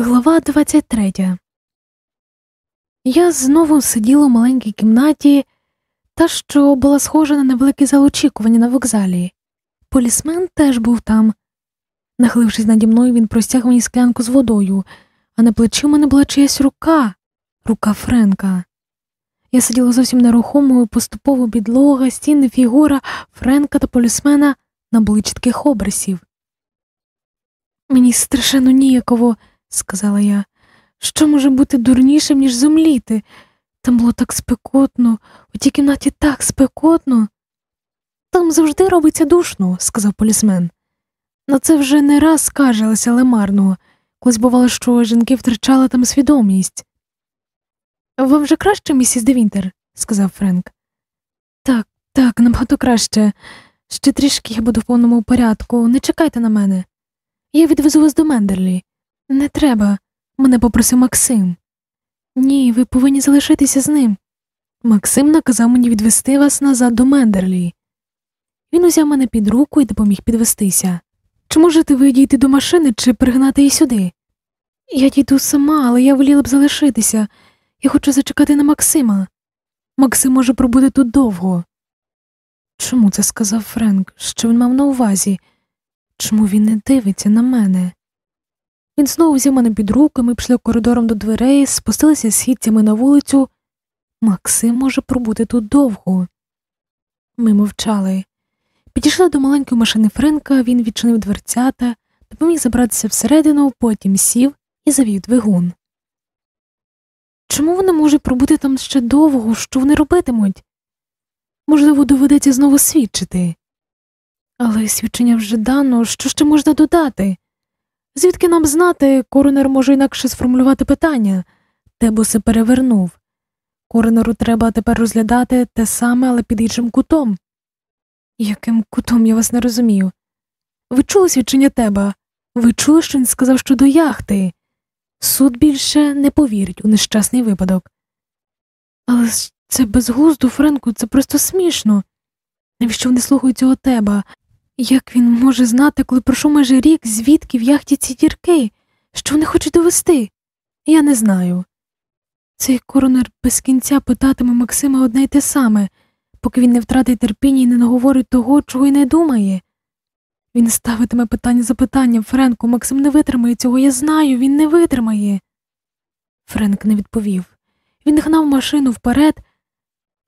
Глава 23 Я знову сиділа в маленькій кімнаті, та що була схожа на невеликий зал очікування на вокзалі. Полісмен теж був там. Нахилившись наді мною, він простяг мені склянку з водою, а на плечі в мене була чиясь рука, рука Френка. Я сиділа зовсім нерухомо, і поступово підлога, стіни, фігура Френка та полісмена набули чітких обрисів. Мені страшенно ніяково сказала я. Що може бути дурнішим, ніж зумліти? Там було так спекотно, у тій кімнаті так спекотно. Там завжди робиться душно, сказав полісмен. На це вже не раз скаржилася, але марно. Колись бувало, що жінки втрачали там свідомість. Вам вже краще, місіс Девінтер? сказав Френк. Так, так, набагато краще. Ще трішки я буду в повному порядку. Не чекайте на мене. Я відвезу вас до Мендерлі. Не треба, мене попросив Максим. Ні, ви повинні залишитися з ним. Максим наказав мені відвести вас назад до Мендерлі. Він узяв мене під руку і допоміг підвестися. Чи можете ви дійти до машини чи пригнати її сюди? Я дійду сама, але я воліла б залишитися. Я хочу зачекати на Максима. Максим може пробути тут довго. Чому це сказав Френк? Що він мав на увазі? Чому він не дивиться на мене? Він знову взяв мене під руку, ми пішли коридором до дверей, спустилися східцями на вулицю. Максим може пробути тут довго. Ми мовчали. Підійшли до маленької машини Френка, він відчинив дверцята, допоміг забратися всередину, потім сів і завів двигун. Чому вони можуть пробути там ще довго, що вони робитимуть? Можливо, доведеться знову свідчити. Але свідчення вже дано, що ще можна додати? Звідки нам знати, коронер може інакше сформулювати питання, Тебоси перевернув. Коронеру треба тепер розглядати те саме, але під іншим кутом. Яким кутом я вас не розумію? Ви чули свідчення тебе? Ви чули, що він сказав щодо яхти? Суд більше не повірить у нещасний випадок. Але це безглуздо, Френку, це просто смішно. Навіщо вони слухають цього тебе? Як він може знати, коли пройшов майже рік, звідки в яхті ці дірки, що вони хочуть довести? Я не знаю. Цей коронер без кінця питатиме Максима одне й те саме, поки він не втратить терпіння і не наговорить того, чого й не думає. Він ставитиме питання за питанням Френку, Максим не витримає цього, я знаю, він не витримає. Френк не відповів. Він гнав машину вперед.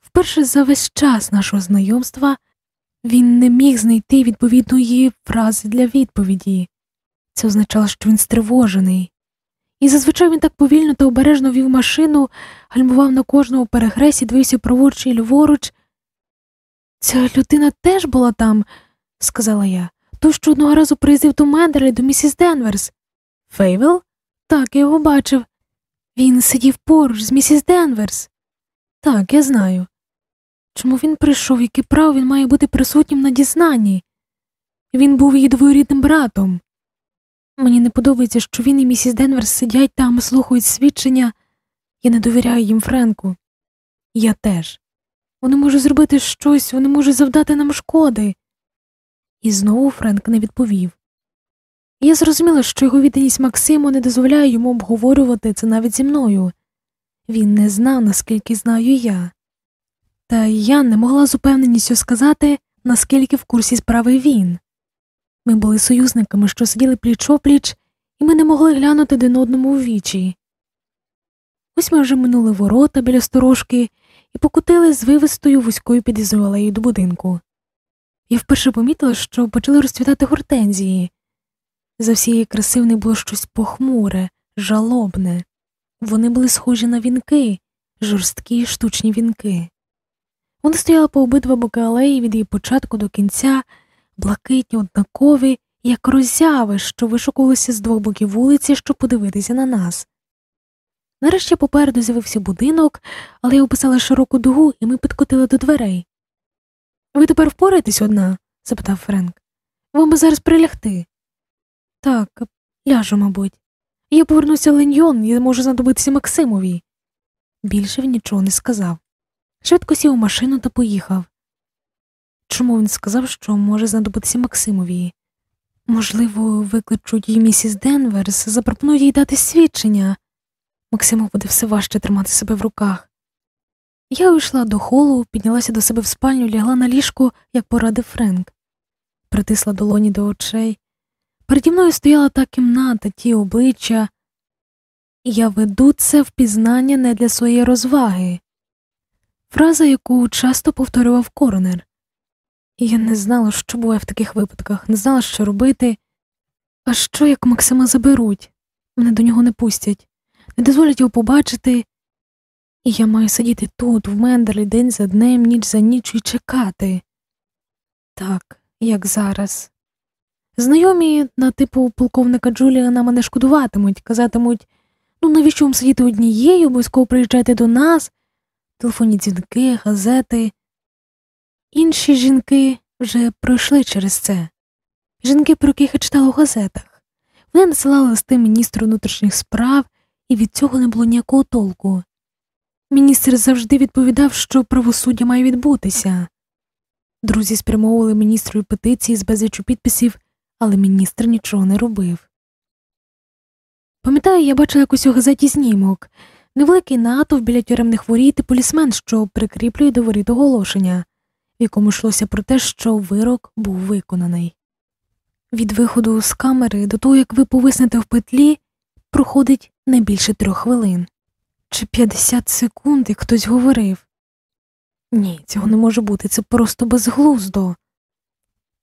Вперше за весь час нашого знайомства. Він не міг знайти відповідної фрази для відповіді. Це означало, що він стривожений. І зазвичай він так повільно та обережно вів машину, гальмував на кожному перехресі, дивився праворуч і ліворуч. Ця людина теж була там, сказала я. Той, що одного разу приїздив до Мендерлі до місіс Денверс. Фейвел? Так, я його бачив. Він сидів поруч з місіс Денверс. Так, я знаю. Чому він прийшов, яке право він має бути присутнім на дізнанні? Він був її двоюрідним братом. Мені не подобається, що він і місіс Денверс сидять там, слухають свідчення. Я не довіряю їм Френку. Я теж. Вони можуть зробити щось, вони можуть завдати нам шкоди. І знову Френк не відповів. Я зрозуміла, що його відданість Максиму не дозволяє йому обговорювати це навіть зі мною. Він не знав, наскільки знаю я. Та я не могла з упевненістю сказати, наскільки в курсі справи він. Ми були союзниками, що сиділи пліч опліч, і ми не могли глянути один одному у вічі. Ось ми вже минули ворота біля сторожки і покотили з вивистою вузькою під'їзною алеєю до будинку. Я вперше помітила, що почали розцвітати гортензії. За всієї краси в них було щось похмуре, жалобне. Вони були схожі на вінки, жорсткі штучні вінки. Вони стояли по обидва боки алеї від її початку до кінця, блакитні, однакові, як роззяви, що вишукувалися з двох боків вулиці, щоб подивитися на нас. Нарешті попереду з'явився будинок, але я описала широку дугу, і ми підкотили до дверей. Ви тепер впораєтесь одна? запитав Френк. Вам би зараз прилягти. Так, ляжу, мабуть. Я повернуся Леньйон і можу знадобитися Максимові. Більше він нічого не сказав. Швидко сів у машину та поїхав. Чому він сказав, що може знадобитися Максимові? Можливо, викличуть її місіс Денверс, запропонують їй дати свідчення. Максиму буде все важче тримати себе в руках. Я увійшла до холу, піднялася до себе в спальню, лягла на ліжку, як порадив Френк, притисла долоні до очей. Переді мною стояла та кімната, ті обличчя. Я веду це впізнання не для своєї розваги, фраза, яку часто повторював коронер. Я не знала, що буває в таких випадках, не знала, що робити. А що, як Максима заберуть? Мене до нього не пустять, не дозволять його побачити, і я маю сидіти тут, в Мендерлі, день за днем, ніч за ніч і чекати. Так, як зараз. Знайомі на типу полковника Джуліана мене шкодуватимуть, казатимуть ну навіщо вам сидіти однією, обов'язково приїжджайте до нас, телефонні дзвінки, газети. Інші жінки вже пройшли через це. Жінки, про яких я читала у газетах. Вони насилали листи міністру внутрішніх справ, і від цього не було ніякого толку. Міністр завжди відповідав, що правосуддя має відбутися. Друзі спрямовували міністру петиції з безлічу підписів, але міністр нічого не робив. Пам'ятаю, я бачила якось у газеті знімок невеликий натовп біля тюремних воріт і полісмен, що прикріплює до воріт оголошення, в якому йшлося про те, що вирок був виконаний. Від виходу з камери до того, як ви повиснете в петлі, проходить не більше трьох хвилин чи 50 секунд, як хтось говорив. Ні, цього не може бути, це просто безглуздо.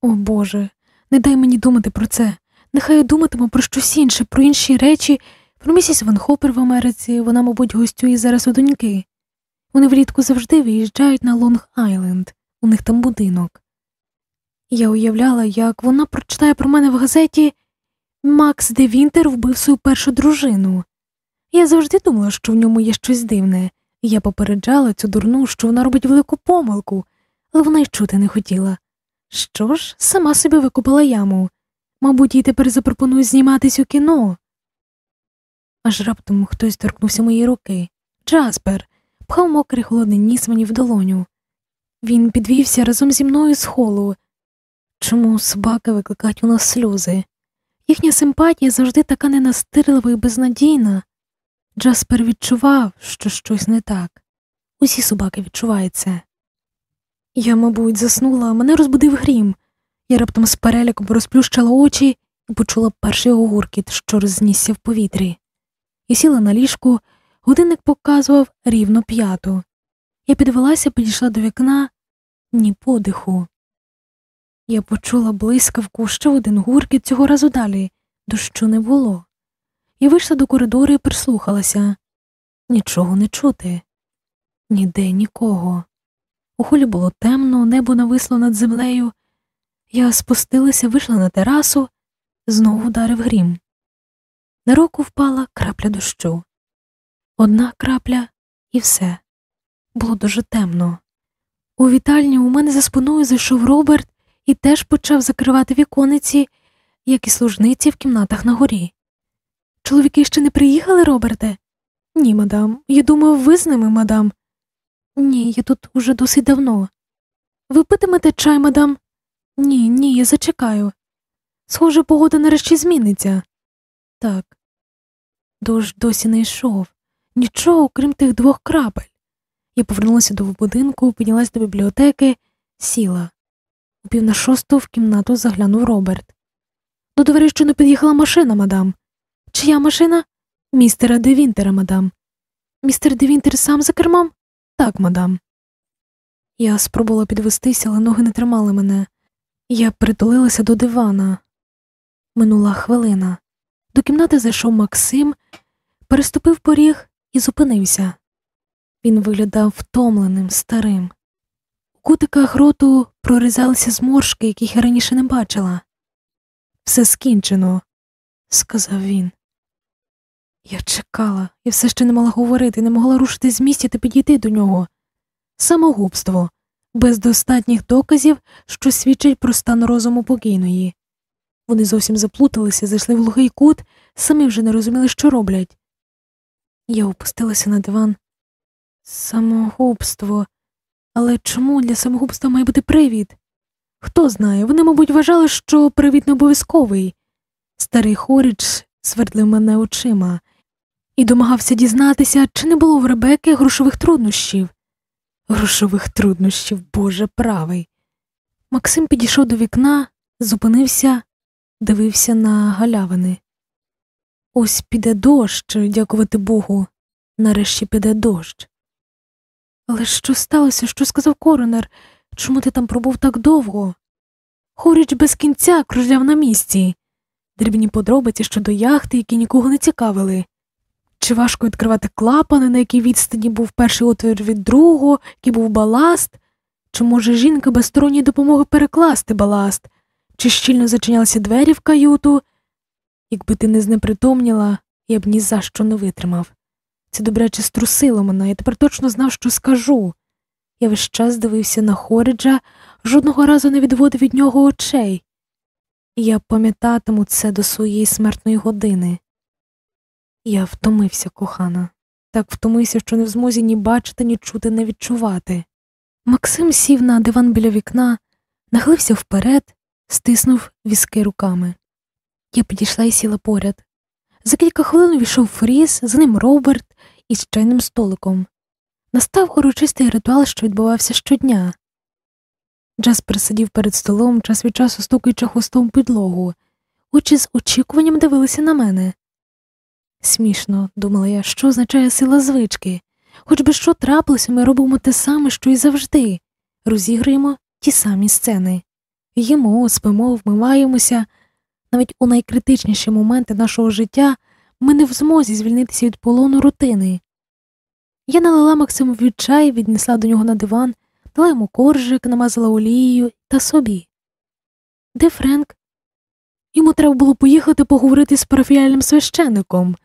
О Боже, не дай мені думати про це. Нехай я думатиму про щось інше, про інші речі, про місіс Ван Хопер в Америці, вона, мабуть, гостює зараз у доньки. Вони влітку завжди виїжджають на Лонг Айленд, у них там будинок. Я уявляла, як вона прочитає про мене в газеті Макс де Вінтер вбив свою першу дружину. Я завжди думала, що в ньому є щось дивне, я попереджала цю дурну, що вона робить велику помилку, але вона й чути не хотіла. Що ж, сама собі викопала яму. Мабуть, їй тепер запропонують зніматись у кіно. Аж раптом хтось торкнувся моєї руки. Джаспер пхав мокрий холодний ніс мені в долоню. Він підвівся разом зі мною з холу. Чому собаки викликають у нас сльози? Їхня симпатія завжди така ненастирлива і безнадійна. Джаспер відчував, що щось не так. Усі собаки відчувають це. Я, мабуть, заснула, мене розбудив грім. Я раптом з переляком розплющила очі і почула перший гуркіт, що рознісся в повітрі. Я сіла на ліжку, годинник показував рівно п'яту. Я підвелася, підійшла до вікна, ні подиху. Я почула блискавку ще один гуркіт цього разу далі, дощу не було. Я вийшла до коридору і прислухалася нічого не чути, ніде нікого. У холі було темно, небо нависло над землею. Я спустилася, вийшла на терасу, знову вдарив грім. На руку впала крапля дощу. Одна крапля і все. Було дуже темно. У вітальні у мене за спиною зайшов Роберт і теж почав закривати вікониці, як і служниці в кімнатах на горі. Чоловіки ще не приїхали, Роберте? Ні, мадам. Я думав, ви з ними, мадам. Ні, я тут уже досить давно. Ви питимете чай, мадам? Ні, ні, я зачекаю. Схоже, погода нарешті зміниться. Так. Дощ досі не йшов. Нічого, крім тих двох крапель. Я повернулася до будинку, піднялась до бібліотеки, сіла. У пів на шосту в кімнату заглянув Роберт. До що під'їхала машина, мадам. Чия машина? Містера Девінтера, мадам. Містер Девінтер сам за кермом? Так, мадам. Я спробувала підвестися, але ноги не тримали мене. Я притулилася до дивана. Минула хвилина. До кімнати зайшов Максим, переступив поріг і зупинився. Він виглядав втомленим, старим. У кутиках роту прорізалися зморшки, яких я раніше не бачила. Все скінчено, сказав він. Я чекала і все ще не могла говорити, не могла рушити з місця та підійти до нього. Самогубство, без достатніх доказів, що свідчать про стан розуму покійної. Вони зовсім заплуталися, зайшли в глухий кут, самі вже не розуміли, що роблять. Я опустилася на диван. Самогубство. Але чому для самогубства має бути привід? Хто знає, вони, мабуть, вважали, що привіт не обов'язковий. Старий Хоріч свердлив мене очима і домагався дізнатися, чи не було в Ребеки грошових труднощів. Грошових труднощів, Боже правий. Максим підійшов до вікна, зупинився, дивився на галявини. Ось піде дощ, дякувати Богу. Нарешті піде дощ. Але що сталося? Що сказав коронер? Чому ти там пробув так довго? Хоріч без кінця кружляв на місці, дрібні подробиці щодо яхти, які нікого не цікавили. Чи важко відкривати клапани, на якій відстані був перший отвір від другого, який був баласт, чи може жінка без сторонньої допомоги перекласти баласт, чи щільно зачинялися двері в каюту? Якби ти не знепритомніла, я б ні за що не витримав. Це добряче струсило мене, я тепер точно знав, що скажу. Я весь час дивився на Хориджа, жодного разу не відводив від нього очей, я пам'ятатиму це до своєї смертної години. Я втомився, кохана, так втомився, що не в змозі ні бачити, ні чути, ні відчувати. Максим сів на диван біля вікна, нахилився вперед, стиснув візки руками. Я підійшла і сіла поряд. За кілька хвилин увійшов Фріз, за ним Роберт із чайним столиком. Настав урочистий ритуал, що відбувався щодня. Джаспер сидів перед столом, час від часу стукаючи хвостом підлогу, очі з очікуванням дивилися на мене. Смішно, думала я, що означає сила звички. Хоч би що трапилося, ми робимо те саме, що й завжди, розіграємо ті самі сцени. Їмо, спимо, вмиваємося. Навіть у найкритичніші моменти нашого життя ми не в змозі звільнитися від полону рутини. Я налила Максимові чай, віднесла до нього на диван, дала йому коржик, намазала олією та собі. Де Френк? Йому треба було поїхати поговорити з парафіяльним священником.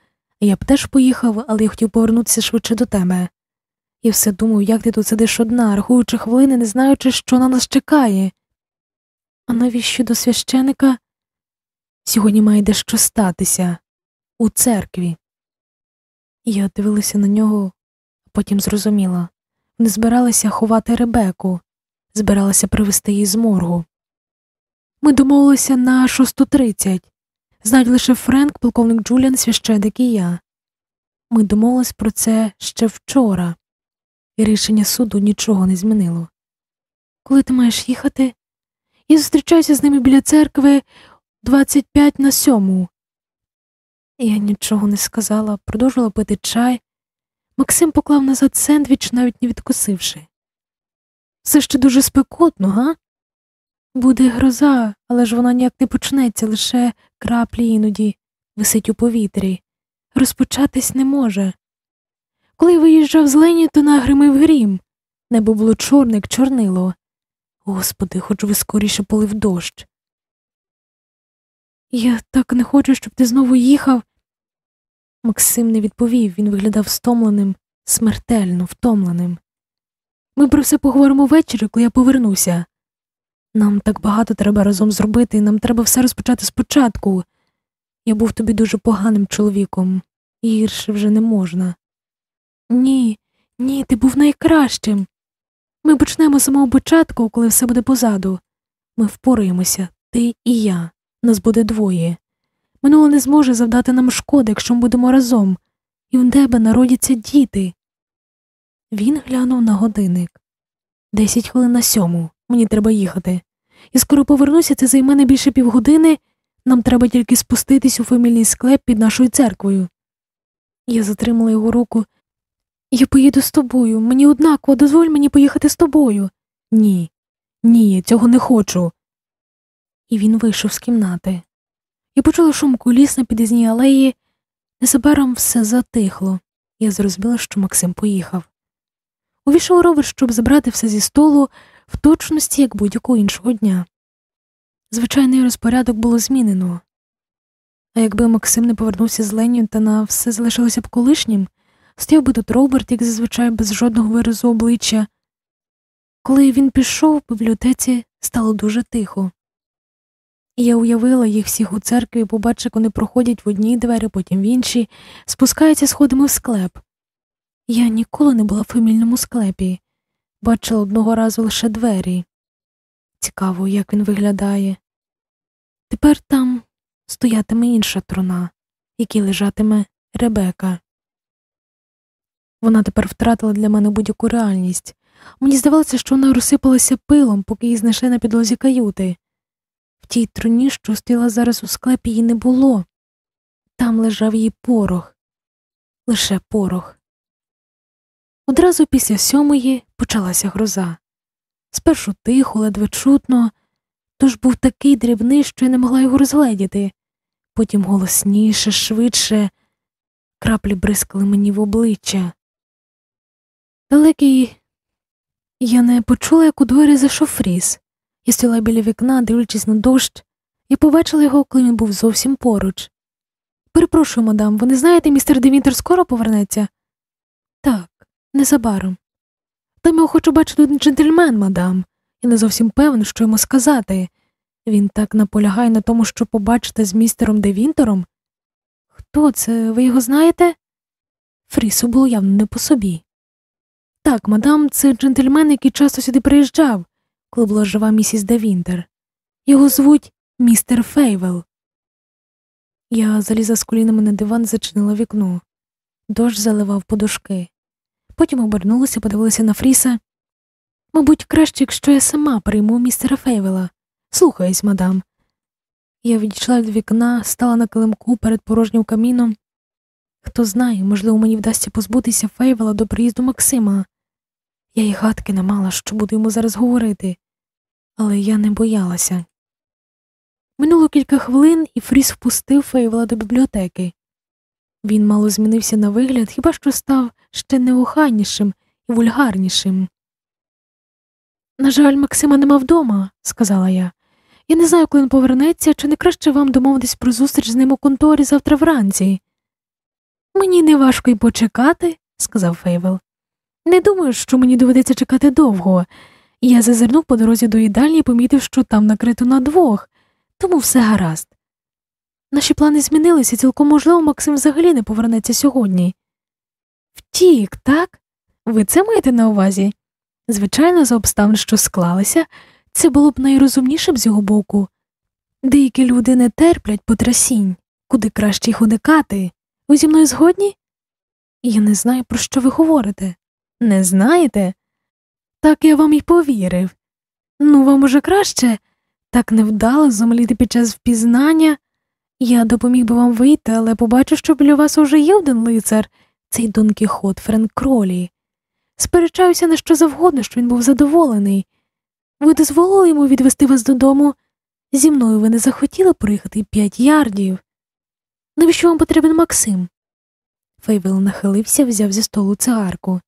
Я б теж поїхав, але я хотів повернутися швидше до тебе. І все думав, як ти тут сидиш одна, рахуючи хвилини, не знаючи, що на нас чекає. А навіщо до священика? Сьогодні має дещо статися у церкві. Я дивилася на нього, а потім зрозуміла вони збиралися ховати Ребеку, збиралися привезти її з моргу. Ми домовилися на 6.30. Знають лише Френк, полковник Джуліан, священик і я. Ми домовились про це ще вчора, і рішення суду нічого не змінило. Коли ти маєш їхати? Я зустрічаюся з ними біля церкви 25 на сьому. Я нічого не сказала, продовжила пити чай. Максим поклав назад сендвіч, навіть не відкусивши. Все ще дуже спекотно, га? Буде гроза, але ж вона ніяк не почнеться, лише краплі іноді висить у повітрі. Розпочатись не може. Коли виїжджав з Лені, то нагримив грім. Небо було чорне, як чорнило. Господи, хоч би скоріше полив дощ. Я так не хочу, щоб ти знову їхав. Максим не відповів, він виглядав стомленим, смертельно втомленим. Ми про все поговоримо ввечері, коли я повернуся. Нам так багато треба разом зробити, нам треба все розпочати спочатку. Я був тобі дуже поганим чоловіком, і гірше вже не можна. Ні, ні, ти був найкращим. Ми почнемо з самого початку, коли все буде позаду. Ми впораємося, ти і я. Нас буде двоє. Минуле не зможе завдати нам шкоди, якщо ми будемо разом, і у тебе народяться діти. Він глянув на годинник. Десять хвилин на сьому. Мені треба їхати. І скоро повернуся, це займе не більше півгодини. Нам треба тільки спуститись у фамільний склеп під нашою церквою. Я затримала його руку. Я поїду з тобою. Мені однаково, дозволь мені поїхати з тобою. Ні, ні, цього не хочу. І він вийшов з кімнати. Я почула шум коліс на під'їзній алеї. Незабаром все затихло. Я зрозуміла, що Максим поїхав. Увійшов ровер, щоб забрати все зі столу в точності, як будь-якого іншого дня. Звичайний розпорядок було змінено. А якби Максим не повернувся з Леню, та на все залишилося б колишнім, стояв би тут Роберт, як зазвичай без жодного виразу обличчя. Коли він пішов, в бібліотеці стало дуже тихо. Я уявила їх всіх у церкві, побачив, як вони проходять в одні двері, потім в інші, спускаються сходами в склеп. Я ніколи не була в фамільному склепі, бачила одного разу лише двері. Цікаво, як він виглядає. Тепер там стоятиме інша труна, якій лежатиме Ребека. Вона тепер втратила для мене будь-яку реальність. Мені здавалося, що вона розсипалася пилом, поки її знайшли на підлозі каюти. В тій труні, що стояла зараз у склепі, її не було. Там лежав її порох, лише порох. Одразу після сьомої почалася гроза. Спершу тихо, ледве чутно, тож був такий дрібний, що я не могла його розгледіти. Потім голосніше, швидше, краплі бризкали мені в обличчя. Далекий я не почула, як у двері зайшов фріз. Я стояла біля вікна, дивлячись на дощ, і побачила його, коли він був зовсім поруч. Перепрошую, мадам, ви не знаєте, містер Девінтер скоро повернеться? Так, незабаром. Там його хочу бачити один джентльмен, мадам, і не зовсім певен, що йому сказати. Він так наполягає на тому, що побачите з містером Девінтером. Хто це? Ви його знаєте? Фрісу було явно не по собі. Так, мадам, це джентльмен, який часто сюди приїжджав, коли була жива місіс Девінтер. Його звуть містер Фейвел. Я залізла з колінами на диван, зачинила вікно. Дощ заливав подушки. Потім обернулася, подивилася на Фріса. Мабуть, краще, якщо я сама прийму містера Фейвела. Слухаюсь, мадам. Я відійшла від вікна, стала на килимку перед порожнім каміном. Хто знає, можливо, мені вдасться позбутися Фейвела до приїзду Максима. Я й гадки не мала, що буду йому зараз говорити, але я не боялася. Минуло кілька хвилин, і Фріс впустив Фейвела до бібліотеки. Він мало змінився на вигляд, хіба що став ще неохайнішим і вульгарнішим. На жаль, Максима нема вдома, сказала я. Я не знаю, коли він повернеться, чи не краще вам домовитись про зустріч з ним у конторі завтра вранці. Мені не важко й почекати, сказав Фейвел. Не думаю, що мені доведеться чекати довго. Я зазирнув по дорозі до їдальні і помітив, що там накрито на двох, тому все гаразд. Наші плани змінилися, цілком можливо, Максим взагалі не повернеться сьогодні. Втік, так? Ви це маєте на увазі? Звичайно, за обставин, що склалися, це було б найрозумнішим з його боку. Деякі люди не терплять потрясінь, куди краще їх уникати. Ви зі мною згодні? Я не знаю, про що ви говорите. Не знаєте? Так я вам і повірив. Ну, вам уже краще так невдало зомліти під час впізнання. Я допоміг би вам вийти, але побачу, що біля вас уже є один лицар, цей Дон Кіхот Френк Кролі. Сперечаюся на що завгодно, що він був задоволений. Ви дозволили йому відвести вас додому. Зі мною ви не захотіли проїхати п'ять ярдів. Навіщо вам потрібен Максим? Фейвел нахилився, взяв зі столу цигарку.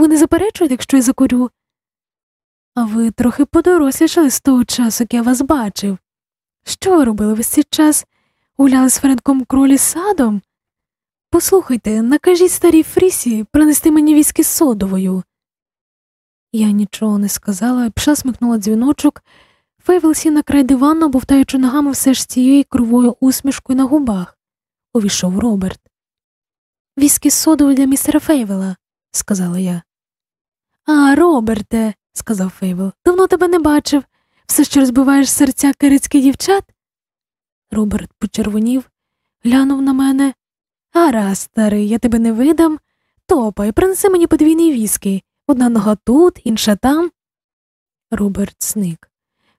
Ви не заперечуєте, якщо я закурю? А ви трохи подорослішали з того часу, як я вас бачив. Що ви робили весь цей час? Гуляли з Френком кролячим садом? Послухайте, накажіть старій Фрісі принести мені віскі з содовою. Я нічого не сказала, пішла смикнула дзвіночок, Фейвел сів на край дивану, бовтаючи ногами все ж цією кривою усмішкою на губах. Увійшов Роберт. Віскі з для містера Фейвела, сказала я. А, Роберте, сказав Фейвел, давно тебе не бачив. Все ще розбиваєш серця керітських дівчат? Роберт почервонів, глянув на мене. Гаразд, старий, я тебе не видам. Топай, принеси мені подвійні віскі. Одна нога тут, інша там. Роберт зник.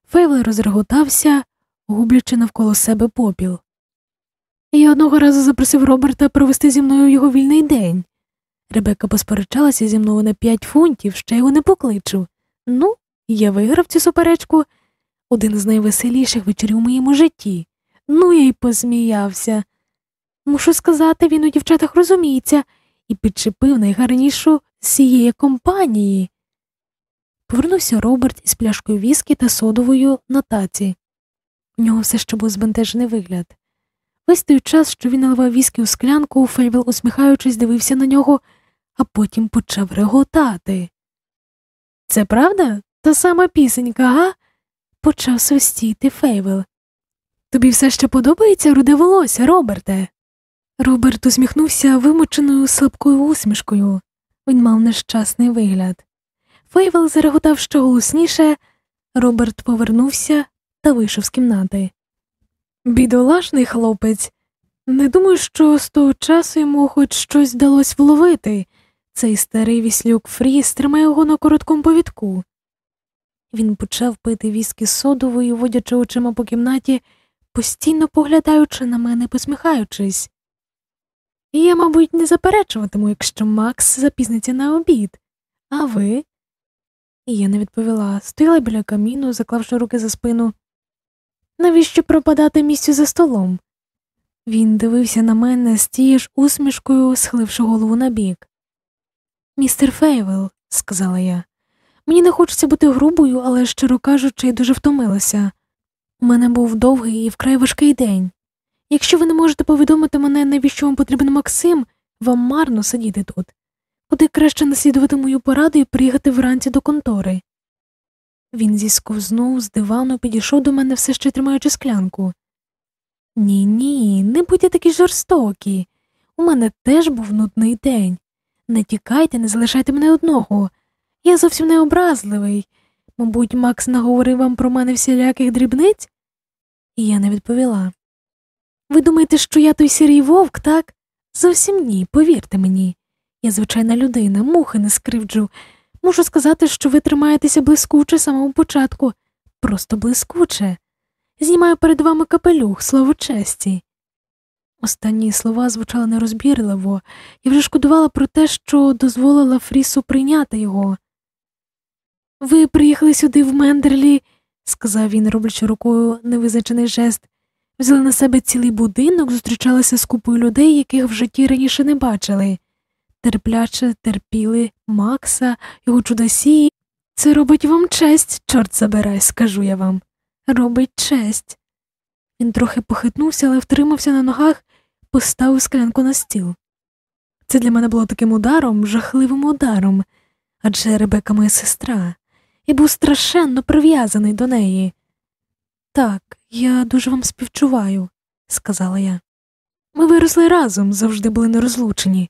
Фейвел розреготався, гублячи навколо себе попіл. Я одного разу запросив Роберта провести зі мною його вільний день. Ребекка посперечалася зі мною на п'ять фунтів, що його не покличу. Ну, я виграв цю суперечку один з найвеселіших вечорів у моєму житті. Ну, я й посміявся. Мушу сказати, він у дівчатах розуміється і підчепив найгарнішу з цієї компанії. Повернувся Роберт із пляшкою віскі та содовою на таці. У нього все ще був збентежений вигляд. Весь той час, що він наливав віскі у склянку, Фейвел, усміхаючись, дивився на нього, а потім почав реготати. Це правда? Та сама пісенька, га? почав свистіти Фейвел. Тобі все ще подобається руде волосся, Роберте? Роберт усміхнувся вимученою слабкою усмішкою. Він мав нещасний вигляд. Фейвел зареготав ще голосніше, Роберт повернувся та вийшов з кімнати. Бідолашний хлопець. Не думаю, що з того часу йому хоч щось вдалося вловити. Цей старий віслюк Фріс тримає його на короткому повідку. Він почав пити віскі содовою, водячи очима по кімнаті, постійно поглядаючи на мене, посміхаючись. І я, мабуть, не заперечуватиму, якщо Макс запізниться на обід. А ви? І я не відповіла, стояла біля каміну, заклавши руки за спину. Навіщо пропадати місцю за столом? Він дивився на мене з тією ж усмішкою, схиливши голову набік. Містер Фейвел, сказала я, мені не хочеться бути грубою, але, щиро кажучи, я дуже втомилася. У мене був довгий і вкрай важкий день. Якщо ви не можете повідомити мене, навіщо вам потрібен Максим, вам марно сидіти тут, куди краще наслідувати мою пораду і приїхати вранці до контори. Він зісковзнув з дивану, підійшов до мене, все ще тримаючи склянку. Ні, ні, не будьте такі жорстокі. У мене теж був нудний день. Не тікайте, не залишайте мене одного. Я зовсім не образливий. Мабуть, Макс наговорив вам про мене всіляких дрібниць? І я не відповіла. Ви думаєте, що я той сірий вовк, так? Зовсім ні, повірте мені. Я звичайна людина, мухи не скривджу. Можу сказати, що ви тримаєтеся блискуче самого початку, просто блискуче. Знімаю перед вами капелюх, слово честі. Останні слова звучали нерозбірливо, я вже шкодувала про те, що дозволила Фрісу прийняти його. Ви приїхали сюди в Мендерлі, сказав він, роблячи рукою невизначений жест, взяли на себе цілий будинок, зустрічалися з купою людей, яких в житті раніше не бачили. Терпляче терпіли Макса, його чудосії. Це робить вам честь, чорт забирай, скажу я вам. Робить честь. Він трохи похитнувся, але втримався на ногах, поставив склянку на стіл. Це для мене було таким ударом, жахливим ударом, адже Ребека моя сестра, і був страшенно прив'язаний до неї. Так, я дуже вам співчуваю, сказала я. Ми виросли разом, завжди були нерозлучені.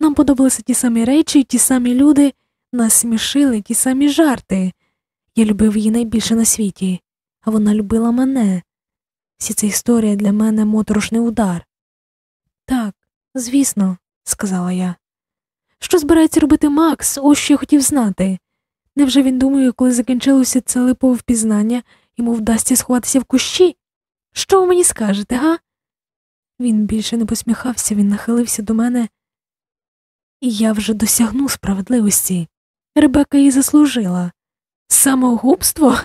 Нам подобалися ті самі речі, ті самі люди, нас смішили ті самі жарти. Я любив її найбільше на світі, а вона любила мене. Всі ця історія для мене моторошний удар. Так, звісно, сказала я. Що збирається робити Макс, ось що я хотів знати. Невже він думає, коли закінчилося це липове впізнання, йому вдасться сховатися в кущі? Що ви мені скажете, га? Він більше не посміхався, він нахилився до мене, і я вже досягну справедливості. Ребека її заслужила. Самогубство?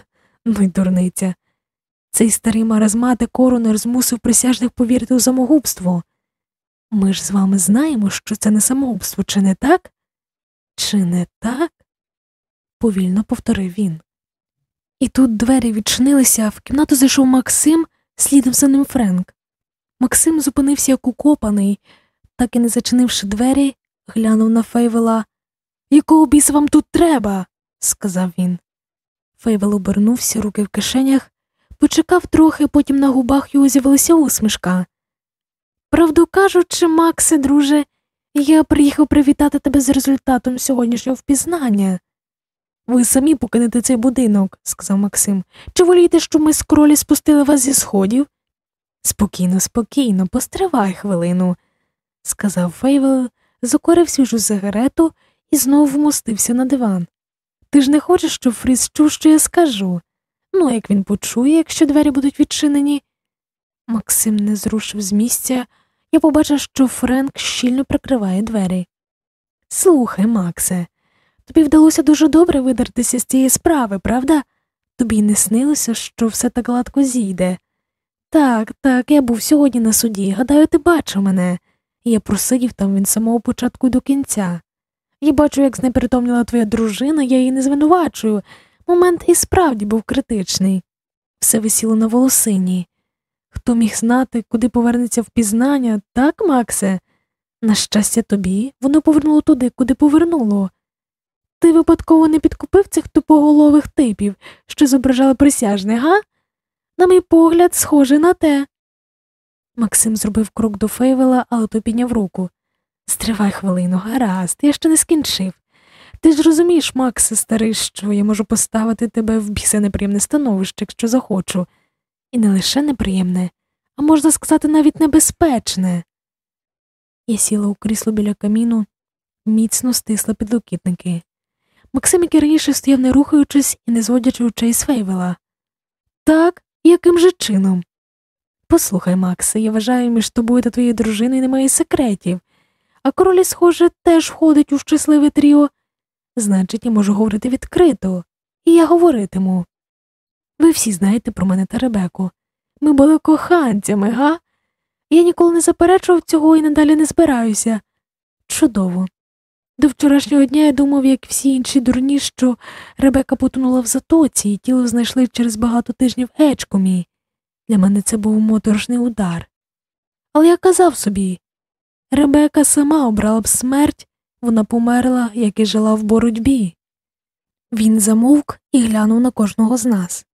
Ну й дурниця. Цей старий маразматик коронер змусив присяжних повірити у самогубство. Ми ж з вами знаємо, що це не самогубство, чи не так? Чи не так? повільно повторив він. І тут двері відчинилися, в кімнату зайшов Максим, слідом за ним Френк. Максим зупинився як укопаний, так і не зачинивши двері, глянув на Фейвела. Якого біса вам тут треба? сказав він. Фейвел обернувся, руки в кишенях, почекав трохи, потім на губах його з'явилася усмішка. Правду кажучи, Максе, друже, я приїхав привітати тебе з результатом сьогоднішнього впізнання. Ви самі покинете цей будинок, сказав Максим. Чи волієте, що ми з Кролі спустили вас зі сходів? Спокійно, спокійно, постривай хвилину, сказав Фейвел, закурив свіжу сигарету і знову вмостився на диван. Ти ж не хочеш, щоб Фріт чув, що я скажу? Ну, як він почує, якщо двері будуть відчинені. Максим не зрушив з місця, я побачив, що Френк щільно прикриває двері. Слухай, Максе, тобі вдалося дуже добре видертися з цієї справи, правда? Тобі не снилося, що все так гладко зійде. Так, так, я був сьогодні на суді. Гадаю, ти бачив мене. Я просидів там від самого початку до кінця. Я бачу, як знепритомніла твоя дружина, я її не звинувачую. Момент і справді був критичний. Все висіло на волосині. Хто міг знати, куди повернеться впізнання, так, Максе? На щастя, тобі, воно повернуло туди, куди повернуло. Ти випадково не підкупив цих тупоголових типів, що зображали присяжних, га? На мій погляд, схоже на те. Максим зробив крок до Фейвела, але той підняв руку. Стривай хвилину, гаразд, я ще не скінчив. Ти ж розумієш, Максе, старий, що я можу поставити тебе в бісе неприємне становище, якщо захочу, і не лише неприємне, а можна сказати, навіть небезпечне. Я сіла у крісло біля каміну, міцно стисла підлокітники. Максим, який раніше стояв, не рухаючись і не зводячи очей з Фейвела. Так, яким же чином? Послухай, Максе, я вважаю, між тобою та твоєю дружиною немає секретів, а королі, схоже, теж входить у щасливе тріо. Значить, я можу говорити відкрито, і я говоритиму. Ви всі знаєте про мене та Ребеку. Ми були коханцями, га? Я ніколи не заперечував цього і надалі не збираюся. Чудово. До вчорашнього дня я думав, як всі інші дурні, що Ребека потонула в затоці, і тіло знайшли через багато тижнів Ечкомі. Для мене це був моторошний удар. Але я казав собі Ребека сама обрала б смерть, вона померла, як і жила в боротьбі. Він замовк і глянув на кожного з нас.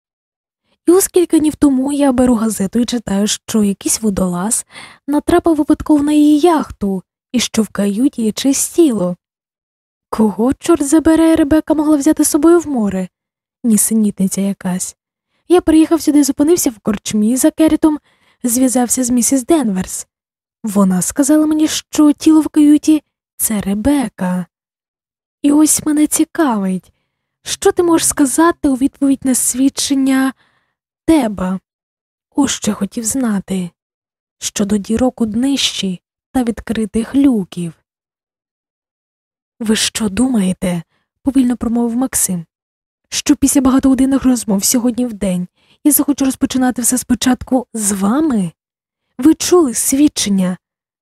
І оскільки ні в тому я беру газету і читаю, що якийсь водолаз натрапив випадково на її яхту і що в каюті є чистіло. Кого, чорт забере, Ребека могла взяти з собою в море? Нісенітниця якась. Я приїхав сюди, зупинився в корчмі за керітом, зв'язався з місіс Денверс. Вона сказала мені, що тіло в каюті це Ребека. І ось мене цікавить, що ти можеш сказати у відповідь на свідчення Теба? Ось що хотів знати щодо дірок у днищі та відкритих люків. Ви що думаєте? повільно промовив Максим, що після багатогодинних розмов сьогодні в день я захочу розпочинати все спочатку з вами? Ви чули свідчення?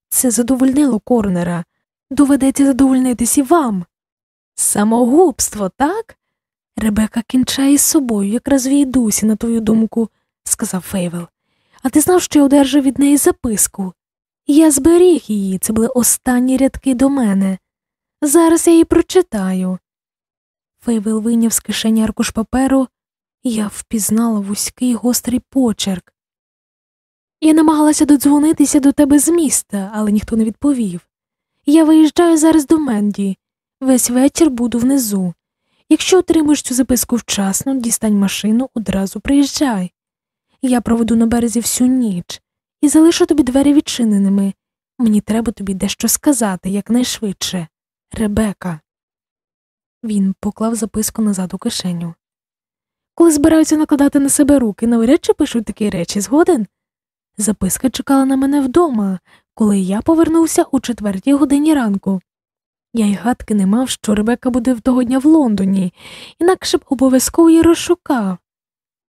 Це задовольнило Корнера. Доведеться задовольнитись і вам. Самогубство, так? Ребека кінчає з собою, якраз вона, на твою думку, сказав Фейвел. А ти знав, що я одержав від неї записку? Я зберіг її, це були останні рядки до мене. Зараз я її прочитаю. Фейвел вийняв з кишені аркуш паперу, і я впізнала вузький гострий почерк. Я намагалася додзвонитися до тебе з міста, але ніхто не відповів. Я виїжджаю зараз до Менді. Весь вечір буду внизу. Якщо отримаєш цю записку вчасно, дістань машину, одразу приїжджай. Я проведу на березі всю ніч і залишу тобі двері відчиненими. Мені треба тобі дещо сказати якнайшвидше. Ребека. Він поклав записку назад у кишеню. Коли збираються накладати на себе руки, навряд чи пишуть такі речі згоден. Записка чекала на мене вдома, коли я повернувся у четвертій годині ранку. Я й гадки не мав, що Ребека буде в того дня в Лондоні, інакше б обов'язково її розшукав.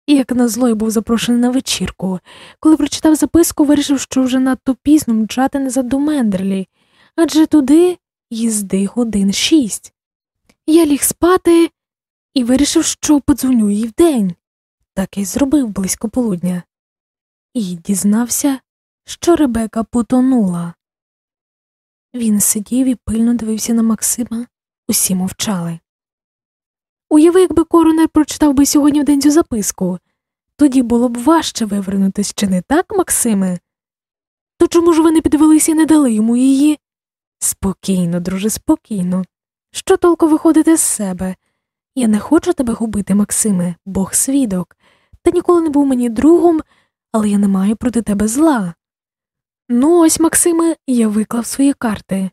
І як назло я був запрошений на вечірку, коли прочитав записку, вирішив, що вже надто пізно мчати назад до Мендерлі, адже туди їзди годин шість. Я ліг спати і вирішив, що подзвоню їй вдень. Так і зробив близько полудня. І дізнався, що Ребека потонула. Він сидів і пильно дивився на Максима, усі мовчали. Уяви, якби коронер прочитав би сьогодні в день цю записку, тоді було б важче вивернутись, чи не так, Максиме? То чому ж ви не підвелися і не дали йому її? Спокійно, друже, спокійно. Що толку виходити з себе? Я не хочу тебе губити, Максиме, Бог свідок. Та ніколи не був мені другом, але я не маю проти тебе зла. Ну, ось, Максиме, я виклав свої карти.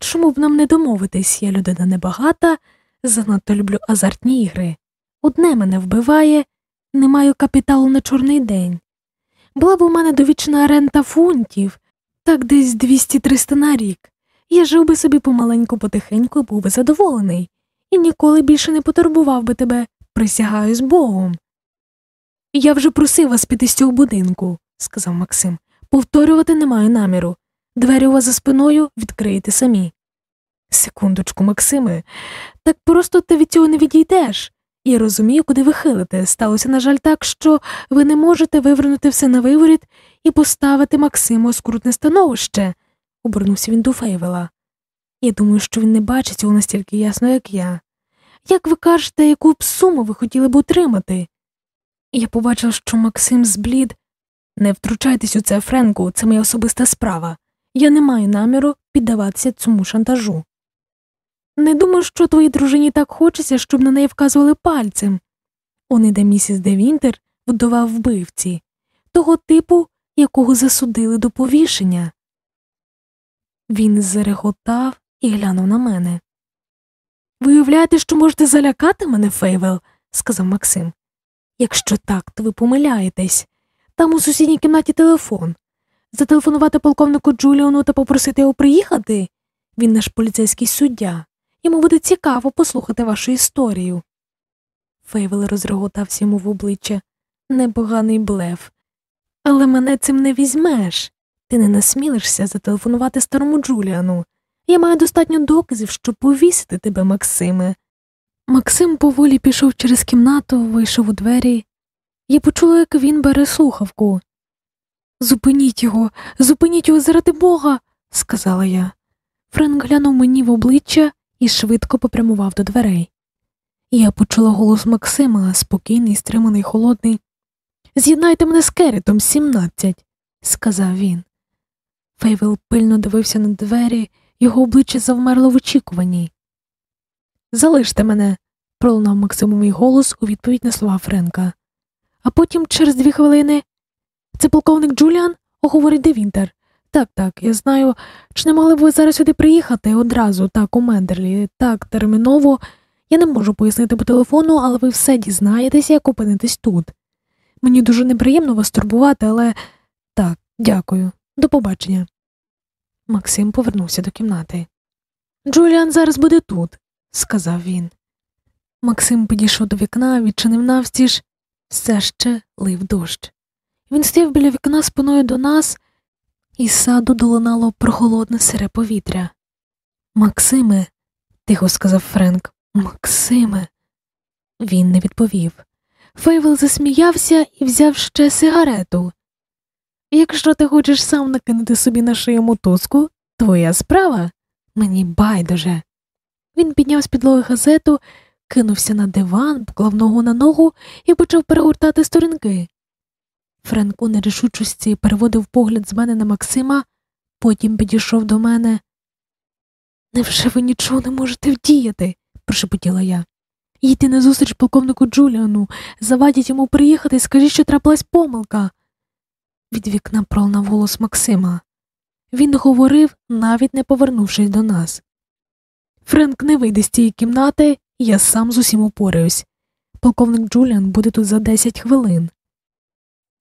Чому б нам не домовитись? Я людина небагата, занадто люблю азартні ігри. Одне мене вбиває, не маю капіталу на чорний день. Була б у мене довічна рента фунтів, так десь 200-300 на рік. Я жив би собі помаленьку потихеньку і був би задоволений, і ніколи більше не потурбував би тебе, присягаю з Богом. Я вже просив вас піти з цього будинку, сказав Максим. Повторювати не маю наміру. Двері у вас за спиною відкриєте самі. Секундочку, Максиме, так просто ти від цього не відійдеш. Я розумію, куди ви хилите. Сталося, на жаль, так, що ви не можете вивернути все на виворіт і поставити Максиму у скрутне становище, обернувся він до Фейвела. Я думаю, що він не бачить цього настільки ясно, як я. Як ви кажете, яку б суму ви хотіли б отримати? Я побачив, що Максим зблід. Не втручайтесь у це, Френку, це моя особиста справа. Я не маю наміру піддаватися цьому шантажу. Не думаю, що твоїй дружині так хочеться, щоб на неї вказували пальцем. Он іде місіс де Вінтер, вдова вбивці, того типу, якого засудили до повішення. Він зареготав і глянув на мене. Ви уявляєте, що можете залякати мене, Фейвел, сказав Максим. Якщо так, то ви помиляєтесь. Там у сусідній кімнаті телефон. Зателефонувати полковнику Джуліану та попросити його приїхати. Він наш поліцейський суддя. Йому буде цікаво послухати вашу історію. Фейвел розреготався йому в обличчя. Непоганий блеф. Але мене цим не візьмеш. Ти не насмілишся зателефонувати старому Джуліану. Я маю достатньо доказів, щоб повісити тебе, Максиме. Максим поволі пішов через кімнату, вийшов у двері. Я почула, як він бере слухавку. Зупиніть його, зупиніть його заради бога, сказала я. Френк глянув мені в обличчя і швидко попрямував до дверей. Я почула голос Максима, спокійний, стриманий, холодний. З'єднайте мене з Керритом, сімнадцять, сказав він. Фейвел пильно дивився на двері, його обличчя завмерло в очікуванні. Залиште мене, пролунав Максимовий голос у відповідь на слова Френка. А потім, через дві хвилини, це полковник Джуліан, оговорить Девінтер. Так, так, я знаю. Чи не могли б ви зараз сюди приїхати одразу, так, у Мендерлі, так, терміново. Я не можу пояснити по телефону, але ви все дізнаєтеся, як опинитесь тут. Мені дуже неприємно вас турбувати, але так, дякую. До побачення. Максим повернувся до кімнати. Джуліан зараз буде тут, сказав він. Максим підійшов до вікна, відчинив навстіж, все ще лив дощ. Він стояв біля вікна спиною до нас, і з саду долинало прохолодне сире повітря. Максиме, тихо сказав Френк, Максиме. Він не відповів. Фейвел засміявся і взяв ще сигарету. Якщо ти хочеш сам накинути собі на шию мотузку, твоя справа мені байдуже. Він підняв з підлоги газету, кинувся на диван, поклав ногу на ногу і почав перегортати сторінки. Френк у нерішучості переводив погляд з мене на Максима, потім підійшов до мене. Невже ви нічого не можете вдіяти? прошепотіла я. Їдьте на зустріч полковнику Джуліану, завадьте йому приїхати і скажіть, що трапилась помилка. Від вікна пролунав голос Максима. Він говорив, навіть не повернувшись до нас. Френк не вийде з цієї кімнати, я сам з усім упораюсь. Полковник Джуліан буде тут за десять хвилин.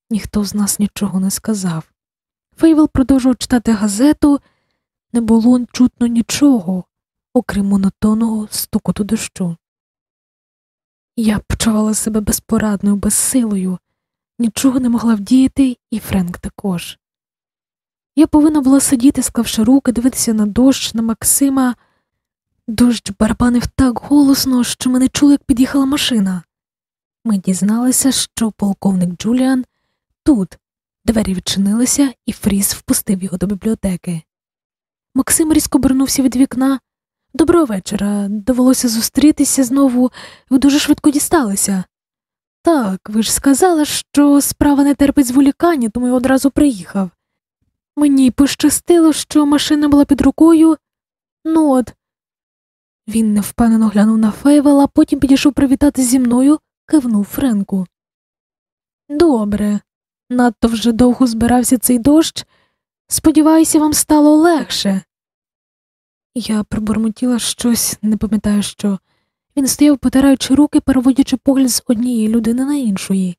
Ніхто з нас нічого не сказав. Фейвел продовжував читати газету, не було чутно нічого, окрім монотонного стукоту дощу. Я почувала себе безпорадною, безсилою, нічого не могла вдіяти, і Френк також. Я повинна була сидіти, склавши руки, дивитися на дощ, на Максима. Дощ барабанив так голосно, що ми не чули, як під'їхала машина. Ми дізналися, що полковник Джуліан тут. Двері відчинилися, і Фріс впустив його до бібліотеки. Максим різко обернувся від вікна. Доброго вечора. Довелося зустрітися знову, ви дуже швидко дісталися. Так, ви ж сказали, що справа не терпить зволікання, тому я одразу приїхав. Мені пощастило, що машина була під рукою. Ну от. Він невпевнено глянув на Фейвела, потім підійшов привітати зі мною, кивнув Френку. Добре, надто вже довго збирався цей дощ. Сподіваюся, вам стало легше. Я пробурмотіла щось, не пам'ятаю що. Він стояв, потираючи руки, переводячи погляд з однієї людини на іншої.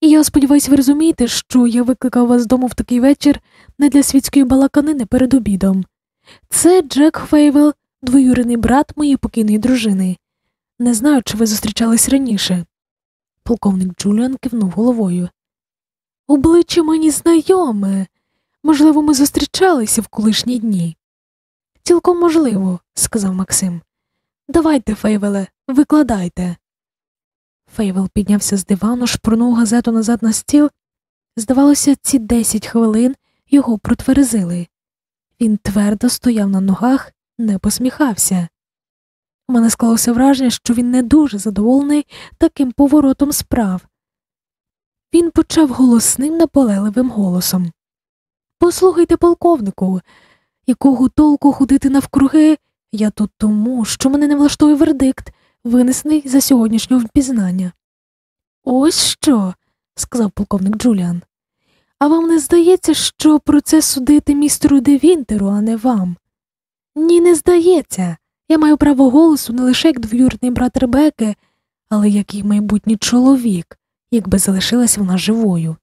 І я сподіваюся, ви розумієте, що я викликав вас з дому в такий вечір не для світської балаканини перед обідом. Це Джек Фейвел, двоюрений брат моєї покійної дружини. Не знаю, чи ви зустрічались раніше. Полковник Джуліан кивнув головою. Обличчя мені знайоме. Можливо, ми зустрічалися в колишні дні. Цілком можливо, сказав Максим. Давайте, Фейвеле, викладайте. Фейвел піднявся з дивану, шпурнув газету назад на стіл. Здавалося, ці десять хвилин його протверезили. Він твердо стояв на ногах, не посміхався. У мене склалося враження, що він не дуже задоволений таким поворотом справ. Він почав голосним наполегливим голосом. Послухайте, полковнику, якого толку ходити навкруги, Я тут тому, що мене не влаштує вердикт, винесений за сьогоднішнє впізнання. Ось що, сказав полковник Джуліан. А вам не здається, що про це судити містеру Девінтеру, а не вам? Ні, не здається. Я маю право голосу не лише як двоюрідний брат Ребеки, але як і майбутній чоловік, якби залишилась вона живою.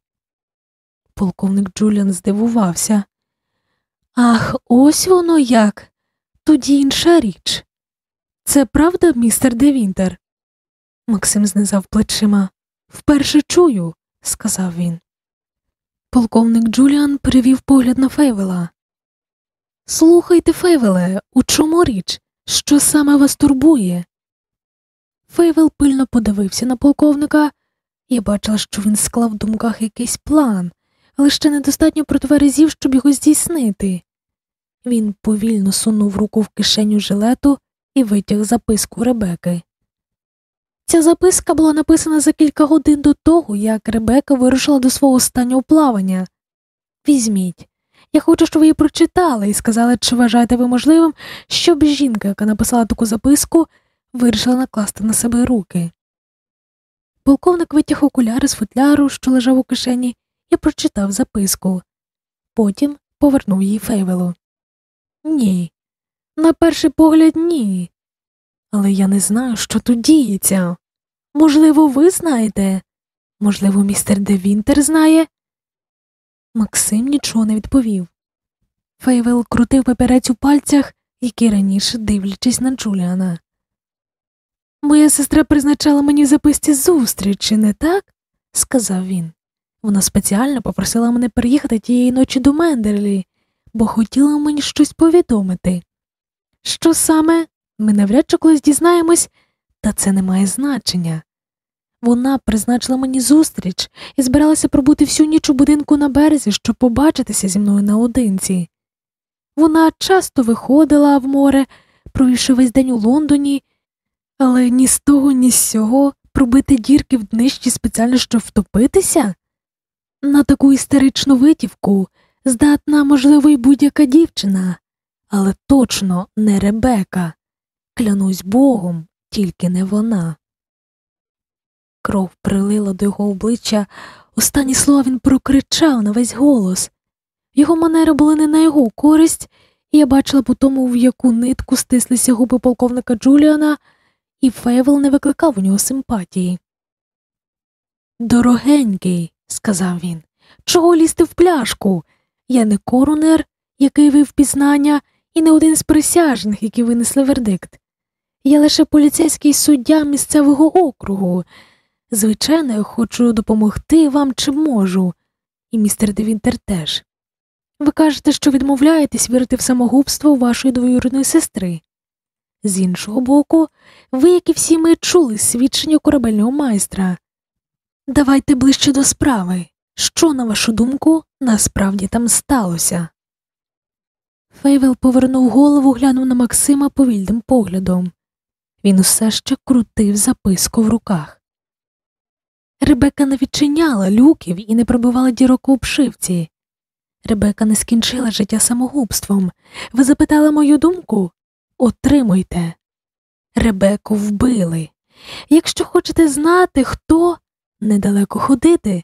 Полковник Джуліан здивувався. Ах, ось воно як. Тоді інша річ. Це правда, містер Девінтер? Максим знизав плечима. Вперше чую, сказав він. Полковник Джуліан перевів погляд на Фейвела. Слухайте, Фейвеле, у чому річ? Що саме вас турбує? Фейвел пильно подивився на полковника, я бачила, що він склав в думках якийсь план, але ще недостатньо протверезів, щоб його здійснити. Він повільно сунув руку в кишеню жилету і витяг записку Ребеки. Ця записка була написана за кілька годин до того, як Ребека вирушила до свого останнього плавання. Візьміть. Я хочу, щоб ви її прочитали і сказали, чи вважаєте ви можливим, щоб жінка, яка написала таку записку, вирішила накласти на себе руки. Полковник витяг окуляри з футляру, що лежав у кишені, і прочитав записку. Потім повернув її Фейвелу. Ні. На перший погляд, ні. Але я не знаю, що тут діється. Можливо, ви знаєте? Можливо, містер де Вінтер знає? Максим нічого не відповів. Фейвел крутив папірець у пальцях, які раніше дивлячись на Джуліана. Моя сестра призначала мені в записці зустріч, не так? сказав він. Вона спеціально попросила мене приїхати тієї ночі до Мендерлі, бо хотіла мені щось повідомити. Що саме, ми навряд чи колись дізнаємось, та це не має значення. Вона призначила мені зустріч і збиралася пробути всю ніч у будинку на березі, щоб побачитися зі мною наодинці. Вона часто виходила в море, провівши весь день у Лондоні, але ні з того, ні з сього пробити дірки в днищі спеціально щоб втопитися. На таку істеричну витівку здатна, можливо, й будь-яка дівчина, але точно не Ребека. Клянусь Богом, тільки не вона. Кров прилила до його обличчя, останні слова він прокричав на весь голос. Його манери були не на його користь, і я бачила по тому, в яку нитку стислися губи полковника Джуліана, і Фейвел не викликав у нього симпатії. Дорогенький, сказав він, чого лізти в пляшку? Я не коронер, який вив пізнання, і не один з присяжних, які винесли вердикт. Я лише поліцейський суддя місцевого округу. Звичайно, я хочу допомогти вам чим можу, і містер Девінтер теж. Ви кажете, що відмовляєтесь вірити в самогубство вашої двоюрідної сестри. З іншого боку, ви, як і всі ми, чули свідчення корабельного майстра. Давайте ближче до справи. Що, на вашу думку, насправді там сталося? Фейвел повернув голову, глянув на Максима повільним поглядом. Він усе ще крутив записку в руках. Ребека не відчиняла люків і не пробивала дірок у обшивці. Ребека не скінчила життя самогубством. Ви запитали мою думку? Отримуйте. Ребеку вбили. Якщо хочете знати, хто недалеко ходити,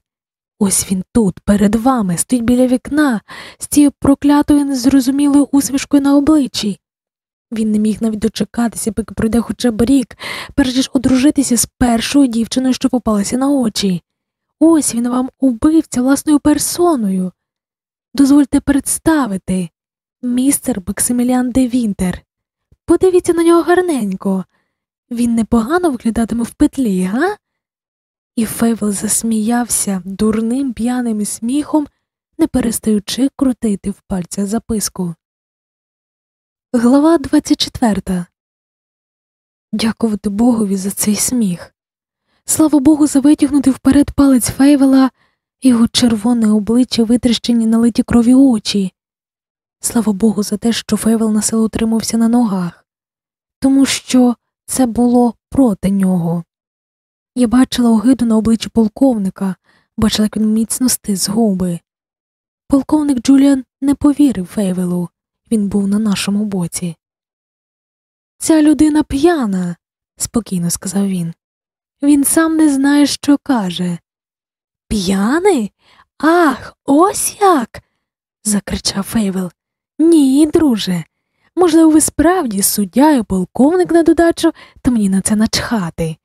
ось він тут, перед вами, стоїть біля вікна, з цією проклятою незрозумілою усмішкою на обличчі. Він не міг навіть дочекатися, поки пройде хоча б рік, перш ніж одружитися з першою дівчиною, що попалася на очі. Ось він вам убивця власною персоною. Дозвольте представити містер Максиміліан де Вінтер. Подивіться на нього гарненько. Він непогано виглядатиме в петлі, га? І Фейвел засміявся дурним п'яним сміхом, не перестаючи крутити в пальцях записку. Глава 24 Дякувати Богові за цей сміх. Слава Богу, за витягнутий вперед палець Фейвела, його червоне обличчя витріщені налиті крові очі. Слава Богу, за те, що Фейвел насилу утримався на ногах, тому що це було проти нього. Я бачила огиду на обличчі полковника, бачила, як він міцно стис губи. Полковник Джуліан не повірив Фейвелу він був на нашому боці. Ця людина п'яна, спокійно сказав він. Він сам не знає, що каже. П'яний? Ах, ось як. закричав Фейвел. Ні, друже. Можливо, ви справді суддя і полковник на додачу, та мені на це начхати.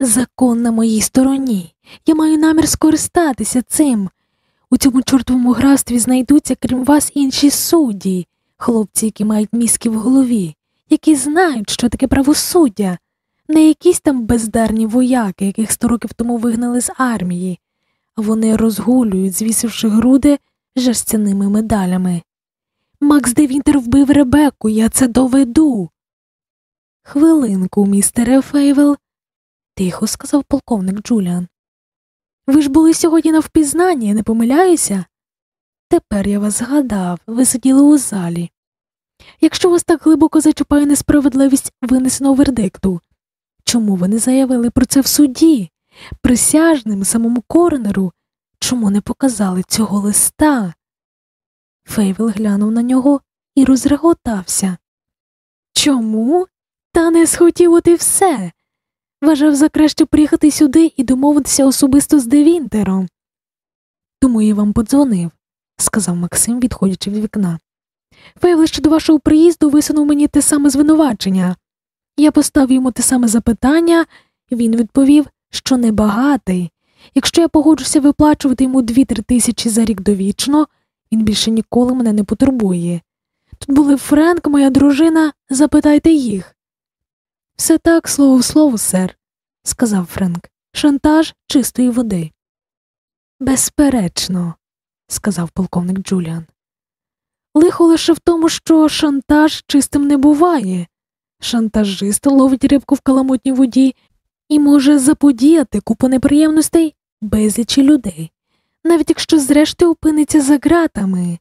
Закон на моїй стороні. Я маю намір скористатися цим. У цьому чортовому графстві знайдуться, крім вас, інші судді, хлопці, які мають мізки в голові, які знають, що таке правосуддя, не якісь там бездарні вояки, яких сто років тому вигнали з армії, а вони розгулюють, звісивши груди жерстяними медалями. Макс де Вінтер вбив Ребекку, я це доведу. Хвилинку, містере Фейвел, тихо сказав полковник Джуліан. Ви ж були сьогодні на впізнанні, не помиляюся? Тепер я вас згадав, ви сиділи у залі. Якщо вас так глибоко зачіпає несправедливість винесеного вердикту, чому ви не заявили про це в суді, присяжним самому коронеру, чому не показали цього листа? Фейвел глянув на нього і розреготався. Чому? Та не схотів от і все. Вважав за краще приїхати сюди і домовитися особисто з де Вінтером. Тому я вам подзвонив, сказав Максим, відходячи від вікна. Фейвел ще до вашого приїзду висунув мені те саме звинувачення. Я поставив йому те саме запитання, він відповів, що небагатий. Якщо я погоджуся виплачувати йому дві-три тисячі за рік довічно, він більше ніколи мене не потурбує. Тут були Френк, моя дружина, запитайте їх. Все так, слово в слово, сер, сказав Френк. Шантаж чистої води. Безперечно, сказав полковник Джуліан. Лихо лише в тому, що шантаж чистим не буває. Шантажист ловить рибку в каламутній воді і може заподіяти купу неприємностей безлічі людей, навіть якщо зрештою опиниться за ґратами.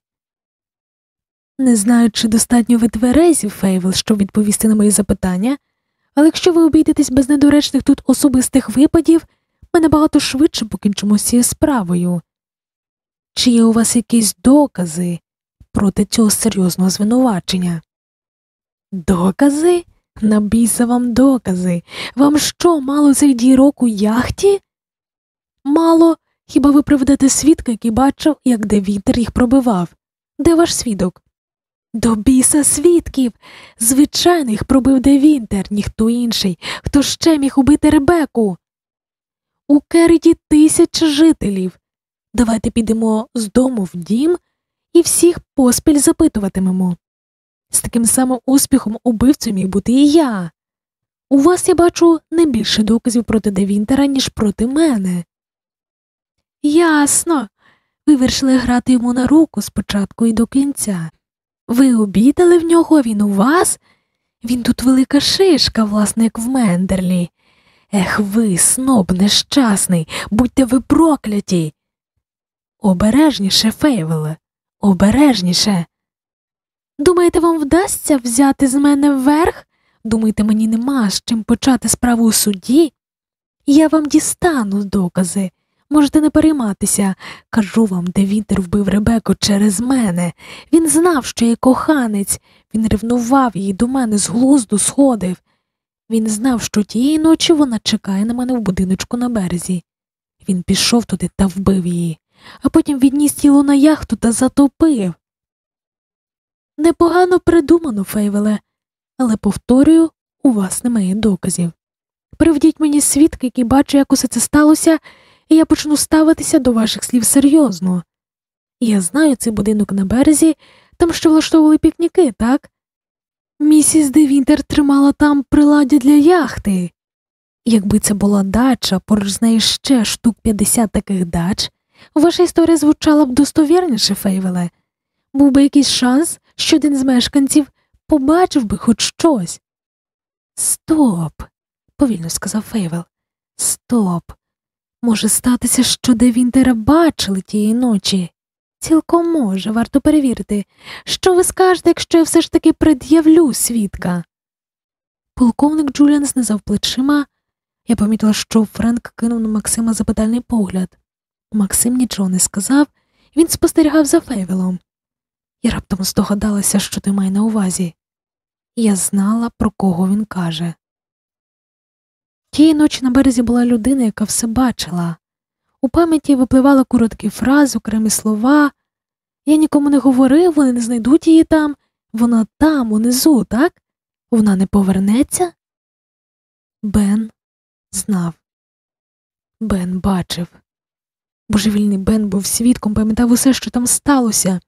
Не знаю, чи достатньо ви Фейвел, щоб відповісти на мої запитання, але якщо ви обійдетесь без недоречних тут особистих випадів, ми набагато швидше покінчимо з цією справою. Чи є у вас якісь докази проти цього серйозного звинувачення? Докази? Набійся вам докази. Вам що, мало цих дірок у яхті? Мало, хіба ви приведете свідка, який бачив, як де вітер їх пробивав? Де ваш свідок? До біса свідків. Звичайно, їх пробив де Вінтер, ніхто інший. Хто ще міг убити Ребеку? У Кереді тисяча жителів. Давайте підемо з дому в дім і всіх поспіль запитуватимемо. З таким самим успіхом убивцем міг бути і я. У вас я бачу не більше доказів проти Девінтера, ніж проти мене. Ясно. Ви вирішили грати йому на руку спочатку і до кінця. Ви обідали в нього, він у вас? Він тут велика шишка, власне, як в Мендерлі. Ех ви, сноб нещасний, будьте ви прокляті. Обережніше, Фейвеле, обережніше. Думаєте, вам вдасться взяти з мене вверх? Думаєте, мені нема з чим почати справу у суді? Я вам дістану докази. Можете не перейматися. Кажу вам, де вітер вбив Ребеку через мене. Він знав, що я коханець, він ревнував її до мене з глузду сходив. Він знав, що тієї ночі вона чекає на мене в будиночку на березі. Він пішов туди та вбив її, а потім відніс тіло на яхту та затопив. Непогано придумано, Фейвеле, але повторюю, у вас немає доказів. Приведіть мені свідки, який бачу, як усе це сталося, і я почну ставитися до ваших слів серйозно. Я знаю цей будинок на березі, там що влаштовували пікніки, так? Місіс де Вінтер тримала там приладдя для яхти. Якби це була дача, поруч з нею ще штук 50 таких дач, ваша історія звучала б достовірніше, Фейвеле. Був би якийсь шанс, що один з мешканців побачив би хоч щось. Стоп, повільно сказав Фейвел. Стоп. Може статися, що де Вінтера бачили тієї ночі. Цілком може, варто перевірити. Що ви скажете, якщо я все ж таки пред'явлю свідка? Полковник Джуліан знизав плечима. Я помітила, що Френк кинув на Максима запитальний погляд. Максим нічого не сказав, він спостерігав за Фейвелом. Я раптом здогадалася, що ти має на увазі. Я знала, про кого він каже. Тієї ночі на березі була людина, яка все бачила. У пам'яті випливали короткі фрази, окремі слова. Я нікому не говорив, вони не знайдуть її там, вона там, унизу, так? Вона не повернеться? Бен знав. Бен бачив. Божевільний Бен був свідком, пам'ятав усе, що там сталося.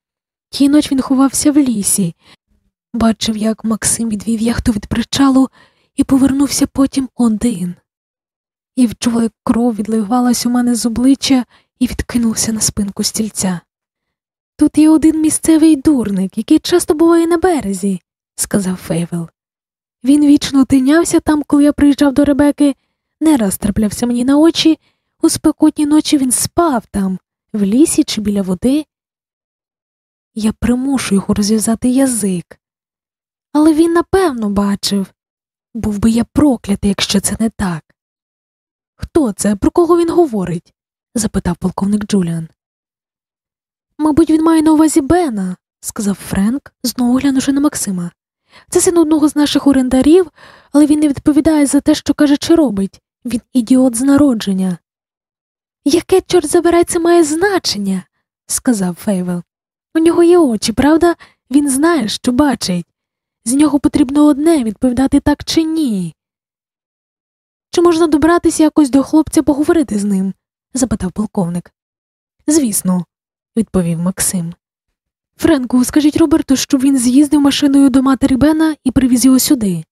Тієї ноч він ховався в лісі, бачив, як Максим відвів яхту від причалу і повернувся потім один. Я відчула, як кров відлила у мене з обличчя і відкинулася на спинку стільця. Тут є один місцевий дурник, який часто буває на березі, сказав Фейвел. Він вічно тинявся там, коли я приїжджав до Ребеки, не раз траплявся мені на очі, у спекотні ночі він спав там, в лісі чи біля води. Я примушу його розв'язати язик. Але він напевно бачив. Був би я проклятий, якщо це не так. Хто це? Про кого він говорить? запитав полковник Джуліан. Мабуть, він має на увазі Бена, сказав Френк, знову глянувши на Максима. Це син одного з наших орендарів, але він не відповідає за те, що каже, чи робить. Він ідіот з народження. Яке, чорт забирай, це має значення, сказав Фейвел. У нього є очі, правда? Він знає, що бачить. З нього потрібно одне відповідати так чи ні. Чи можна добратися якось до хлопця поговорити з ним? запитав полковник. Звісно, відповів Максим. Френку, скажіть Роберту, щоб він з'їздив машиною до матері Бена і привіз його сюди.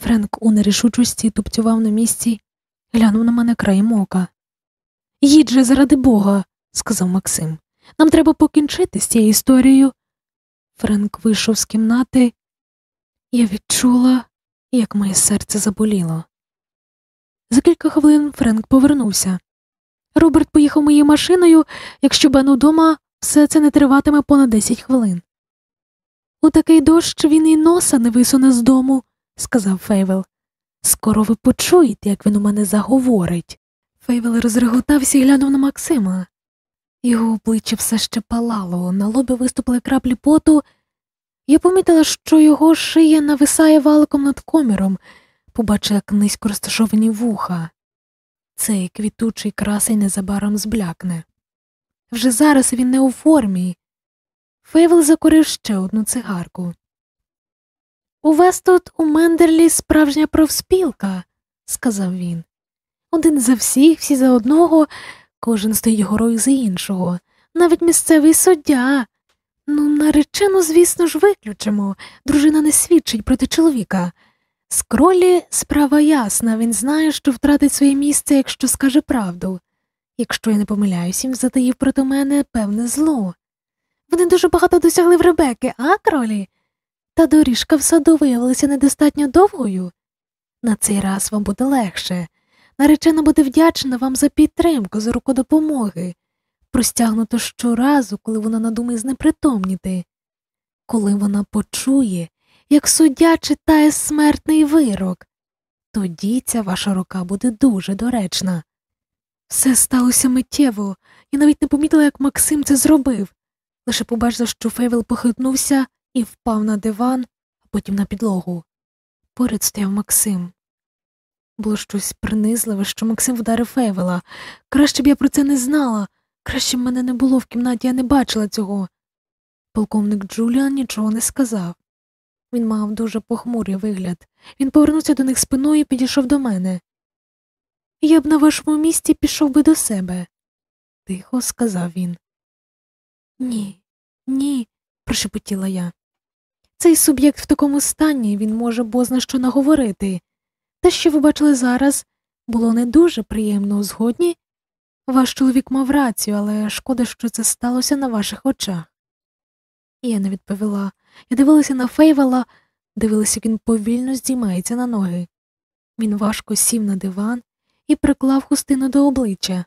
Френк у нерішучості тупцював на місці, глянув на мене краєм ока. Їдь же, заради бога, сказав Максим. Нам треба покінчити з цією історією. Френк вийшов з кімнати, я відчула, як моє серце заболіло. За кілька хвилин Френк повернувся. Роберт поїхав моєю машиною, якщо Бен удома, все це не триватиме понад 10 хвилин. У такий дощ він і носа не висуне з дому, сказав Фейвел. Скоро ви почуєте, як він у мене заговорить. Фейвел розреготався і глянув на Максима. Його обличчя все ще палало, на лобі виступили краплі поту. Я помітила, що його шия нависає валиком над коміром, побачила, як низько розташовані вуха. Цей квітучий красень незабаром зблякне. Вже зараз він не у формі. Фейвел закурив ще одну цигарку. У вас тут у Мендерлі справжня профспілка, сказав він. Один за всіх, всі за одного, кожен стоїть горою за іншого, навіть місцевий суддя. Ну, наречену, звісно ж, виключимо. Дружина не свідчить проти чоловіка. З кролі справа ясна, він знає, що втратить своє місце, якщо скаже правду. Якщо я не помиляюсь, він затаїв проти мене певне зло. Вони дуже багато досягли в Ребеки, а кролі? Та доріжка в саду виявилася недостатньо довгою. На цей раз вам буде легше. Наречена буде вдячна вам за підтримку, за руку допомоги, простягнуто щоразу, коли вона надумає знепритомніти, коли вона почує, як суддя читає смертний вирок, тоді ця ваша рука буде дуже доречна. Все сталося миттєво, я навіть не помітила, як Максим це зробив, лише побачила, що Фейвел похитнувся і впав на диван, а потім на підлогу. Поряд стояв Максим. Було щось принизливе, що Максим вдарив Фейвела. Краще б я про це не знала, краще б мене не було в кімнаті, я не бачила цього. Полковник Джуліан нічого не сказав. Він мав дуже похмурий вигляд. Він повернувся до них спиною і підійшов до мене. Я б на вашому місці пішов би до себе, тихо сказав він. Ні, ні, прошепотіла я. Цей суб'єкт в такому стані він може бозна що наговорити. Те, що ви бачили зараз, було не дуже приємно згодні. Ваш чоловік мав рацію, але шкода, що це сталося на ваших очах. Я не відповіла. Я дивилася на Фейвела, дивилася, як він повільно здіймається на ноги. Він важко сів на диван і приклав хустину до обличчя.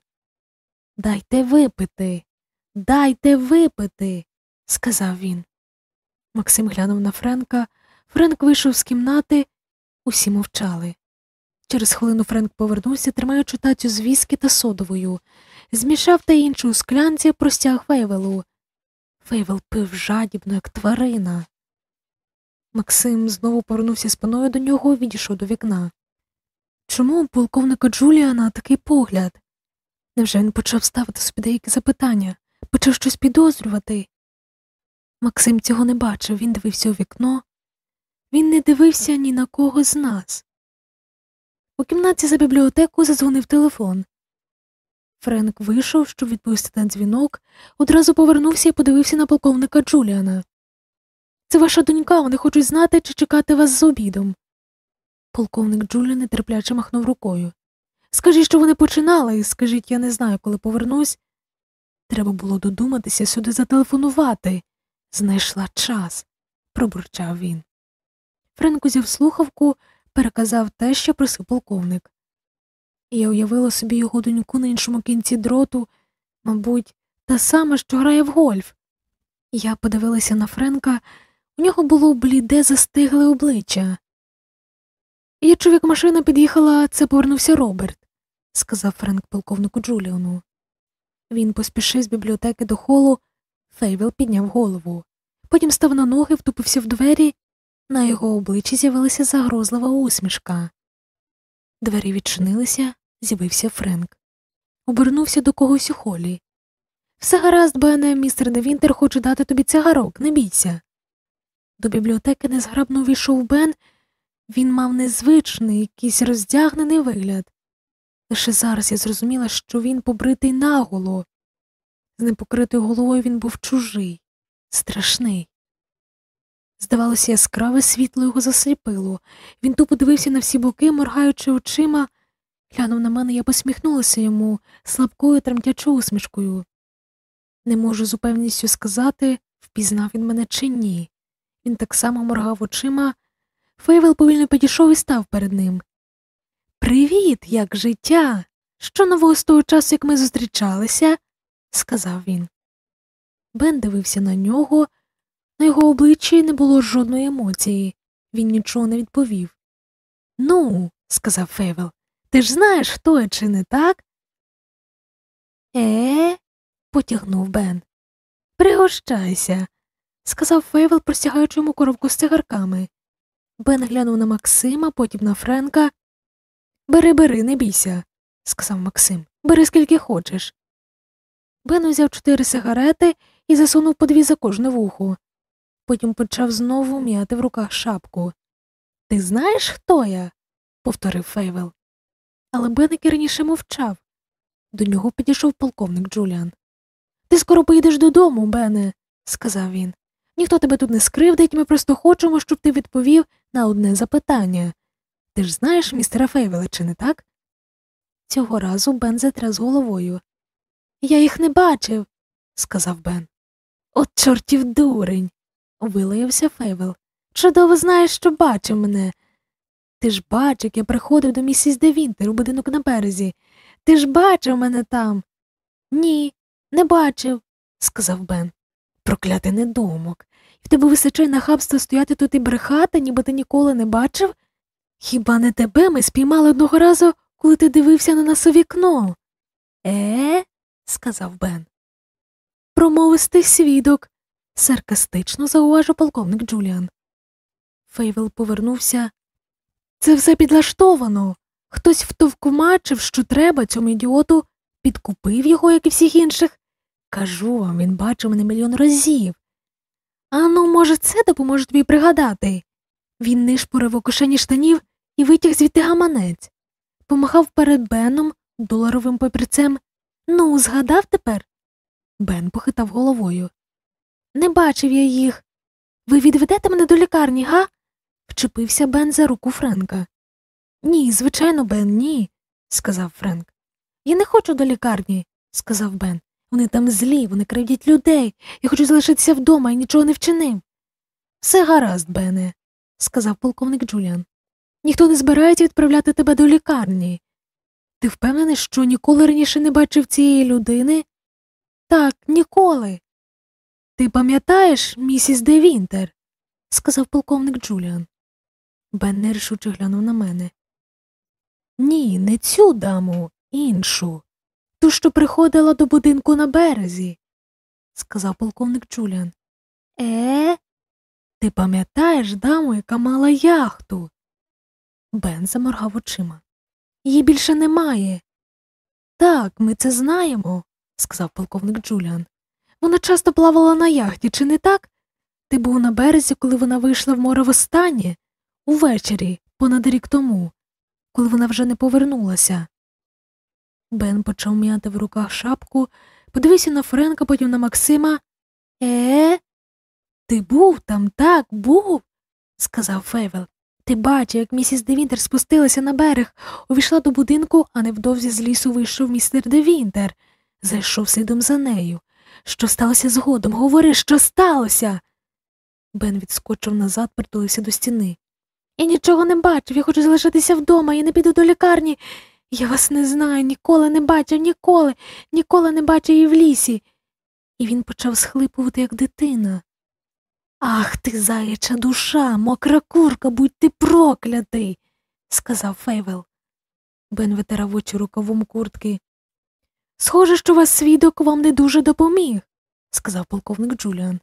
Дайте випити, дайте випити, сказав він. Максим глянув на Френка. Френк вийшов з кімнати, усі мовчали. Через хвилину Френк повернувся, тримаючи тацю з віскі та содовою, змішав те й інше у склянці, простяг Фейвелу. Фейвел пив жадібно, як тварина. Максим знову повернувся спиною до нього і відійшов до вікна. Чому у полковника Джуліана такий погляд? Невже він почав ставити собі деякі запитання, почав щось підозрювати? Максим цього не бачив, він дивився у вікно, він не дивився ні на кого з нас. У кімнаті за бібліотеку задзвонив телефон. Френк вийшов, щоб відповісти на дзвінок, одразу повернувся і подивився на полковника Джуліана. Це ваша донька, вони хочуть знати, чи чекати вас з обідом. Полковник Джуліан нетерпляче махнув рукою. Скажіть, що вони починали, і скажіть, я не знаю, коли повернусь. Треба було додуматися сюди зателефонувати. Знайшла час, пробурчав він. Френк узяв слухавку, переказав те, що просив полковник. Я уявила собі його доньку на іншому кінці дроту, мабуть, та сама, що грає в гольф. Я подивилася на Френка, у нього було бліде застигле обличчя. Як машина під'їхала, це повернувся Роберт, сказав Френк полковнику Джуліану. Він поспішив з бібліотеки до холу, Фейвел підняв голову. Потім став на ноги, втупився в двері, на його обличчі з'явилася загрозлива усмішка. Двері відчинилися, з'явився Френк. Обернувся до когось у холі. Все гаразд, Бене, містер Девінтер хоче дати тобі цигарок, не бійся. До бібліотеки незграбно увійшов Бен, він мав незвичний, якийсь роздягнений вигляд. Лише зараз я зрозуміла, що він побритий наголо. З непокритою головою він був чужий, страшний. Здавалося, яскраве світло його засліпило. Він тупо дивився на всі боки, моргаючи очима, глянув на мене, я посміхнулася йому слабкою тремтячою усмішкою. Не можу з упевненістю сказати, впізнав він мене чи ні. Він так само моргав очима. Фейвел повільно підійшов і став перед ним. Привіт, як життя! Що нового з того часу, як ми зустрічалися? сказав він. Бен дивився на нього, на його обличчі не було жодної емоції, він нічого не відповів. Ну, сказав Фейвел, ти ж знаєш, хто я, чи не так? Е, потягнув Бен. Пригощайся, сказав Фейвел, простягаючи йому коробку з цигарками. Бен глянув на Максима, потім на Френка. Бери, бери, не бійся, сказав Максим. Бери скільки хочеш. Бен узяв чотири сигарети і засунув по дві за кожне вухо. Потім почав знову м'яти в руках шапку. Ти знаєш, хто я? повторив Фейвел. Але Бен, як раніше, мовчав. До нього підійшов полковник Джуліан. Ти скоро поїдеш додому, Бене, сказав він. Ніхто тебе тут не скривдить, ми просто хочемо, щоб ти відповів на одне запитання. Ти ж знаєш містера Фейвела, чи не так? Цього разу Бен затряс головою. Я їх не бачив, сказав Бен. От чортів дурень, вилаявся Фейвел. Чудово знаєш, що бачив мене. Ти ж бачив, як я приходив до місіс де Вінтер у будинок на березі. Ти ж бачив мене там. Ні, не бачив, сказав Бен. Проклятий недумок. В тебе вистачає нахабства стояти тут і брехати, ніби ти ніколи не бачив? Хіба не тебе ми спіймали одного разу, коли ти дивився на нас у вікно? Е, сказав Бен. Промовистий свідок, саркастично зауважив полковник Джуліан. Фейвел повернувся. Це все підлаштовано. Хтось втовкумачив, що треба цьому ідіоту, підкупив його, як і всіх інших. Кажу вам, він бачив мене мільйон разів. А ну, може, це допоможе тобі пригадати. Він нишпорив у кишені штанів і витяг звідти гаманець, помахав перед Беном доларовим папірцем. Ну, згадав тепер? Бен похитав головою. Не бачив я їх. Ви відведете мене до лікарні, га? вчепився Бен за руку Френка. Ні, звичайно, Бен, ні, сказав Френк. Я не хочу до лікарні, сказав Бен. Вони там злі, вони кривдять людей. Я хочу залишитися вдома і нічого не вчинив. Все гаразд, Бене, сказав полковник Джуліан. Ніхто не збирається відправляти тебе до лікарні. Ти впевнений, що ніколи раніше не бачив цієї людини? Так, ніколи. Ти пам'ятаєш, місіс Де Вінтер? сказав полковник Джуліан. Бен нерішуче глянув на мене. Ні, не цю даму, іншу. Ту, що приходила до будинку на березі, сказав полковник Джуліан. Е, Ти пам'ятаєш даму, яка мала яхту? Бен заморгав очима. Її більше немає. Так, ми це знаємо, сказав полковник Джуліан. Вона часто плавала на яхті, чи не так? Ти був на березі, коли вона вийшла в море востаннє, увечері, понад рік тому, коли вона вже не повернулася. Бен почав м'яти в руках шапку, подивився на Френка, потім на Максима. Е, ти був там, так, був, сказав Фейвел. Ти бачив, як місіс де Вінтер спустилася на берег, увійшла до будинку, а невдовзі з лісу вийшов містер де Вінтер. Зайшов слідом за нею. Що сталося згодом? Говори, що сталося. Бен відскочив назад, притулився до стіни. Я нічого не бачив, я хочу залишитися вдома, я не піду до лікарні. Я вас не знаю, ніколи не бачив, ніколи, ніколи не бачив її в лісі. І він почав схлипувати, як дитина. Ах ти, заяча душа, мокра курка, будь ти проклятий, сказав Фейвел. Бен витирав очі рукавом куртки. Схоже, що ваш свідок вам не дуже допоміг, сказав полковник Джуліан.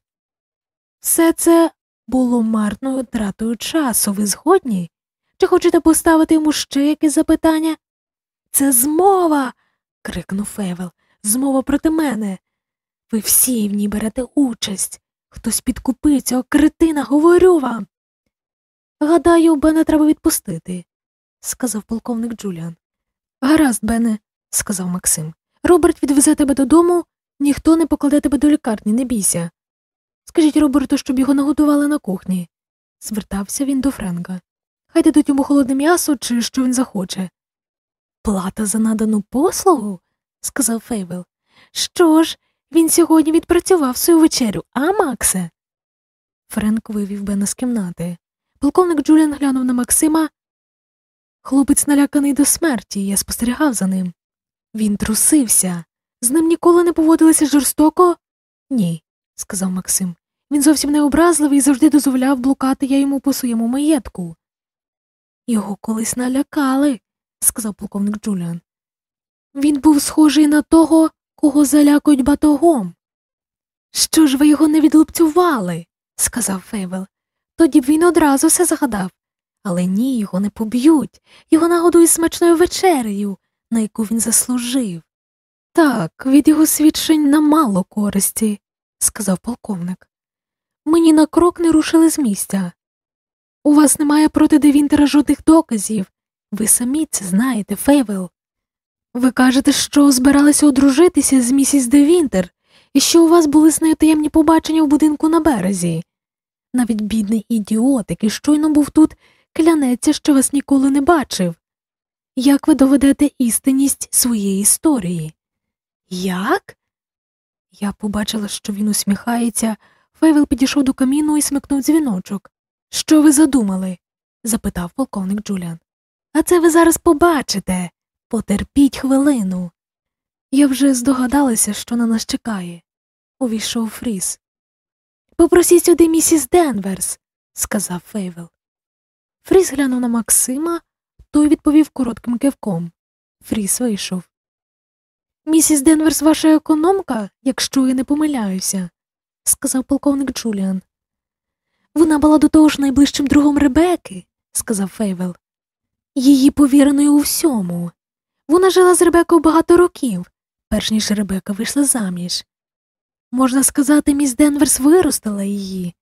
Все це було марною тратою часу, ви згодні? Чи хочете поставити йому ще якесь запитання? Це змова. крикнув Фейвел. Змова проти мене. Ви всі в ній берете участь. Хтось підкупив цього кретина, говорю вам. Гадаю, Бена треба відпустити, сказав полковник Джуліан. Гаразд, Бене, сказав Максим. Роберт відвезе тебе додому, ніхто не покладе тебе до лікарні, не бійся. Скажіть Роберту, щоб його нагодували на кухні. Звертався він до Френка. Хай дадуть йому холодне м'ясо чи що він захоче. Плата за надану послугу? сказав Фейвел. Що ж, він сьогодні відпрацював свою вечерю, а Максе? Френк вивів Бена з кімнати. Полковник Джуліан глянув на Максима. Хлопець наляканий до смерті, я спостерігав за ним. Він трусився. З ним ніколи не поводилися жорстоко? Ні, сказав Максим. Він зовсім необразливий і завжди дозволяв блукати я йому по своєму маєтку. Його колись налякали, сказав полковник Джуліан. Він був схожий на того, кого залякують батогом. Що ж ви його не відлупцювали? сказав Фейвел. Тоді б він одразу все згадав. Але ні, його не поб'ють, його нагодують смачною вечерею, на яку він заслужив. Так, від його свідчень нам мало користі, сказав полковник. Ми ні на крок не рушили з місця. У вас немає проти Девінтера жодних доказів. Ви самі це знаєте, Фейвел. Ви кажете, що збиралися одружитися з місіс Девінтер, і що у вас були з нею таємні побачення в будинку на березі. Навіть бідний ідіот, який щойно був тут, клянеться, що вас ніколи не бачив. Як ви доведете істинність своєї історії? Як? Я побачила, що він усміхається. Фейвел підійшов до каміну і смикнув дзвіночок. Що ви задумали? запитав полковник Джуліан. А це ви зараз побачите. Потерпіть хвилину. Я вже здогадалася, що на нас чекає. Увійшов Фріс. Попросіть сюди місіс Денверс, сказав Фейвел. Фріс глянув на Максима, той відповів коротким кивком. Фріс вийшов. Місіс Денверс ваша економка, якщо я не помиляюся, сказав полковник Джуліан. Вона була до того ж найближчим другом Ребеки, сказав Фейвел. Її повіреною у всьому. Вона жила з Ребекою багато років, перш ніж Ребека вийшла заміж. Можна сказати, міс Денверс виростила її.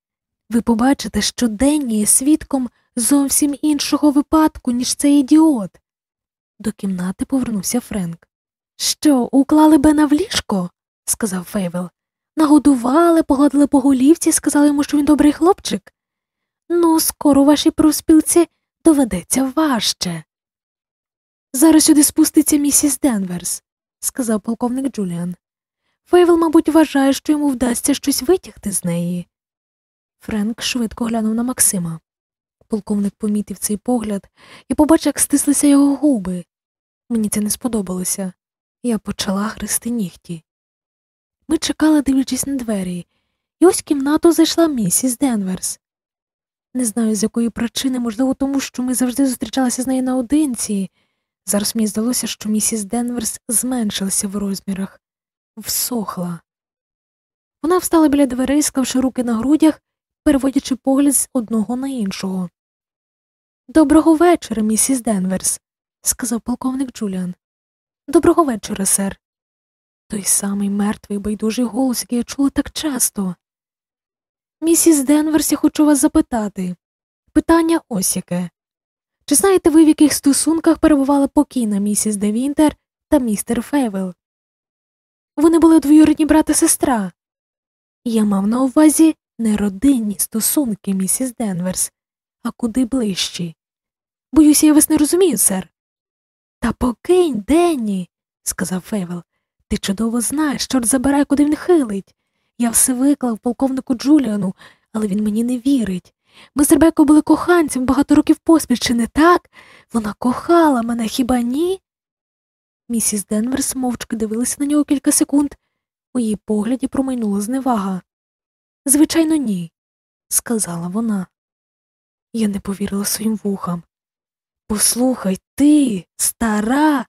Ви побачите, що Денні є свідком зовсім іншого випадку, ніж цей ідіот. До кімнати повернувся Френк. Що, уклали Бена в ліжко? сказав Фейвел. Нагодували, погладили по голівці, сказали йому, що він добрий хлопчик. Ну, скоро вашій профспілці доведеться важче. Зараз сюди спуститься місіс Денверс, сказав полковник Джуліан. Фейвел, мабуть, вважає, що йому вдасться щось витягти з неї. Френк швидко глянув на Максима. Полковник помітив цей погляд і побачив, як стислися його губи. Мені це не сподобалося. Я почала гризти нігті. Ми чекали, дивлячись на двері, і ось в кімнату зайшла місіс Денверс. Не знаю, з якої причини, можливо, тому що ми завжди зустрічалися з нею наодинці. Зараз мені здалося, що місіс Денверс зменшилася в розмірах, всохла. Вона встала біля дверей, склавши руки на грудях, переводячи погляд з одного на іншого. Доброго вечора, місіс Денверс, сказав полковник Джуліан. Доброго вечора, сер. Той самий мертвий байдужий голос, який я чула так часто. Місіс Денверс, я хочу вас запитати. Питання ось яке. Чи знаєте ви, в яких стосунках перебувала покійна місіс Девінтер та містер Фейвел? Вони були двоюрідні брат і сестра. Я мав на увазі не родинні стосунки, місіс Денверс, а куди ближчі. Боюся, я вас не розумію, сер. Та покинь, Денні, сказав Фейвел. Ти чудово знаєш, чорт забирай, куди він хилить. Я все виклав полковнику Джуліану, але він мені не вірить. Ми з Ребекою були коханцем багато років поспіль, чи не так? Вона кохала мене хіба ні? Місіс Денверс мовчки дивилася на нього кілька секунд. У її погляді промайнула зневага. Звичайно, ні, сказала вона. Я не повірила своїм вухам. Послухай, ти, стара,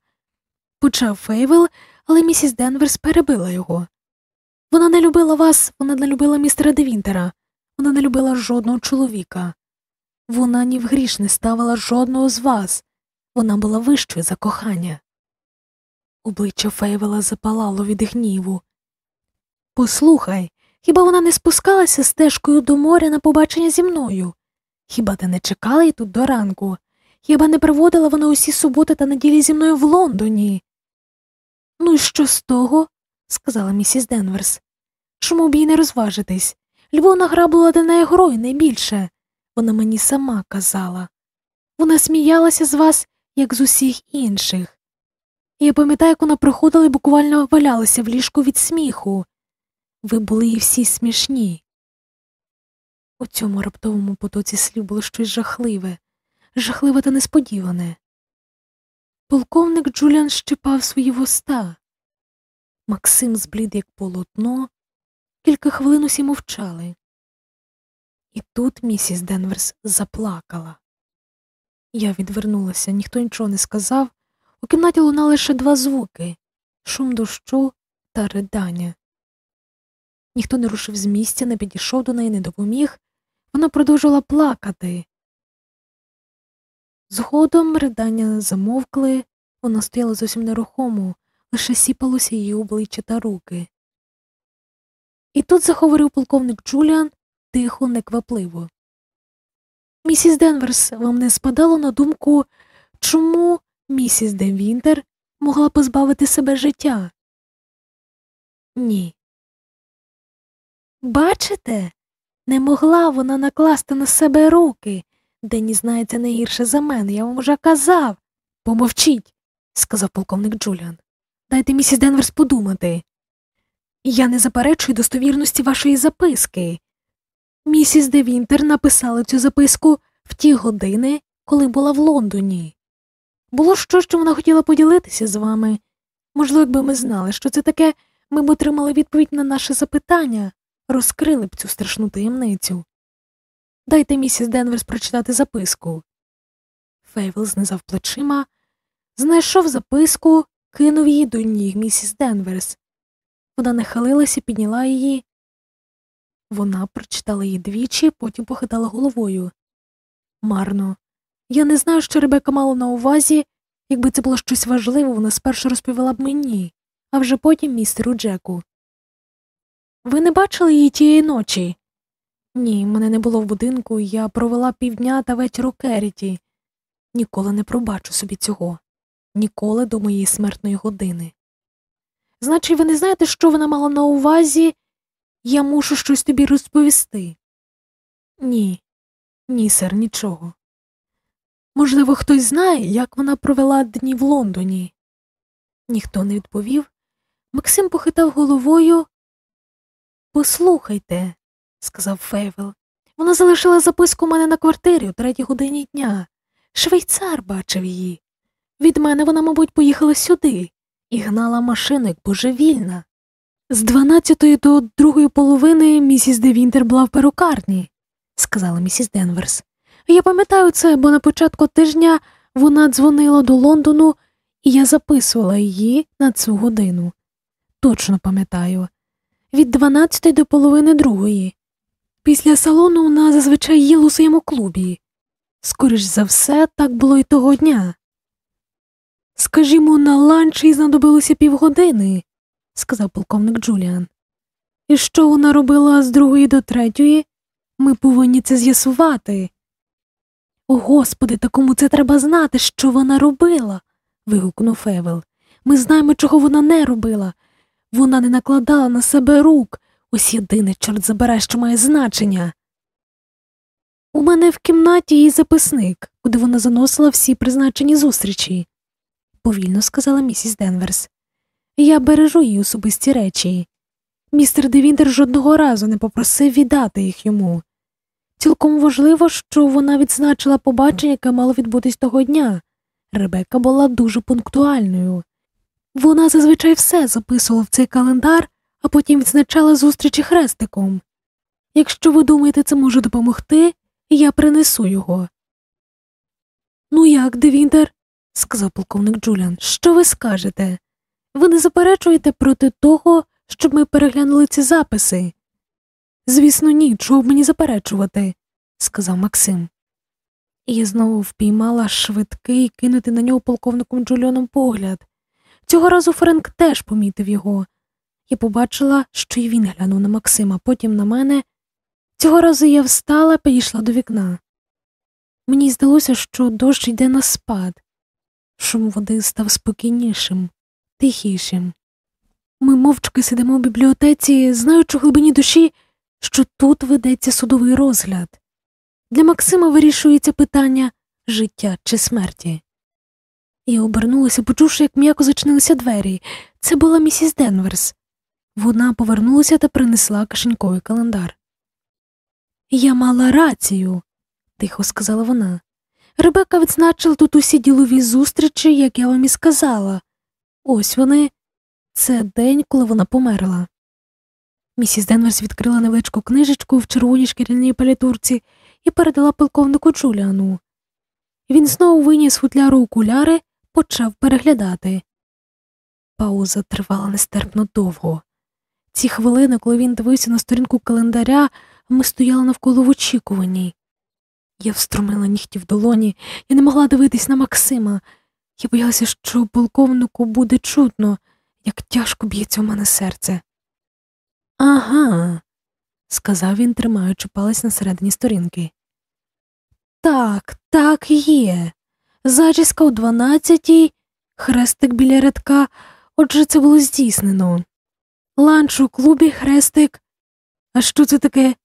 почав Фейвел, але місіс Денверс перебила його. Вона не любила вас, вона не любила містера Девінтера, вона не любила жодного чоловіка. Вона ні в гріш не ставила жодного з вас, вона була вищою за кохання. Обличчя Фейвела запалало від гніву. Послухай, хіба вона не спускалася стежкою до моря на побачення зі мною? Хіба ти не чекала її тут до ранку? Хіба не проводила вона усі суботи та неділі зі мною в Лондоні? Ну і що з того? сказала місіс Денверс. Чому б їй не розважитись? Львовна гра була для неї грою найбільше. Вона мені сама казала. Вона сміялася з вас, як з усіх інших. Я пам'ятаю, як вона приходила і буквально валялася в ліжку від сміху. Ви були і всі смішні. У цьому раптовому потоці слів було щось жахливе, жахливе та несподіване. Полковник Джуліан щипав свої вуста. Максим зблід, як полотно, кілька хвилин усі мовчали. І тут місіс Денверс заплакала. Я відвернулася, ніхто нічого не сказав. У кімнаті лунали лише два звуки шум дощу та ридання. Ніхто не рушив з місця, не підійшов до неї, не допоміг. Вона продовжувала плакати. Згодом ридання замовкли, вона стояла зовсім нерухомо, лише сіпалося її обличчя та руки. І тут заговорив полковник Джуліан тихо, неквапливо. Місіс Денверс, вам не спадало на думку, чому місіс Девінтер могла позбавити себе життя? Ні. Бачите, не могла вона накласти на себе руки. Денні знається не гірше за мене, я вам уже казав. Помовчіть, сказав полковник Джуліан. Дайте місіс Денверс подумати. Я не заперечую достовірності вашої записки. Місіс Девінтер написала цю записку в ті години, коли була в Лондоні. Було щось, що вона хотіла поділитися з вами. Можливо, якби ми знали, що це таке, ми б отримали відповідь на наше запитання, розкрили б цю страшну таємницю. Дайте місіс Денверс прочитати записку. Фейвел знизав плечима, знайшов записку, кинув її до ніг місіс Денверс. Вона нахилилася, підняла її. Вона прочитала її двічі, потім похитала головою. Марно. Я не знаю, що Ребека мала на увазі. Якби це було щось важливе, вона спершу розповіла б мені, а вже потім містеру Джеку. Ви не бачили її тієї ночі? Ні, мене не було в будинку, я провела півдня та вечір у Керіті. Ніколи не пробачу собі цього, ніколи до моєї смертної години. Значить, ви не знаєте, що вона мала на увазі? Я мушу щось тобі розповісти. Ні, ні, сер, нічого. Можливо, хтось знає, як вона провела дні в Лондоні. Ніхто не відповів. Максим похитав головою. Послухайте, сказав Фейвел. Вона залишила записку у мене на квартирі о третій годині дня. Швейцар бачив її. Від мене вона, мабуть, поїхала сюди і гнала машину, як божевільна. З дванадцятої до другої половини місіс Девінтер була в перукарні, сказала місіс Денверс. Я пам'ятаю це, бо на початку тижня вона дзвонила до Лондону, і я записувала її на цю годину. Точно пам'ятаю, від дванадцятої до половини другої. Після салону вона зазвичай їла у своєму клубі. Скоріш за все, так було й того дня. Скажімо, на ланч їй знадобилося півгодини, сказав полковник Джуліан. І що вона робила з другої до третьої? Ми повинні це з'ясувати. О, Господи, та кому це треба знати, що вона робила. вигукнув Фейвел. Ми знаємо, чого вона не робила. Вона не накладала на себе рук. Ось єдине, чорт забере, що має значення. У мене в кімнаті її записник, куди вона заносила всі призначені зустрічі, повільно сказала місіс Денверс. Я бережу її особисті речі. Містер Девінтер жодного разу не попросив віддати їх йому. Цілком важливо, що вона відзначила побачення, яке мало відбутись того дня. Ребека була дуже пунктуальною. Вона зазвичай все записувала в цей календар, а потім відзначала зустрічі хрестиком. Якщо ви думаєте, це може допомогти, я принесу його. Ну як, Девінтер? сказав полковник Джуліан, що ви скажете? Ви не заперечуєте проти того, щоб ми переглянули ці записи? Звісно, ні, чого б мені заперечувати, сказав Максим. І я знову впіймала швидкий кинути на нього полковником Джуліоном погляд. Цього разу Френк теж помітив його. Я побачила, що й він глянув на Максима, потім на мене. Цього разу я встала підійшла до вікна. Мені здалося, що дощ йде на спад. Шум води став спокійнішим, тихішим. Ми мовчки сидимо в бібліотеці, знаючи в глибині душі, що тут ведеться судовий розгляд. Для Максима вирішується питання життя чи смерті. Я обернулася, почувши, як м'яко зачинилися двері. Це була місіс Денверс. Вона повернулася та принесла кишеньковий календар. Я мала рацію, тихо сказала вона. Ребека відзначила тут усі ділові зустрічі, як я вам і сказала. Ось вони. Це день, коли вона померла. Місіс Денверс відкрила невеличку книжечку в червоній шкіряній палітурці і передала полковнику Джуліану. Він знову виніс футляру окуляри, почав переглядати. Пауза тривала нестерпно довго. Ці хвилини, коли він дивився на сторінку календаря, ми стояли навколо в очікуванні. Я встромила нігті в долоні і не могла дивитись на Максима. Я боялася, що полковнику буде чутно, як тяжко б'ється у мене серце. Ага, сказав він, тримаючи палець на середині сторінки. Так, так є. Зачіска у дванадцятій, хрестик біля рядка, отже, це було здійснено. Ланч у клубі, хрестик. А що це таке?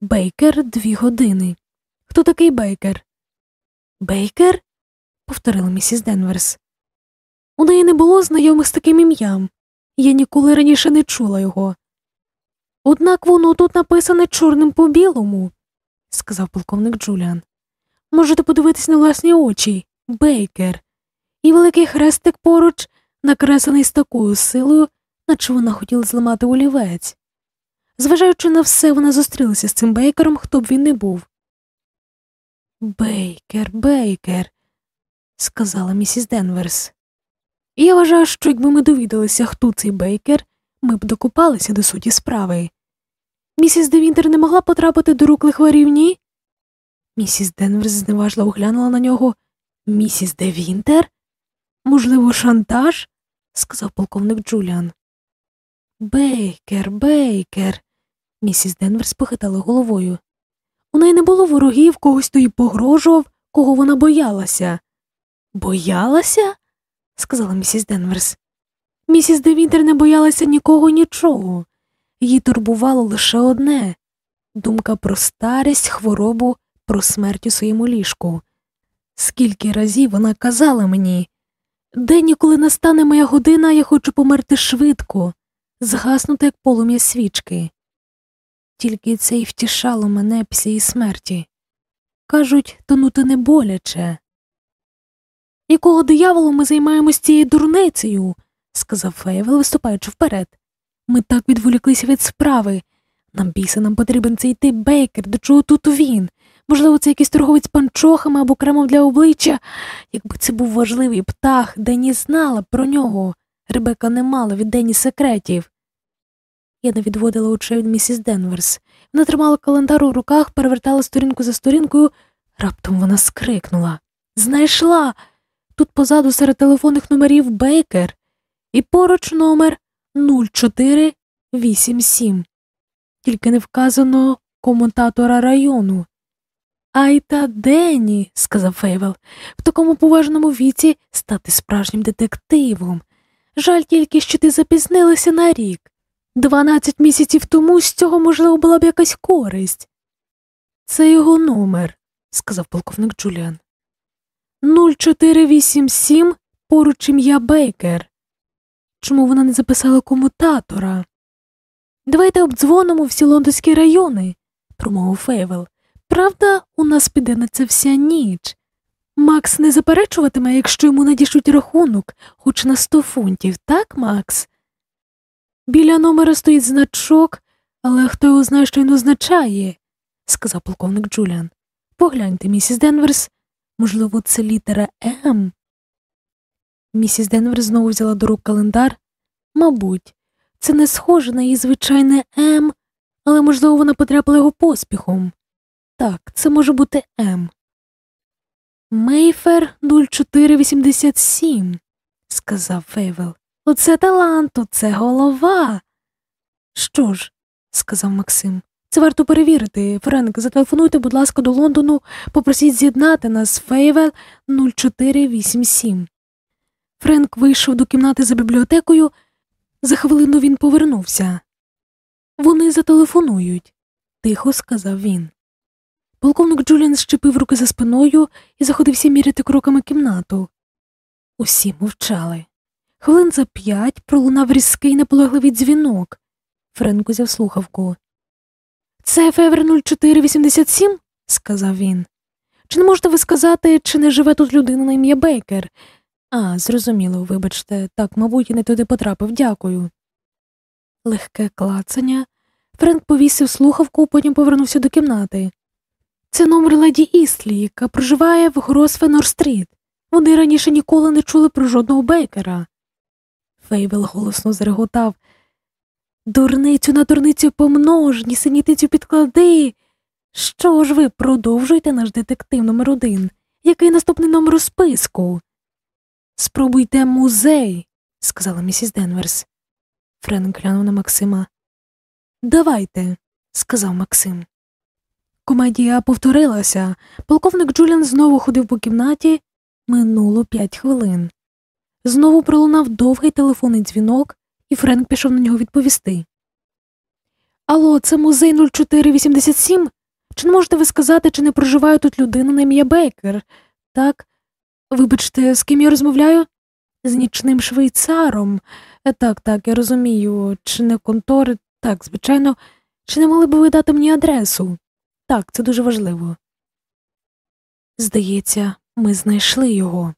Бейкер дві години. Хто такий Бейкер? Бейкер? повторила місіс Денверс. У неї не було знайомих з таким ім'ям. Я ніколи раніше не чула його. Однак воно тут написане чорним по білому, сказав полковник Джуліан. Можете подивитись на власні очі Бейкер, і великий хрестик поруч, накреслений з такою силою, наче вона хотіла зламати олівець. Зважаючи на все, вона зустрілася з цим бейкером, хто б він не був. Бейкер, бейкер, сказала місіс Денверс. Я вважаю, що якби ми довідалися, хто цей бейкер, ми б докопалися до суті справи. Місіс де Вінтер не могла потрапити до рук лихварів, ні? Місіс Денверс зневажливо глянула на нього. Місіс де Вінтер? Можливо, шантаж? сказав полковник Джуліан. Бейкер, бейкер. Місіс Денверс похитала головою. У неї не було ворогів, когось, хто погрожував, кого вона боялася. Боялася? сказала місіс Денверс. Місіс Девінтер не боялася нікого нічого. Її турбувало лише одне думка про старість, хворобу, про смерть у своєму ліжку. Скільки разів вона казала мені день, коли настане моя година, я хочу померти швидко, згаснути, як полум'я свічки. Тільки це й втішало мене її смерті. Кажуть, тонути не боляче. Якого диявола ми займаємось цією дурницею? сказав Фейвел, виступаючи вперед. Ми так відволіклися від справи. На біса, нам потрібен цей тип бейкер, до чого тут він? Можливо, це якийсь торговець панчохами або кремом для обличчя. Якби це був важливий птах, Дені знала про нього. Ребека не мала від Дені секретів. Я не відводила очей від місіс Денверс. Вона тримала календар у руках, перевертала сторінку за сторінкою. Раптом вона скрикнула. Знайшла. Тут позаду серед телефонних номерів Бейкер і поруч номер 0487. Тільки не вказано комутатора району. Ай та Денні, сказав Фейвел, в такому поважному віці стати справжнім детективом. Жаль тільки, що ти запізнилася на рік. Дванадцять місяців тому з цього, можливо, була б якась користь. Це його номер, сказав полковник Джуліан. 0487 поруч ім'я Бейкер. Чому вона не записала комутатора? Давайте обдзвонимо всі лондонські райони, промовив Фейвел. Правда, у нас піде на це вся ніч. Макс не заперечуватиме, якщо йому надішлють рахунок, хоч на сто фунтів, так, Макс? Біля номера стоїть значок, але хто його знає, що він означає, сказав полковник Джуліан. Погляньте, місіс Денверс, можливо, це літера М. Місіс Денверс знову взяла до рук календар. Мабуть, це не схоже на її звичайне М, але, можливо, вона надряпала його поспіхом. Так, це може бути М. Мейфер 0487, сказав Фейвел. Оце талант, оце голова. Що ж, сказав Максим, це варто перевірити. Френк, зателефонуйте, будь ласка, до Лондону, попросіть з'єднати нас Мейфер 0487. Френк вийшов до кімнати за бібліотекою. За хвилину він повернувся. Вони зателефонують, тихо сказав він. Полковник Джуліан зчепив руки за спиною і заходився міряти кроками кімнату. Усі мовчали. Хвилин за п'ять пролунав різкий наполегливий дзвінок. Френк узяв слухавку. Це Мейфер 0487? сказав він. Чи не можете ви сказати, чи не живе тут людина на ім'я Бейкер? А, зрозуміло, вибачте, так, мабуть, я не туди потрапив, дякую. Легке клацання. Френк повісив слухавку, потім повернувся до кімнати. Це номер леді Істлі, яка проживає в Гросвенор-стріт. Вони раніше ніколи не чули про жодного бейкера. Фейвел голосно зареготав. Дурницю на дурницю помнож, нісенітицю підклади. Що ж ви продовжуєте наш детектив номер один? Який наступний номер у списку? Спробуйте музей, сказала місіс Денверс. Френк глянув на Максима. Давайте, сказав Максим. Комедія повторилася. Полковник Джуліан знову ходив по кімнаті. Минуло п'ять хвилин. Знову пролунав довгий телефонний дзвінок, і Френк пішов на нього відповісти. Алло, це музей 0487? Чи не можете ви сказати, чи не проживає тут людина на ім'я Бейкер? Так, вибачте, з ким я розмовляю? З нічним швейцаром. Е, так, так, я розумію, чи не контори, так, звичайно, чи не могли б ви дати мені адресу? Так, це дуже важливо. Здається, ми знайшли його.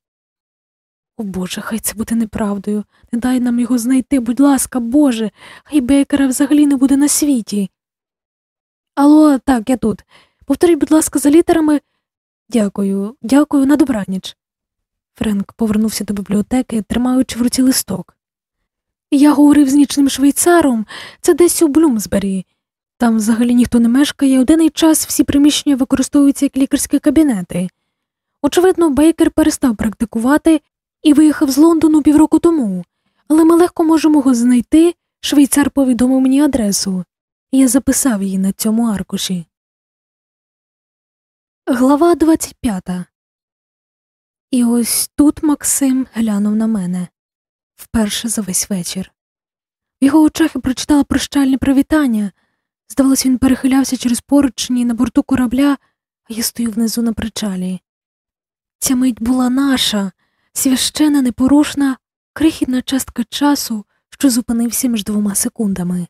О Боже, хай це буде неправдою. Не дай нам його знайти, будь ласка, Боже, хай Бейкера взагалі не буде на світі. Алло, так, я тут. Повторіть, будь ласка, за літерами. Дякую, дякую, на добраніч. Френк повернувся до бібліотеки, тримаючи в руці листок. Я говорив з нічним швейцаром, це десь у Блюмсбері. Там взагалі ніхто не мешкає, у час всі приміщення використовуються як лікарські кабінети. Очевидно, Бейкер перестав практикувати і виїхав з Лондону півроку тому, але ми легко можемо його знайти. Швейцар повідомив мені адресу, і я записав її на цьому аркуші. Глава 25 І ось тут Максим глянув на мене вперше за весь вечір. В його очах я прочитала прощальне привітання. Здавалось, він перехилявся через поручні на борту корабля, а я стою внизу на причалі. Ця мить була наша, священа, непорушна, крихітна частка часу, що зупинився між двома секундами.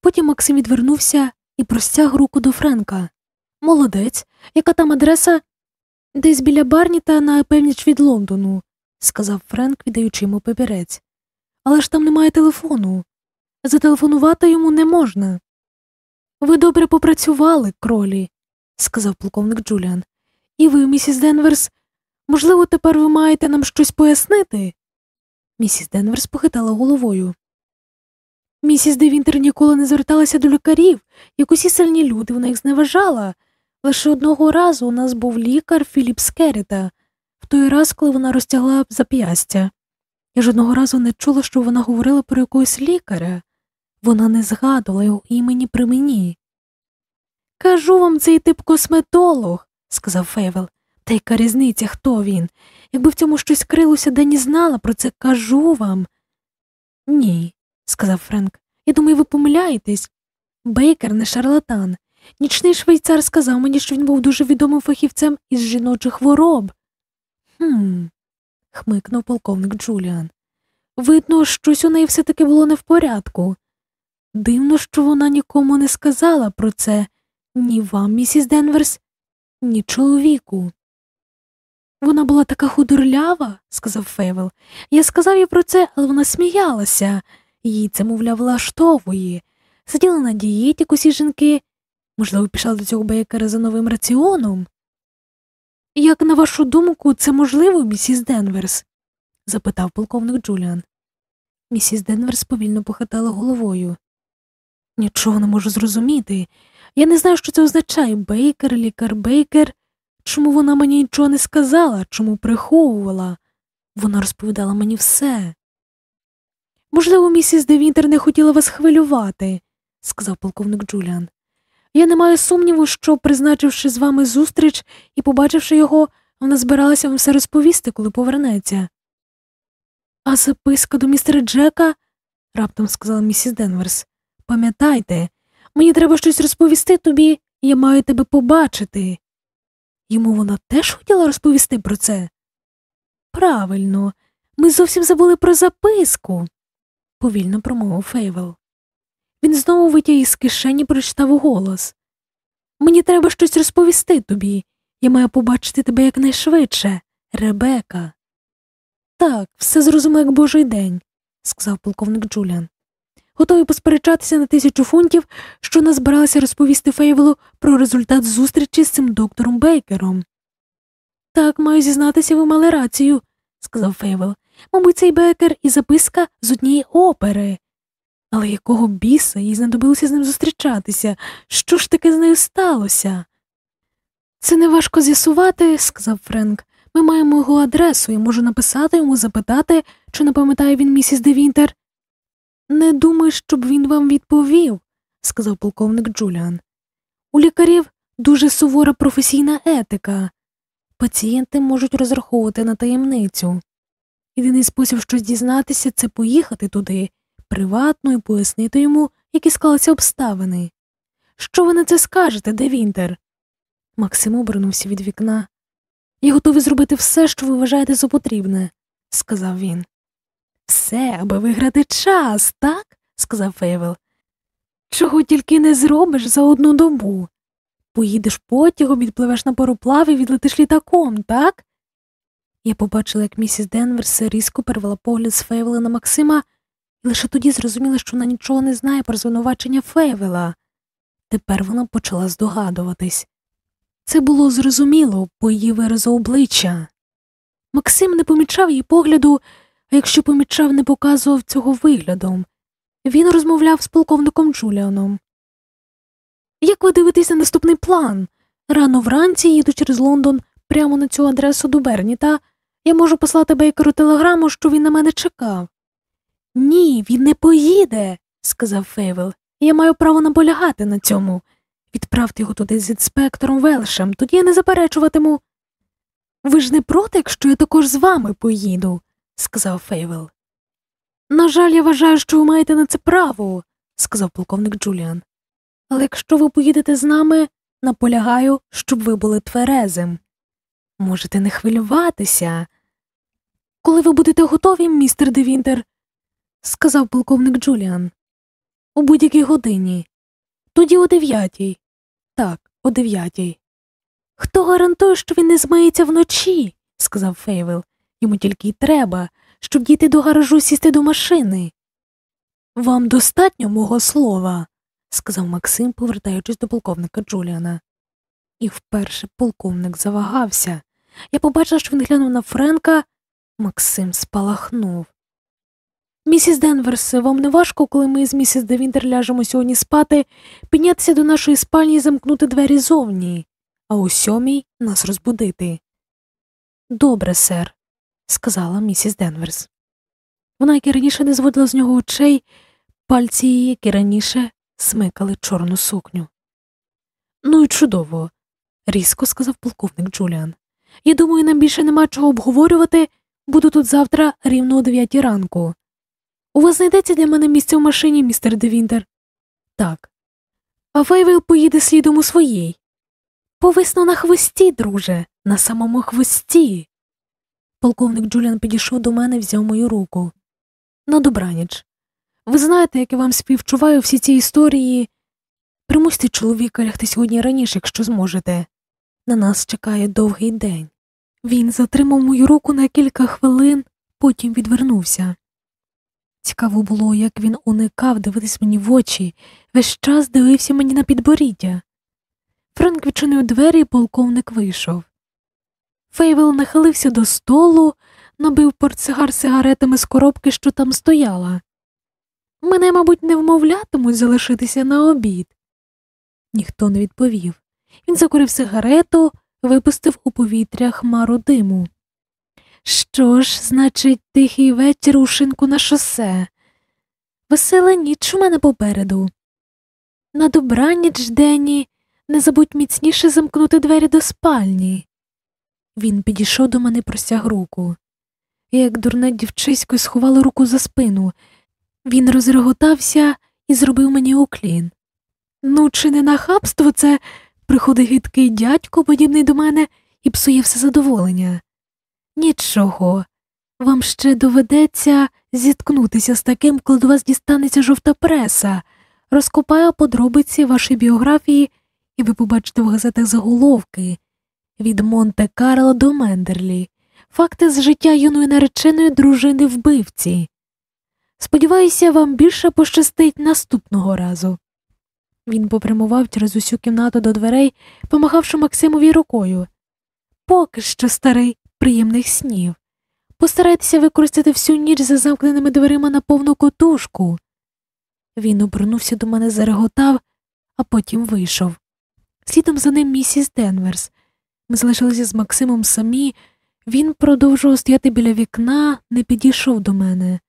Потім Максим відвернувся і простяг руку до Френка. Молодець, яка там адреса? Десь біля Барніта на певніч від Лондону, сказав Френк, віддаючи йому папірець. Але ж там немає телефону. Зателефонувати йому не можна. Ви добре попрацювали, кролі, сказав полковник Джуліан. І ви, місіс Денверс, можливо, тепер ви маєте нам щось пояснити? Місіс Денверс похитала головою. Місіс де Вінтер ніколи не зверталася до лікарів, як усі сильні люди, вона їх зневажала. Лише одного разу у нас був лікар Філіпс з Керріта, в той раз, коли вона розтягла зап'ястя. Я жодного разу не чула, що вона говорила про якогось лікаря. Вона не згадувала його імені при мені. Кажу вам цей тип косметолог, сказав Фейвел. Та яка різниця, хто він? Якби в цьому щось крилося, Дені знала про це, кажу вам. Ні, сказав Френк. Я думаю, ви помиляєтесь. Бейкер не шарлатан. Нічний швейцар сказав мені, що він був дуже відомим фахівцем із жіночих хвороб. Хм, хмикнув полковник Джуліан. Видно, щось у неї все таки було не в порядку. Дивно, що вона нікому не сказала про це ні вам, місіс Денверс, ні чоловіку. Вона була така худорлява, сказав Фейвел. Я сказав їй про це, але вона сміялася. Їй це, мовляв, влаштовує. Сиділа на дієті, усі жінки. Можливо, пішла до цього бейкера за новим раціоном. Як, на вашу думку, це можливо, місіс Денверс? запитав полковник Джуліан. Місіс Денверс повільно похитала головою. Нічого не можу зрозуміти. Я не знаю, що це означає бейкер, лікар бейкер. Чому вона мені нічого не сказала, чому приховувала? Вона розповідала мені все. Можливо, місіс Девінтер не хотіла вас хвилювати, сказав полковник Джуліан. Я не маю сумніву, що, призначивши з вами зустріч і побачивши його, вона збиралася вам все розповісти, коли повернеться. А записка до містера Джека, раптом сказала місіс Денверс, пам'ятайте, мені треба щось розповісти тобі, я маю тебе побачити. Йому вона теж хотіла розповісти про це. Правильно, ми зовсім забули про записку, повільно промовив Фейвел. Він знову витяг із кишені прочитав вголос. Мені треба щось розповісти тобі. Я маю побачити тебе якнайшвидше, Ребека. Так, все зрозумів, як божий день, сказав полковник Джуліан. Готовий посперечатися на тисячу фунтів, що вона збиралася розповісти Фейвелу про результат зустрічі з цим доктором Бейкером. Так, маю зізнатися, ви мали рацію, сказав Фейвел. Мабуть, цей Бейкер і записка з однієї опери. Але якого біса їй знадобилося з ним зустрічатися? Що ж таке з нею сталося? Це неважко з'ясувати, сказав Френк. Ми маємо його адресу і можу написати йому, запитати, чи не пам'ятає він місіс Девінтер. Не думаю, щоб він вам відповів, сказав полковник Джуліан. У лікарів дуже сувора професійна етика. Пацієнти можуть розраховувати на таємницю. Єдиний спосіб щось дізнатися це поїхати туди приватно і пояснити йому, які склалися обставини. Що ви на це скажете, де Вінтер? Максим обернувся від вікна. Я готовий зробити все, що ви вважаєте за потрібне, сказав він. Все, аби виграти час, так? сказав Фейвел. Чого тільки не зробиш за одну добу. Поїдеш потягом, відпливеш на пароплаві відлетиш літаком, так? Я побачила, як місіс Денверс різко перевела погляд з Фейвела на Максима і лише тоді зрозуміла, що вона нічого не знає про звинувачення Фейвела. Тепер вона почала здогадуватись. Це було зрозуміло по її виразу обличчя. Максим не помічав її погляду, а якщо помічав, не показував цього виглядом. Він розмовляв з полковником Джуліаном. Як ви дивитесь на наступний план? Рано вранці їду через Лондон прямо на цю адресу до Берніта. Я можу послати Бейкеру телеграму, що він на мене чекав. Ні, він не поїде, сказав Фейвел. Я маю право наполягати на цьому. Відправте його туди з інспектором Велшем, тоді я не заперечуватиму. Ви ж не проти, якщо я також з вами поїду, сказав Фейвел. На жаль, я вважаю, що ви маєте на це право, сказав полковник Джуліан. Але якщо ви поїдете з нами, наполягаю, щоб ви були тверезим. Можете не хвилюватися. Коли ви будете готові, містер Девінтер, сказав полковник Джуліан. У будь-якій годині. Тоді о дев'ятій. Так, о дев'ятій. Хто гарантує, що він не змиється вночі? сказав Фейвел. Йому тільки й треба, щоб дійти до гаражу сісти до машини. Вам достатньо мого слова, сказав Максим, повертаючись до полковника Джуліана. І вперше полковник завагався. Я побачила, що він глянув на Френка. Максим спалахнув. Місіс Денверс, вам не важко, коли ми з місіс Девінтер ляжемо сьогодні спати, піднятися до нашої спальні і замкнути двері зовні, а о сьомій нас розбудити. Добре, сер, сказала місіс Денверс. Вона, як і раніше не зводила з нього очей, пальці її, як і раніше, смикали чорну сукню. Ну і чудово, різко сказав полковник Джуліан. Я думаю, нам більше нема чого обговорювати, буду тут завтра рівно о дев'ятій ранку. У вас знайдеться для мене місце в машині, містер Девінтер? Так. А Фейвел поїде слідом у своїй. Повисну на хвості, друже, на самому хвості. Полковник Джуліан підійшов до мене і взяв мою руку. На добраніч. Ви знаєте, як я вам співчуваю в цій історії. Примусьте чоловіка лягти сьогодні раніше, якщо зможете. На нас чекає довгий день. Він затримав мою руку на кілька хвилин, потім відвернувся. Цікаво було, як він уникав дивитись мені в очі, весь час дивився мені на підборіддя. Френк відчинив двері, і полковник вийшов. Фейвел нахилився до столу, набив портсигар сигаретами з коробки, що там стояла. Мене, мабуть, не вмовлятимуть залишитися на обід. Ніхто не відповів. Він закурив сигарету, випустив у повітря хмару диму. Що ж, значить, тихий вечір у шинку на шосе. Весела ніч у мене попереду. На добраніч, Дені, не забудь міцніше замкнути двері до спальні. Він підійшов до мене простяг руку. Як дурне дівчисько, сховала руку за спину. Він розреготався і зробив мені уклін. Ну, чи не нахабство це приходить гидкий дядько, подібний до мене, і псує все задоволення. Нічого, вам ще доведеться зіткнутися з таким, коли до вас дістанеться жовта преса, розкопаю подробиці вашої біографії, і ви побачите в газетах заголовки від Монте Карло до Мендерлі, факти з життя юної нареченої дружини вбивці. Сподіваюся, вам більше пощастить наступного разу. Він попрямував через усю кімнату до дверей, помахавши Максимові рукою. Поки що, старий, приємних снів. Постарайтеся використати всю ніч за замкненими дверима на повну котушку. Він обернувся до мене, зареготав, а потім вийшов. Слідом за ним місіс Денверс. Ми залишилися з Максимом самі. Він продовжував стояти біля вікна, не підійшов до мене.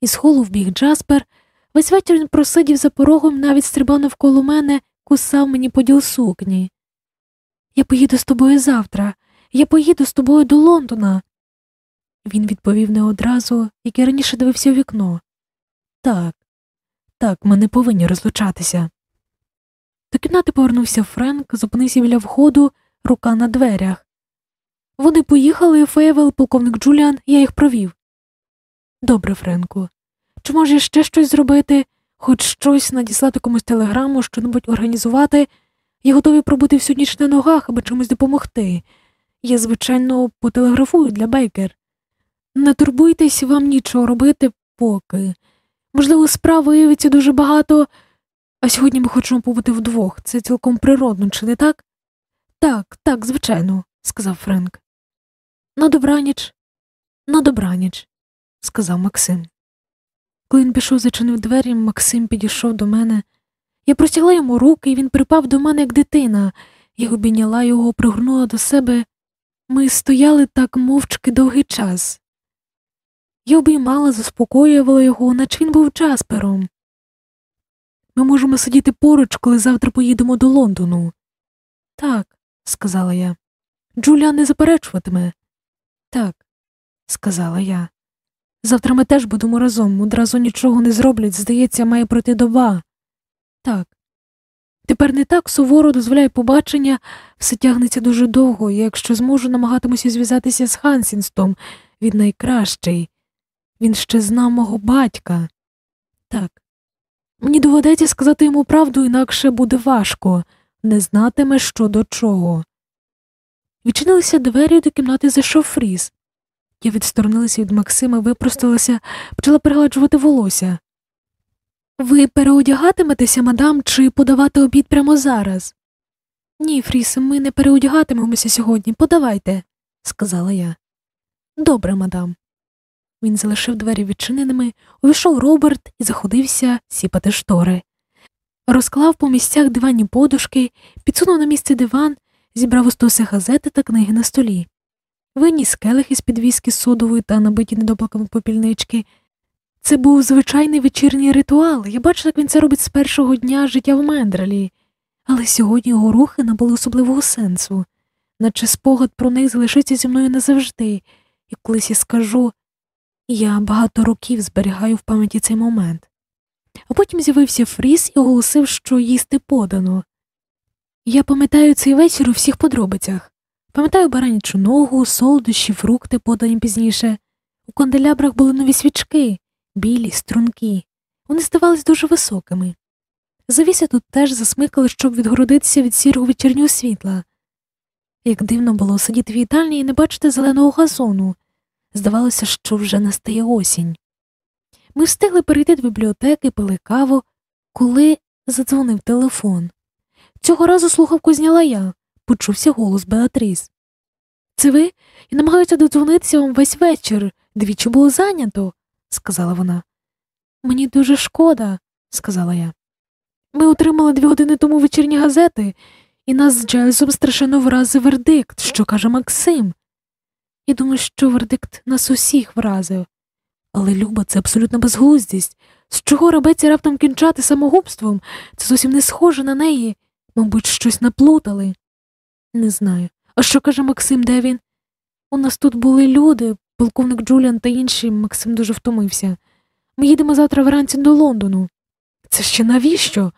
Із холу вбіг Джаспер. Весь вечір він просидів за порогом, навіть стрибав навколо мене, кусав мені поділ сукні. Я поїду з тобою завтра, я поїду з тобою до Лондона. Він відповів не одразу, як я раніше дивився у вікно. Так, так, ми не повинні розлучатися. До кімнати повернувся Френк, зупинився біля входу, рука на дверях. Вони поїхали, Фейвел, полковник Джуліан, я їх провів. Добре, Френку. Чи можу ще щось зробити, хоч щось надіслати комусь телеграму, що-небудь організувати, я готовий пробути всю ніч на ногах, аби чимось допомогти. Я, звичайно, потелеграфую для Бейкер. Не турбуйтесь вам нічого робити поки. Можливо, справ виявиться дуже багато, а сьогодні ми хочемо побути вдвох. Це цілком природно, чи не так? Так, так, звичайно, сказав Френк. На добраніч, на добраніч, сказав Максим. Коли він пішов, зачинив двері, Максим підійшов до мене. Я простягла йому руки, і він припав до мене, як дитина. Я обійняла його, пригорнула до себе. Ми стояли так мовчки довгий час. Я обіймала, заспокоювала його, наче він був Джаспером. Ми можемо сидіти поруч, коли завтра поїдемо до Лондону. Так, сказала я. Джуліан не заперечуватиме. Так, сказала я. Завтра ми теж будемо разом, одразу нічого не зроблять, здається, має пройти доба. Так. Тепер не так суворо дозволяє побачення, все тягнеться дуже довго, і якщо зможу, намагатимуся зв'язатися з Хансінстом, він найкращий. Він ще знав мого батька. Так. Мені доведеться сказати йому правду, інакше буде важко, не знатиме, що до чого. Відчинилися двері до кімнати зайшов Фріз. Я відсторонилася від Максима, випросталася, почала пригладжувати волосся. Ви переодягатиметеся, мадам, чи подавати обід прямо зараз? Ні, Фріс, ми не переодягатимемося сьогодні, подавайте, сказала я. Добре, мадам. Він залишив двері відчиненими, увійшов Роберт і заходився сіпати штори. Розклав по місцях диванні подушки, підсунув на місце диван, зібрав у стоси газети та книги на столі. Виніс келих із підвіски з содовою та набиті недоплаками попільнички. Це був звичайний вечірній ритуал. Я бачила, як він це робить з першого дня життя в Мендралі, але сьогодні його рухи набули особливого сенсу, наче спогад про них залишиться зі мною назавжди, і колись я скажу я багато років зберігаю в пам'яті цей момент. А потім з'явився Фріс і оголосив, що їсти подано. Я пам'ятаю цей вечір у всіх подробицях. Пам'ятаю баранячу ногу, солодощі, фрукти, подані пізніше. У канделябрах були нові свічки, білі, стрункі. Вони здавались дуже високими. Завіси тут теж засмикали, щоб відгородитися від сірого вечірнього світла. Як дивно було сидіти в їдальні і не бачити зеленого газону. Здавалося, що вже настає осінь. Ми встигли перейти до бібліотеки, пили каву, коли задзвонив телефон. Цього разу слухавку зняла я, почувся голос Беатріс. Це ви? Я намагаюся додзвонитися вам весь вечір. Двічі було зайнято, сказала вона. Мені дуже шкода, сказала я. Ми отримали дві години тому вечірні газети, і нас з Джайлзом страшенно вразив вердикт, що каже Максим. Я думаю, що вердикт нас усіх вразив. Але Люба, це абсолютна безглуздість. З чого рабеться раптом кінчати самогубством? Це зовсім не схоже на неї. Мабуть, щось наплутали. Не знаю. А що каже Максим, де він? У нас тут були люди, полковник Джуліан та інші, Максим дуже втомився. Ми їдемо завтра вранці до Лондону. Це ще навіщо?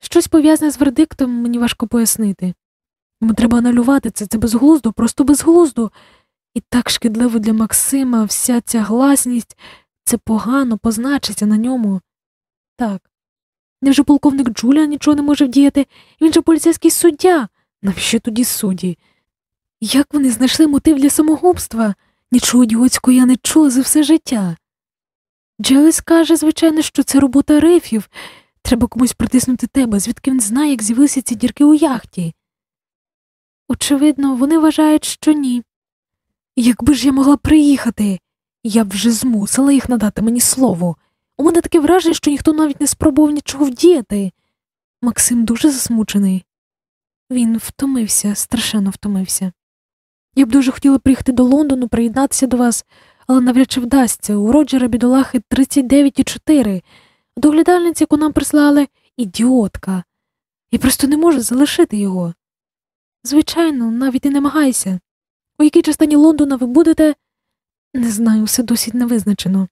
Щось пов'язане з вердиктом мені важко пояснити. Йому треба аналювати це, це безглуздо, просто безглуздо. І так шкідливо для Максима вся ця гласність, це погано позначиться на ньому. Так. Невже полковник Джулія нічого не може вдіяти? Він же поліцейський суддя. Навіщо тоді судді? Як вони знайшли мотив для самогубства? Нічого ідіотського я не чула за все життя. Джелес каже, звичайно, що це робота рифів. Треба комусь притиснути тебе, звідки він знає, як з'явилися ці дірки у яхті. Очевидно, вони вважають, що ні. Якби ж я могла приїхати, я б вже змусила їх надати мені слово. У мене таке враження, що ніхто навіть не спробував нічого вдіяти. Максим дуже засмучений. Він втомився, страшенно втомився. Я б дуже хотіла приїхати до Лондону, приєднатися до вас, але навряд чи вдасться. У Роджера бідолахи 39,4, а доглядальниці, яку нам прислали, ідіотка. Я просто не можу залишити його. Звичайно, навіть і намагайся. У якій частині Лондона ви будете? Не знаю, все досить не визначено.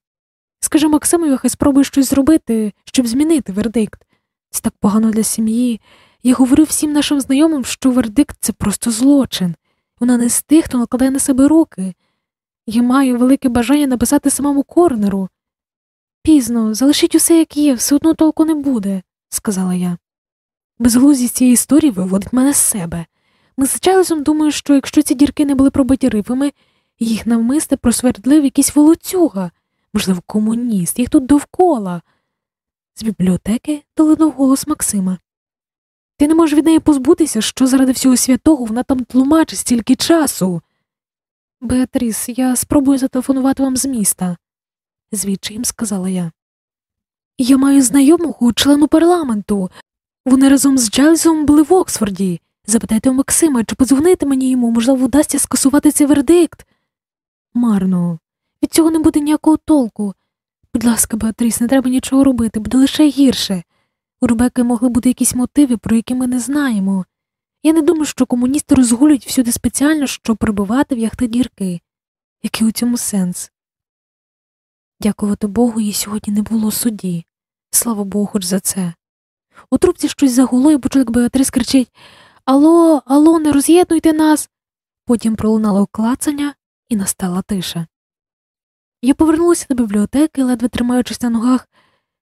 Скажи Максимові, хай спробує щось зробити, щоб змінити вердикт. Це так погано для сім'ї. Я говорю всім нашим знайомим, що вердикт це просто злочин. Вона не з тих, хто накладає на себе руки. Я маю велике бажання написати самому корнеру. Пізно, залишіть усе, як є, все одно толку не буде, сказала я. Безглуздість цієї історії виводить мене з себе. Ми з Чайлесом думаю, що якщо ці дірки не були пробиті рифами, їх навмисне просвердлив якийсь волоцюга, можливо, комуніст, їх тут довкола. З бібліотеки долинув голос Максима. Ти не можеш від неї позбутися, що заради всього святого вона там тлумачить стільки часу. Беатріс, я спробую зателефонувати вам з міста, звідчим сказала я. Я маю знайомого члену парламенту. Вони разом з Джайлзом були в Оксфорді. Запитайте у Максима, чи подзвонити мені йому, можливо, вдасться скасувати цей вердикт. Марно, від цього не буде ніякого толку. Будь ласка, Беатріс, не треба нічого робити, буде лише гірше. У Ребекки могли бути якісь мотиви, про які ми не знаємо. Я не думаю, що комуністи розгулюють всюди спеціально, щоб прибивати в яхти дірки. Який у цьому сенс? Дякувати Богу, їй сьогодні не було судді. Слава Богу, хоч за це. У трубці щось загуло, і почув, як Беатрис кричить Алло, алло, не роз'єднуйте нас. Потім пролунало клацання, і настала тиша. Я повернулася до бібліотеки, ледве тримаючись на ногах,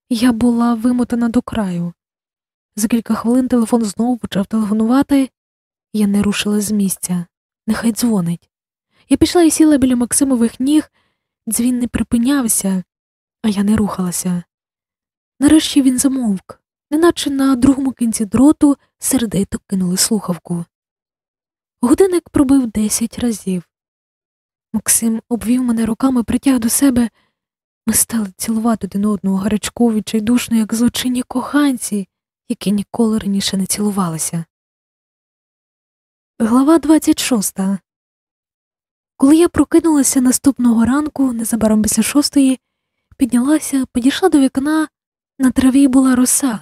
я була вимотана до краю. За кілька хвилин телефон знову почав телефонувати, я не рушила з місця. Нехай дзвонить. Я пішла і сіла біля Максимових ніг, дзвін не припинявся, а я не рухалася. Нарешті він замовк, неначе на другому кінці дроту сердито кинули слухавку. Годинник пробив десять разів. Максим обвів мене руками, притяг до себе, Ми стали цілувати один одного гарячково відчайдушно, як злочинні коханці, які ніколи раніше не цілувалися. Глава 26 Коли я прокинулася наступного ранку, незабаром після шостої, піднялася, підійшла до вікна, на траві була роса.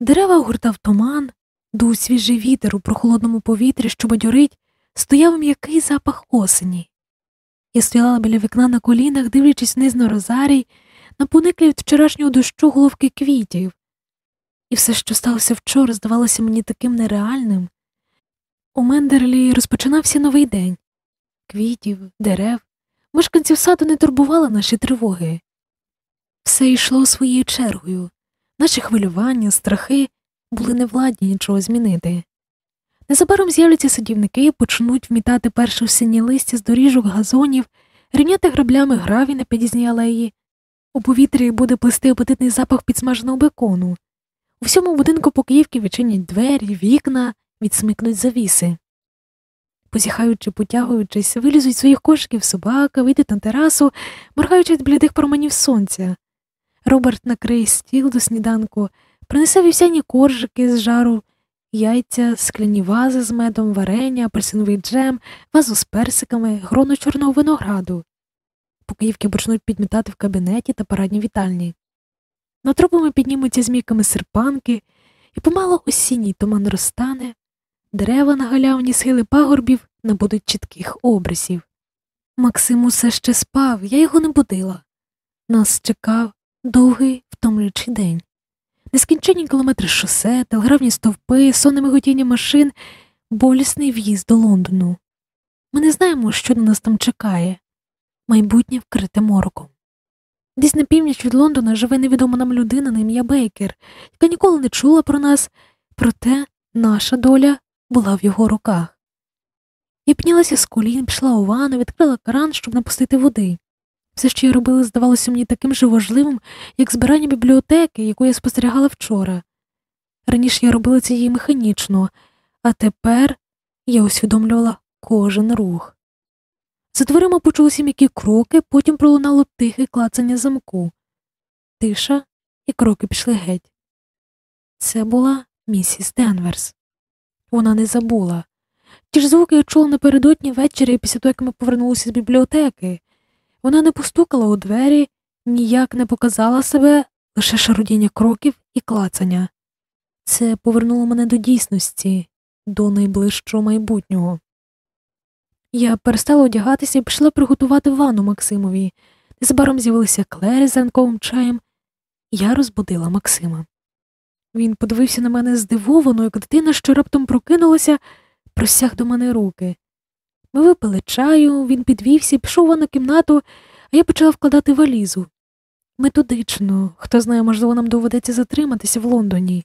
Дерева огортав туман, дув свіжий вітер у прохолодному повітрі, що бадьорить, стояв м'який запах осені. Я стояла біля вікна на колінах, дивлячись вниз на розарій, на пониклі від вчорашнього дощу головки квітів, і все, що сталося вчора, здавалося мені таким нереальним. У Мендерлі розпочинався новий день квітів, дерев, мешканців саду не турбували наші тривоги. Все йшло своєю чергою, наші хвилювання, страхи були невладні нічого змінити. Незабаром з'являться садівники почнуть вмітати перше сині листя з доріжок газонів, рівняти граблями граві на підізній алеї. У повітрі буде плести апетитний запах підсмаженого бекону. У всьому будинку покоївки відчинять двері, вікна, відсмикнуть завіси. Позіхаючи, потягуючись, вилізуть своїх кошиків собака, вийдуть на терасу, моргаючи від блідих променів сонця. Роберт накриє стіл до сніданку, принесе вівсяні коржики з жару, яйця, скляні вази з медом, варення, апельсиновий джем, вазу з персиками, грону чорного винограду. Покоївки почнуть підмітати в кабінеті та парадній вітальні. Над трупами піднімуться змійками серпанки, і помало осінній туман розтане, дерева на галявні схили пагорбів набудуть чітких обрисів. Максим усе ще спав, я його не будила. Нас чекав довгий втомлюючий день. Нескінченні кілометри шосе, телеграфні стовпи, сонне миготіння машин, болісний в'їзд до Лондону. Ми не знаємо, що на нас там чекає майбутнє вкрите мороком. Десь на північ від Лондона живе невідома нам людина на ім'я Бейкер, яка ніколи не чула про нас, проте наша доля була в його руках. Я піднялася з колін, пішла у ванну, відкрила кран, щоб напустити води. Все, що я робила, здавалося мені таким же важливим, як збирання бібліотеки, яку я спостерігала вчора. Раніше я робила це її механічно, а тепер я усвідомлювала кожен рух. За дверима почулися м'які кроки, потім пролунало тихе клацання замку. Тиша і кроки пішли геть. Це була місіс Денверс. Вона не забула. Ті ж звуки я чула напередодні ввечері після того, як ми повернулися з бібліотеки. Вона не постукала у двері, ніяк не показала себе, лише шародіння кроків і клацання. Це повернуло мене до дійсності, до найближчого майбутнього. Я перестала одягатися і пішла приготувати ванну Максимові. Незабаром з'явилися клери з ранковим чаєм. Я розбудила Максима. Він подивився на мене здивовано, як дитина, що раптом прокинулася, просяг до мене руки. Ми випили чаю, він підвівся, пішов ванну кімнату, а я почала вкладати валізу. Методично, хто знає, можливо, нам доведеться затриматися в Лондоні.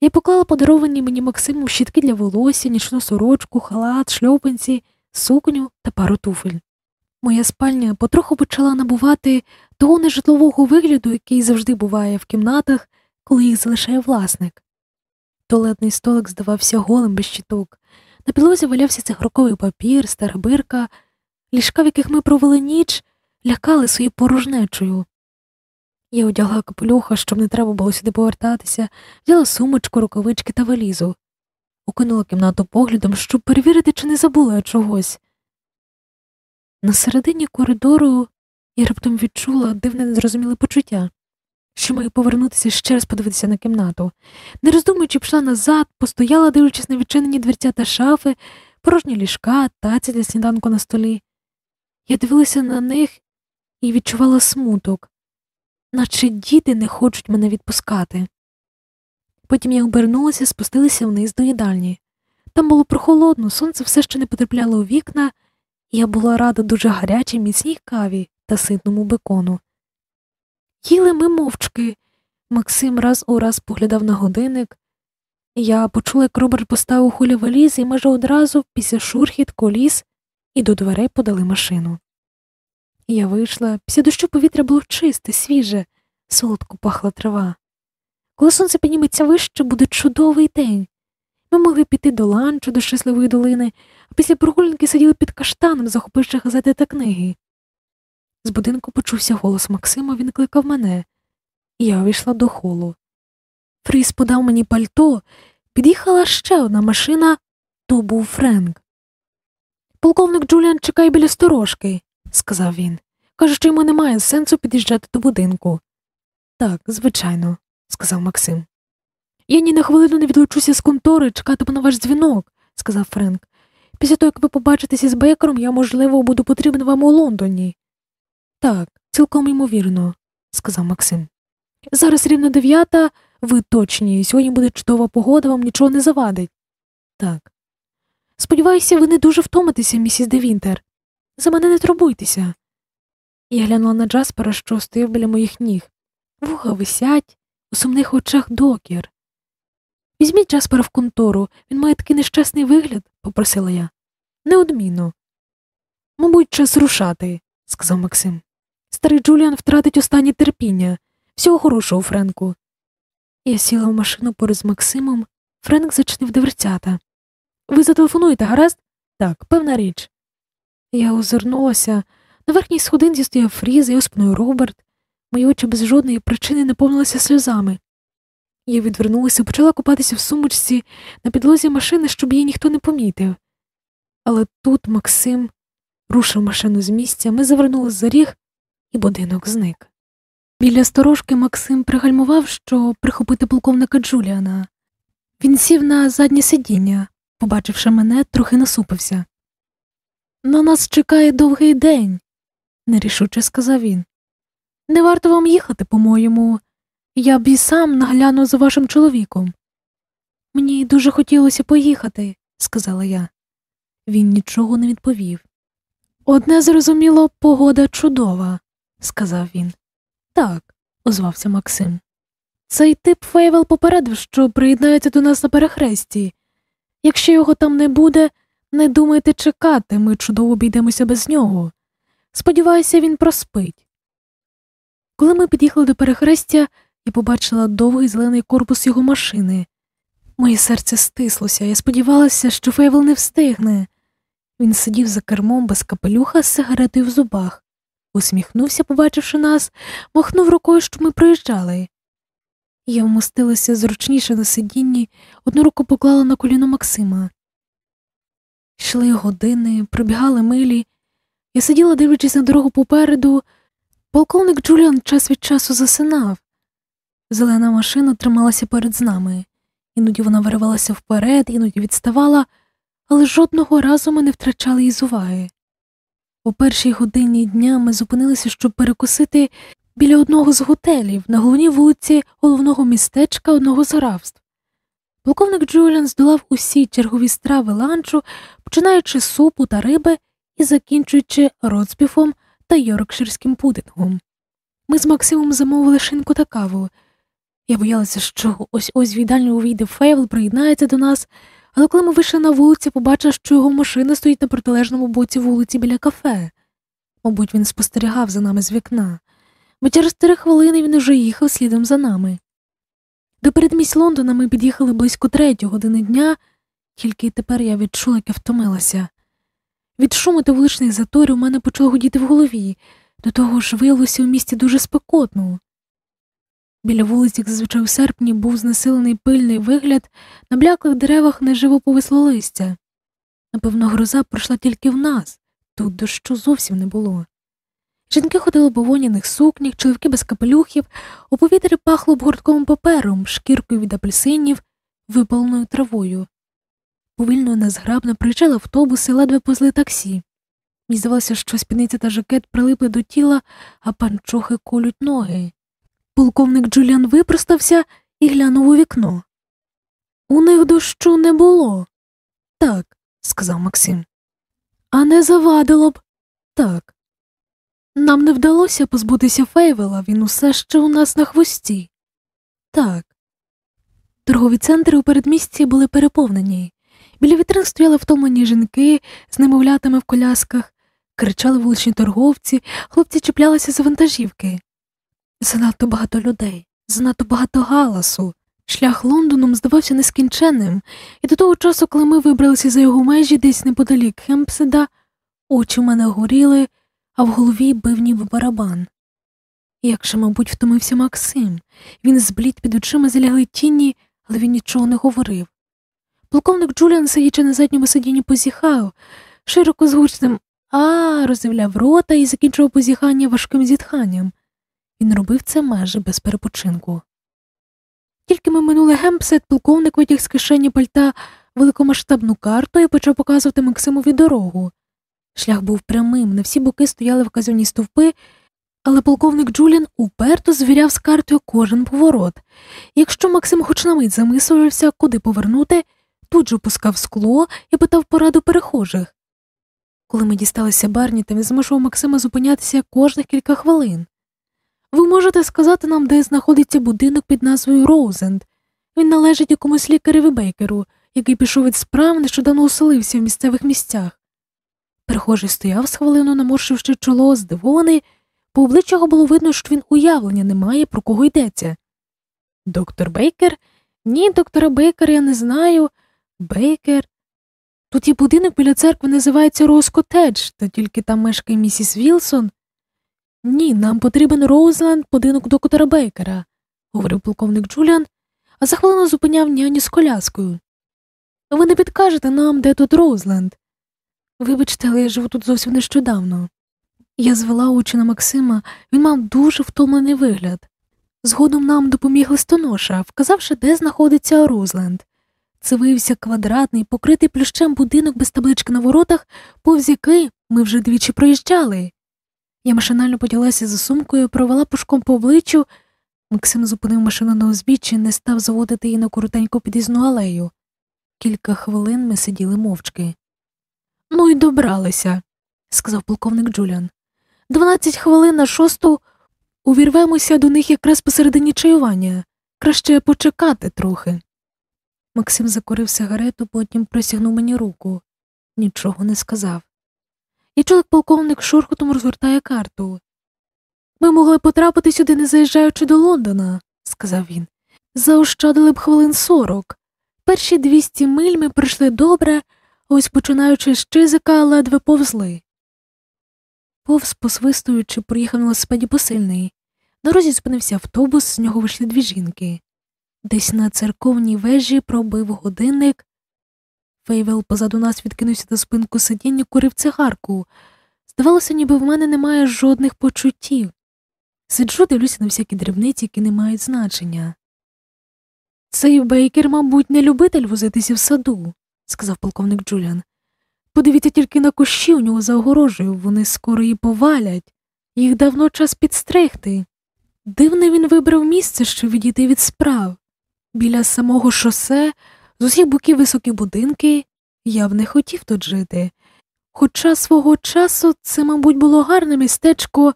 Я поклала подаровані мені Максиму щітки для волосся, нічну сорочку, халат, шльопанці сукню та пару туфель. Моя спальня потроху почала набувати того нежитлового вигляду, який завжди буває в кімнатах, коли їх залишає власник. Туалетний столик здавався голим без щиток. На підлозі валявся цигроковий папір, стара бирка, ліжка, в яких ми провели ніч, лякали своєю порожнечою. Я одягла капелюха, щоб не треба було сюди повертатися, взяла сумочку, рукавички та валізу окинула кімнату поглядом, щоб перевірити, чи не забула я чогось. На середині коридору я раптом відчула дивне незрозуміле почуття, що маю повернутися ще раз подивитися на кімнату. Не роздумуючи, пішла назад, постояла, дивлячись на відчинені дверця та шафи, порожні ліжка, таці для сніданку на столі. Я дивилася на них і відчувала смуток, наче діти не хочуть мене відпускати. Потім я обернулася, спустилася вниз до їдальні. Там було прохолодно, сонце все ще не потрапляло у вікна, і я була рада дуже гарячій, міцній каві та ситному бекону. Їли ми мовчки. Максим раз у раз поглядав на годинник. Я почула, як Роберт поставив хулі валіз, і майже одразу, після шурхіт, коліс, і до дверей подали машину. Я вийшла, після дощу повітря було чисте, свіже, солодко пахла трава. Коли сонце підніметься вище, буде чудовий день. Ми могли піти до ланчу до щасливої долини, а після прогулянки сиділи під каштаном, захопивши газети та книги. З будинку почувся голос Максима, він кликав мене, я вийшла до холу. Фріс подав мені пальто, під'їхала ще одна машина, то був Френк. Полковник Джуліан чекає біля сторожки, сказав він. Каже, що йому немає сенсу під'їжджати до будинку. Так, звичайно, сказав Максим. Я ні на хвилину не відлучуся з контори, чекатиму на ваш дзвінок, сказав Френк. Після того, як ви побачитеся з Бейкером, я, можливо, буду потрібен вам у Лондоні. Так, цілком ймовірно, сказав Максим. Зараз рівно дев'ята, ви точні, сьогодні буде чудова погода, вам нічого не завадить. Так. Сподіваюся, ви не дуже втомитеся, місіс Девінтер. За мене не турбуйтеся. Я глянула на Джаспера, що стояв біля моїх ніг. Вуха висять, у сумних очах докір. Візьміть Джаспера в контору, він має такий нещасний вигляд, попросила я. Неодмінно. Мабуть, час рушати, сказав Максим. Старий Джуліан втратить останнє терпіння. Всього хорошого, Френку. Я сіла в машину поруч з Максимом, Френк зачинив дверцята. Ви зателефонуєте, гаразд? Так, певна річ. Я озирнулася. На верхній сходинці стояв Фріз, і спиною Роберт. Мої очі без жодної причини наповнилися сльозами. Я відвернулася почала купатися в сумочці на підлозі машини, щоб її ніхто не помітив. Але тут Максим рушив машину з місця, ми завернули за ріг, і будинок зник. Біля сторожки Максим пригальмував, щоб прихопити полковника Джуліана. Він сів на заднє сидіння, побачивши мене, трохи насупився. На нас чекає довгий день, нерішуче сказав він. Не варто вам їхати, по-моєму. Я й сам нагляну за вашим чоловіком. Мені дуже хотілося поїхати, сказала я. Він нічого не відповів. Одне зрозуміло, погода чудова, сказав він. Так, озвався Максим. Цей тип Фейвел попередив, що приєднається до нас на перехресті. Якщо його там не буде, не думайте чекати, ми чудово обійдемося без нього. Сподіваюся, він проспить. Коли ми під'їхали до перехрестя, я побачила довгий зелений корпус його машини. Моє серце стислося, я сподівалася, що Фейвел не встигне. Він сидів за кермом без капелюха з сигаретою в зубах, усміхнувся, побачивши нас, махнув рукою, щоб ми проїжджали. Я вмостилася зручніше на сидінні, одну руку поклала на коліно Максима. Йшли години, пробігали милі. Я сиділа, дивлячись на дорогу попереду. Полковник Джуліан час від часу засинав. Зелена машина трималася перед нами. Іноді вона виривалася вперед, іноді відставала, але жодного разу ми не втрачали її з уваги. О першій годині дня ми зупинилися, щоб перекусити біля одного з готелів на головній вулиці головного містечка одного з графств. Полковник Джуліан здолав усі чергові страви ланчу, починаючи з супу та риби і закінчуючи роцбіфом та йоркширським пудингом. Ми з Максимом замовили шинку та каву. Я боялася, що ось ось в їдальню увійде Фейвел, приєднається до нас, але коли ми вийшли на вулицю, побачила, що його машина стоїть на протилежному боці вулиці біля кафе. Мабуть, він спостерігав за нами з вікна, бо через три хвилини він уже їхав слідом за нами. До передмість Лондона ми під'їхали близько третьої години дня, тільки тепер я відчула, як я втомилася. Від шуму та вуличних заторів у мене почало гудіти в голові, до того ж виявилося у місті дуже спекотно. Біля вулиць, як зазвичай у серпні, був знесилений пильний вигляд, на бляклих деревах неживо повисло листя. Напевно, гроза пройшла тільки в нас, тут дощу зовсім не було. Жінки ходили в бавоняних сукнях, чоловіки без капелюхів, у повітрі пахло обгортковим папером, шкіркою від апельсинів, випаленою травою. Повільно незграбно приїжджали автобуси, ледве позли таксі. Мені здавалося, що спідниця та жакет прилипли до тіла, а панчохи колють ноги. Полковник Джуліан випростався і глянув у вікно. У них дощу не було. Так, сказав Максим. А не завадило б. Так. Нам не вдалося позбутися Фейвела, він усе ще у нас на хвості. Так. Торгові центри у передмісті були переповнені. Біля вітрин стояли втомлені жінки з немовлятами в колясках, кричали вуличні торговці, хлопці чіплялися за вантажівки. Занадто багато людей, занадто багато галасу. Шлях Лондоном здавався нескінченним, і до того часу, коли ми вибралися за його межі десь неподалік Хемпседа, очі в мене горіли, а в голові бив ніби барабан. Як же, мабуть, втомився Максим. Він зблід під очима залягли тіні, але він нічого не говорив. Полковник Джуліан, сидячи на задньому сидінні, позіхав, широко з гучним а роздивляв рота і закінчував позіхання важким зітханням. Він робив це майже без перепочинку. Тільки ми минули гемпсет, полковник витяг з кишені пальта великомасштабну карту і почав показувати Максимові дорогу. Шлях був прямим, на всі боки стояли вказівні стовпи, але полковник Джуліан уперто звіряв з картою кожен поворот. Якщо Максим хоч на мить замислювався, куди повернути, тут же опускав скло і питав пораду перехожих. Коли ми дісталися Барніта, він змушував Максима зупинятися кожних кілька хвилин. Ви можете сказати нам, де знаходиться будинок під назвою Роузленд. Він належить якомусь лікареві Бейкеру, який пішов від справ, нещодавно оселився в місцевих місцях. Перехожий стояв з хвилину, наморшивши чоло, здивований, по обличчю його було видно, що він уявлення не має, про кого йдеться. Доктор Бейкер? Ні, доктора Бейкера я не знаю. Бейкер. Тут є будинок біля церкви, називається Роуз Котедж, та тільки там мешкає місіс Вілсон. Ні, нам потрібен Роузленд, будинок доктора Бейкера, говорив полковник Джуліан, а за хвилину зупиняв няню з коляскою. Ви не підкажете нам, де тут Роузленд? Вибачте, але я живу тут зовсім нещодавно. Я звела очі на Максима, він мав дуже втомлений вигляд. Згодом нам допоміг листоноша, вказавши, де знаходиться Роузленд. Це виявився квадратний, покритий плющем будинок без таблички на воротах, повз який ми вже двічі проїжджали. Я машинально поділася за сумкою, провела пушком по обличчю. Максим зупинив машину на узбіччі, не став заводити її на коротеньку під'їзну алею. Кілька хвилин ми сиділи мовчки. Ну і добралися, сказав полковник Джуліан. Дванадцять хвилин на шосту увірвемося до них якраз посередині чаювання. Краще почекати трохи. Максим закурив сигарету, потім присягнув мені руку. Нічого не сказав. І чоловік полковник шурхотом розгортає карту. Ми могли потрапити сюди, не заїжджаючи до Лондона, сказав він. Заощадили б хвилин сорок. Перші двісті миль ми пройшли добре, ось починаючи з чизика, ледве повзли. Повз, посвистуючи, проїхав на велосипеді посильний. На розі зупинився автобус, з нього вийшли дві жінки. Десь на церковній вежі пробив годинник. Фейвел позаду нас відкинувся до спинки сидіння, курив цигарку. Здавалося, ніби в мене немає жодних почуттів. Сиджу, дивлюся на всякі дрібниці, які не мають значення. Цей бейкер, мабуть, не любитель возитися в саду, сказав полковник Джуліан. Подивіться тільки на кущі у нього за огорожею, вони скоро її повалять, їх давно час підстригти. Дивне він вибрав місце, щоб відійти від справ. Біля самого шосе, з усіх боків високі будинки, я б не хотів тут жити. Хоча свого часу це, мабуть, було гарне містечко,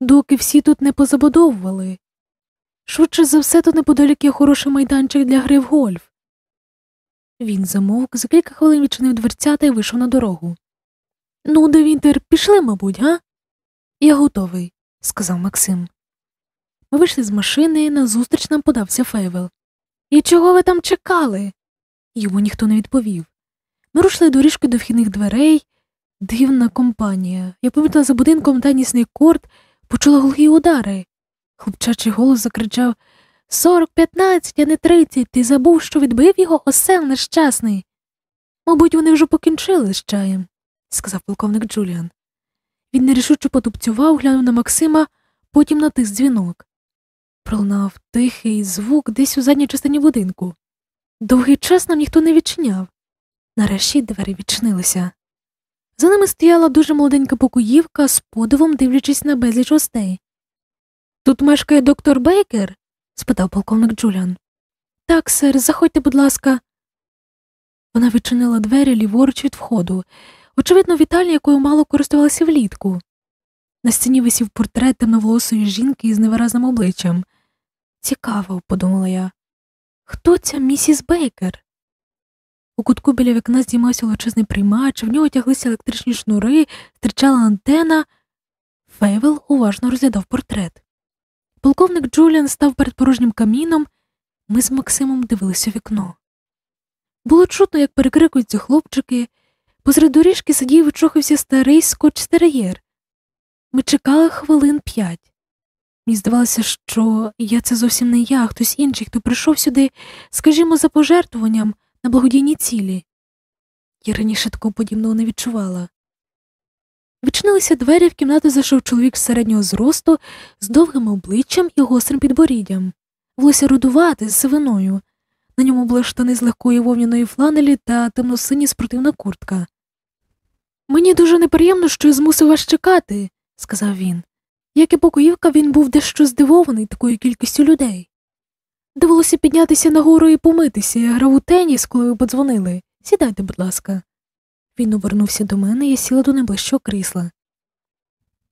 доки всі тут не позабудовували. Швидше за все, тут неподалік є хороший майданчик для гри в гольф. Він замовк, за кілька хвилин відчинив дверцята і вийшов на дорогу. Ну, Девінтер, пішли, мабуть, га? Я готовий, сказав Максим. Ми вийшли з машини, назустріч нам подався Фейвел. І чого ви там чекали? Йому ніхто не відповів. Ми рушили доріжкою до вхідних дверей, дивна компанія. Я помітила за будинком тенісний корт, почула глухі удари. Хлопчачий голос закричав Сорок п'ятнадцять, а не тридцять. Ти забув, що відбив його осел нещасний. Мабуть, вони вже покінчили з чаєм, сказав полковник Джуліан. Він нерішуче потупцював, глянув на Максима, потім натис дзвінок. Пролунав тихий звук десь у задній частині будинку. Довгий час нам ніхто не відчиняв. Нарешті двері відчинилися. За ними стояла дуже молоденька покоївка з подивом дивлячись на безліч гостей. Тут мешкає доктор Бейкер? спитав полковник Джуліан. Так, сер, заходьте, будь ласка. Вона відчинила двері ліворуч від входу, очевидно, вітальня, якою мало користувалася влітку. На стіні висів портрет темноволосої жінки із невиразним обличчям. Цікаво, подумала я. Хто ця місіс Бейкер? У кутку біля вікна здіймався величезний приймач, в нього тяглися електричні шнури, стирчала антена. Фейвел уважно розглядав портрет. Полковник Джуліан став перед порожнім каміном, ми з Максимом дивилися в вікно. Було чутно, як перекрикуються хлопчики, посеред доріжки сидів і чухався старий скотч стереєр. Ми чекали хвилин п'ять. Мені здавалося, що я це зовсім не я, хтось інший, хто прийшов сюди, скажімо, за пожертвуванням на благодійні цілі. Я раніше такого подібного не відчувала. Відчинилися двері в кімнату зайшов чоловік середнього зросту з довгим обличчям і гострим підборіддям, волосся рудувати з сивиною. На ньому були штани з легкої вовняної фланелі та темно-сині спортивна куртка. Мені дуже неприємно, що я змусив вас чекати, сказав він. Як і покоївка, він був дещо здивований такою кількістю людей. Довелося піднятися нагору і помитися, я грав у теніс, коли ви подзвонили. Сідайте, будь ласка. Він обернувся до мене і я сіла до найближчого крісла.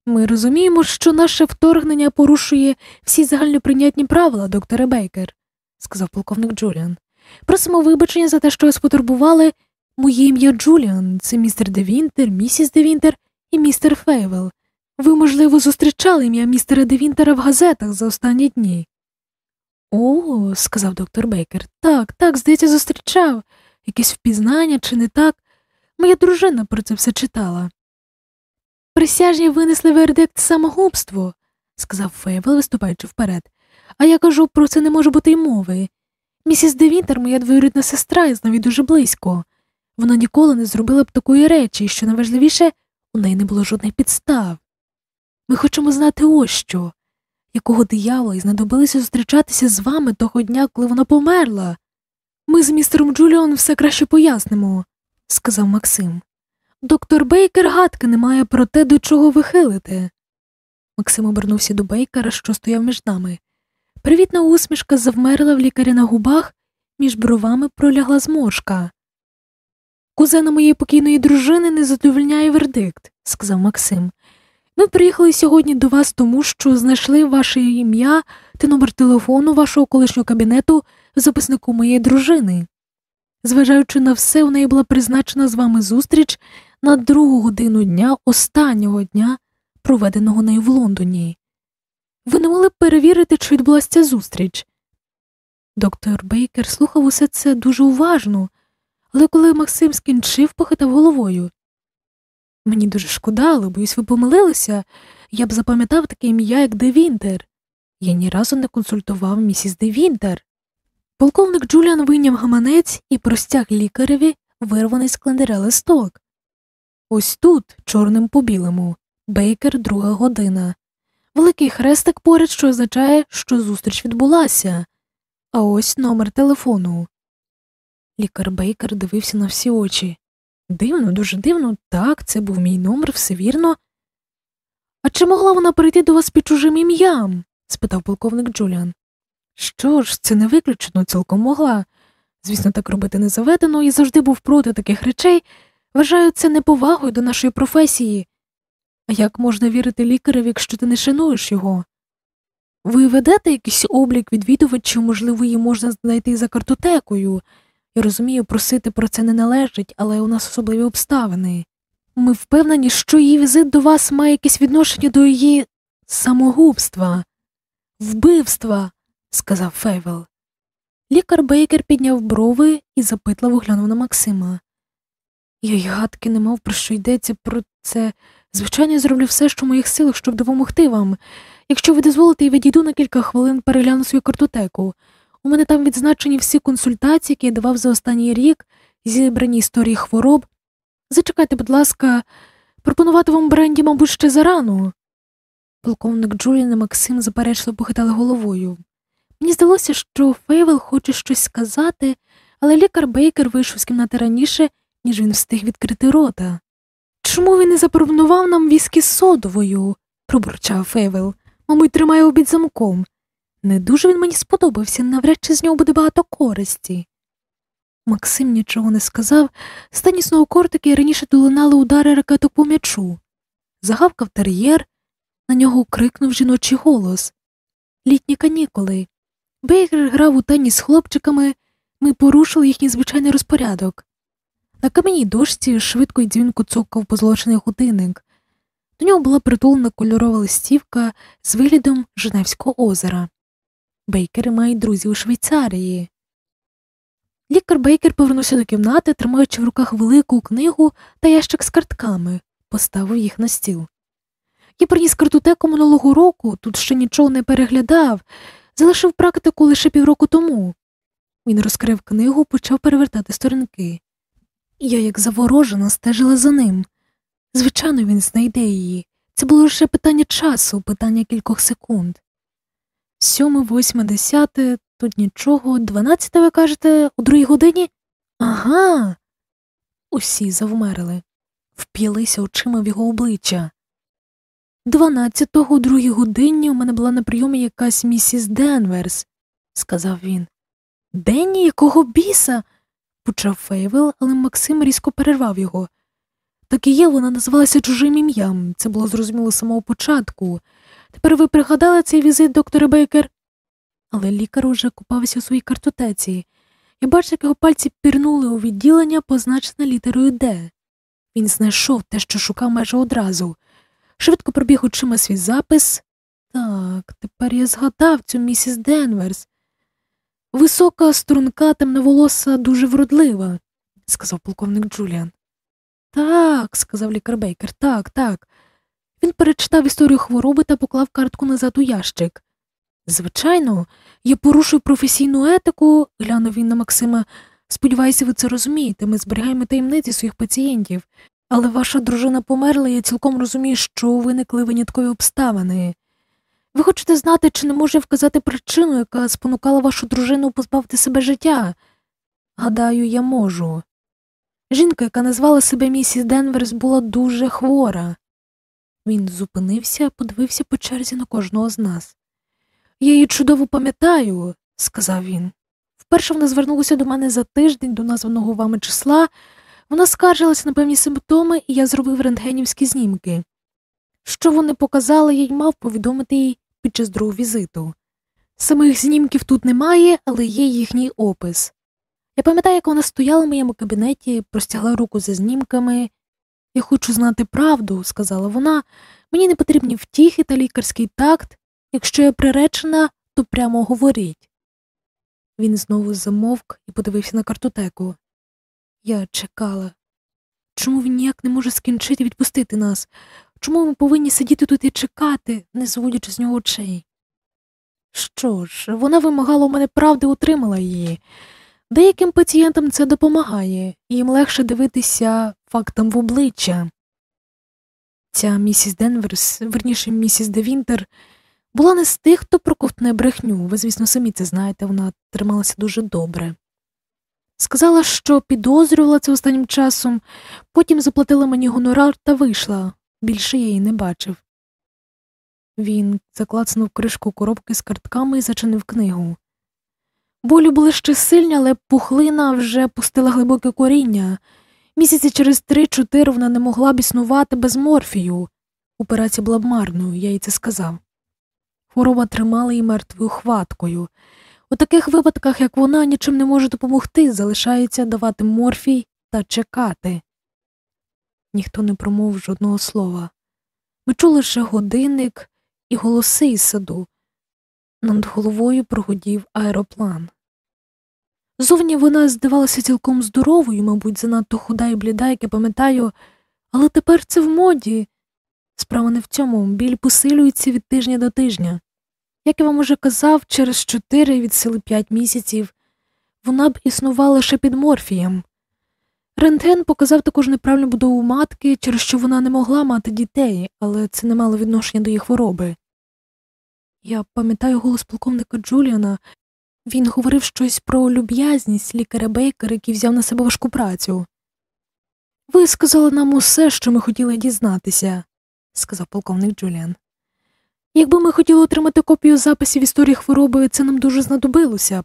Ми розуміємо, що наше вторгнення порушує всі загальноприйнятні правила, докторе Бейкер, сказав полковник Джуліан. Просимо вибачення за те, що вас потурбували. Моє ім'я Джуліан, це містер Девінтер, місіс Девінтер і містер Фейвел. Ви, можливо, зустрічали ім'я містера Девінтера в газетах за останні дні. О, сказав доктор Бейкер, так, так, здається, зустрічав. Якесь дізнання, чи не так? Моя дружина про це все читала. Присяжні винесли вердикт самогубство, сказав Фейвел, виступаючи вперед. А я кажу, про це не може бути й мови. Місіс Девінтер, моя двоюрідна сестра, і знав дуже близько. Вона ніколи не зробила б такої речі, що найважливіше, у неї не було жодних підстав. Ми хочемо знати ось що, якого диявола їй знадобилося зустрічатися з вами того дня, коли вона померла. Ми з містером Джуліон все краще пояснимо, сказав Максим. Доктор Бейкер гадки не має про те, до чого ви хилите. Максим обернувся до Бейкера, що стояв між нами. Привітна усмішка завмерла в лікаря на губах, між бровами пролягла зморшка. Кузена моєї покійної дружини не задовольняє вердикт, сказав Максим. Ми приїхали сьогодні до вас тому, що знайшли ваше ім'я та номер телефону вашого колишнього кабінету в записнику моєї дружини. Зважаючи на все, у неї була призначена з вами зустріч на другу годину дня останнього дня, проведеного нею в Лондоні. Ви не могли б перевірити, чи відбулася ця зустріч. Доктор Бейкер слухав усе це дуже уважно, але коли Максим скінчив, похитав головою. Мені дуже шкода, але боюсь, ви помилилися. Я б запам'ятав таке ім'я, як Девінтер. Я ні разу не консультував місіс Девінтер. Полковник Джуліан вийняв гаманець і простяг лікареві вирваний з календаря листок. Ось тут, чорним по білому, бейкер друга година. Великий хрестик поряд, що означає, що зустріч відбулася, а ось номер телефону. Лікар Бейкер дивився на всі очі. Дивно, дуже дивно, так, це був мій номер, все вірно. А чи могла вона прийти до вас під чужим ім'ям? спитав полковник Джуліан. Що ж, це не виключено, цілком могла. Звісно, так робити не заведено і завжди був проти таких речей. Вважаю це неповагою до нашої професії. А як можна вірити лікареві, якщо ти не шануєш його? Ви ведете якийсь облік відвідувачів, можливо, її можна знайти за картотекою. Я розумію, просити про це не належить, але у нас особливі обставини. Ми впевнені, що її візит до вас має якесь відношення до її самогубства, вбивства, сказав Фейвел. Лікар Бейкер підняв брови і запитливо глянув на Максима. Я й гадки не мав про що йдеться про це. Звичайно, я зроблю все, що в моїх силах, щоб допомогти вам. Якщо ви дозволите, я відійду на кілька хвилин перегляну свою картотеку. У мене там відзначені всі консультації, які я давав за останній рік, зібрані історії хвороб. Зачекайте, будь ласка, пропонувати вам бренді, мабуть, ще зарано. Полковник Джуліан і Максим заперечливо похитали головою. Мені здалося, що Фейвел хоче щось сказати, але лікар Бейкер вийшов з кімнати раніше, ніж він встиг відкрити рота. Чому він не запропонував нам віскі з содовою? пробурчав Фейвел. Мабуть, тримає обід замком. Не дуже він мені сподобався, навряд чи з нього буде багато користі. Максим нічого не сказав, з тенісного кортики раніше долинали удари ракеток по м'ячу. Загавкав тер'єр, на нього крикнув жіночий голос. Літні канікули. Бейгер грав у теніс з хлопчиками, ми порушили їхній звичайний розпорядок. На кам'яній дошці швидко й дзвінко цокав позолочений годинник. До нього була притулена кольорова листівка з виглядом Женевського озера. Бейкери мають друзів у Швейцарії. Лікар Бейкер повернувся до кімнати, тримаючи в руках велику книгу та ящик з картками, поставив їх на стіл. Я приніс картотеку минулого року, тут ще нічого не переглядав, залишив практику лише півроку тому. Він розкрив книгу, почав перевертати сторінки. Я, як заворожена, стежила за ним. Звичайно, він знайде її. Це було лише питання часу, питання кількох секунд. Сьоме, восьме, десяте, тут нічого, дванадцяте, ви кажете, у другій годині? Ага. Усі завмерли, вп'ялися очима в його обличчя. Дванадцятого у другій годині у мене була на прийомі якась місіс Денверс, сказав він. Денні, якого біса? почав Фейвел, але Максим різко перервав його. Так і є, вона називалася чужим ім'ям, це було зрозуміло з самого початку. Тепер ви пригадали цей візит, доктора Бейкер? Але лікар уже копався у своїй картотеці. Я бачив, як його пальці пірнули у відділення, позначене літерою Д. Він знайшов те, що шукав майже одразу. Швидко пробіг очима свій запис. Так, тепер я згадав цю місіс Денверс. Висока, струнка, темноволоса, дуже вродлива, сказав полковник Джуліан. Так, сказав лікар Бейкер, так, так. Він перечитав історію хвороби та поклав картку назад у ящик. Звичайно, я порушую професійну етику, глянув він на Максима. Сподіваюся, ви це розумієте, ми зберігаємо таємниці своїх пацієнтів, але ваша дружина померла, і я цілком розумію, що виникли виняткові обставини. Ви хочете знати, чи не можу вказати причину, яка спонукала вашу дружину позбавити себе життя? Гадаю, я можу. Жінка, яка назвала себе місіс Денверс, була дуже хвора. Він зупинився, подивився по черзі на кожного з нас. Я її чудово пам'ятаю, сказав він. Вперше вона звернулася до мене за тиждень до названого вами числа, вона скаржилася на певні симптоми, і я зробив рентгенівські знімки. Що вони показали, я й мав повідомити їй під час другого візиту. Самих знімків тут немає, але є їхній опис. Я пам'ятаю, як вона стояла в моєму кабінеті, простягла руку за знімками. Я хочу знати правду, сказала вона, мені не потрібні втіхи та лікарський такт. Якщо я приречена, то прямо говоріть. Він знову замовк і подивився на картотеку. Я чекала. Чому він ніяк не може скінчити відпустити нас? Чому ми повинні сидіти тут і чекати, не зводячи з нього очей? Що ж, вона вимагала у мене правди, утримала її. Деяким пацієнтам це допомагає, їм легше дивитися фактам в обличчя. Ця місіс Денверс, верніше місіс Девінтер, була не з тих, хто проковтне брехню, ви, звісно, самі це знаєте, вона трималася дуже добре. Сказала, що підозрювала це останнім часом, потім заплатила мені гонорар та вийшла, більше я її не бачив. Він заклацнув кришку коробки з картками і зачинив книгу. Болі були ще сильні, але пухлина вже пустила глибоке коріння. Місяці через три-чотири вона не могла б існувати без морфію. Операція була б марною, я їй це сказав. Хвороба тримала її мертвою хваткою. У таких випадках, як вона, нічим не може допомогти, залишається давати морфій та чекати. Ніхто не промовив жодного слова. Ми чули лише годинник і голоси із саду. Над головою прогудів аероплан. Зовні вона здавалася цілком здоровою, мабуть, занадто худа і бліда, як я пам'ятаю, але тепер це в моді. Справа не в цьому, біль посилюється від тижня до тижня. Як я вам уже казав, через чотири від сили п'ять місяців вона б існувала лише під морфієм. Рентген показав також неправильну будову матки, через що вона не могла мати дітей, але це не мало відношення до її хвороби. Я пам'ятаю голос полковника Джуліана. Він говорив щось про люб'язність лікаря Бейкера, який взяв на себе важку працю. Ви сказали нам усе, що ми хотіли дізнатися, сказав полковник Джуліан. Якби ми хотіли отримати копію записів історії хвороби, це нам дуже знадобилося б.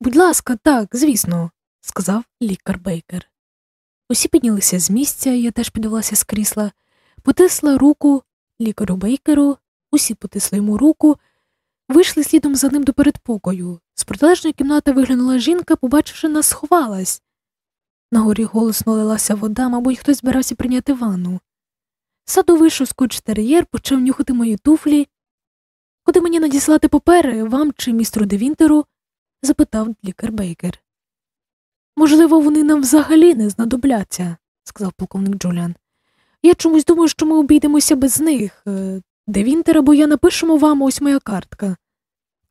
Будь ласка, так, звісно, сказав лікар Бейкер. Усі піднялися з місця, я теж підвелася з крісла, потисла руку лікарю Бейкеру, усі потисли йому руку, вийшли слідом за ним до передпокою. З протилежної кімнати виглянула жінка, побачивши нас, сховалась. На горі голосно лилася вода, мабуть, хтось збирався прийняти ванну. Саду вийшов скотч-тер'єр, почав нюхати мої туфлі. Куди мені надіслати папери, вам чи містру Девінтеру? запитав лікар Бейкер. Можливо, вони нам взагалі не знадобляться, сказав полковник Джуліан. Я чомусь думаю, що ми обійдемося без них. Е, де Вінтер або я напишемо вам ось моя картка.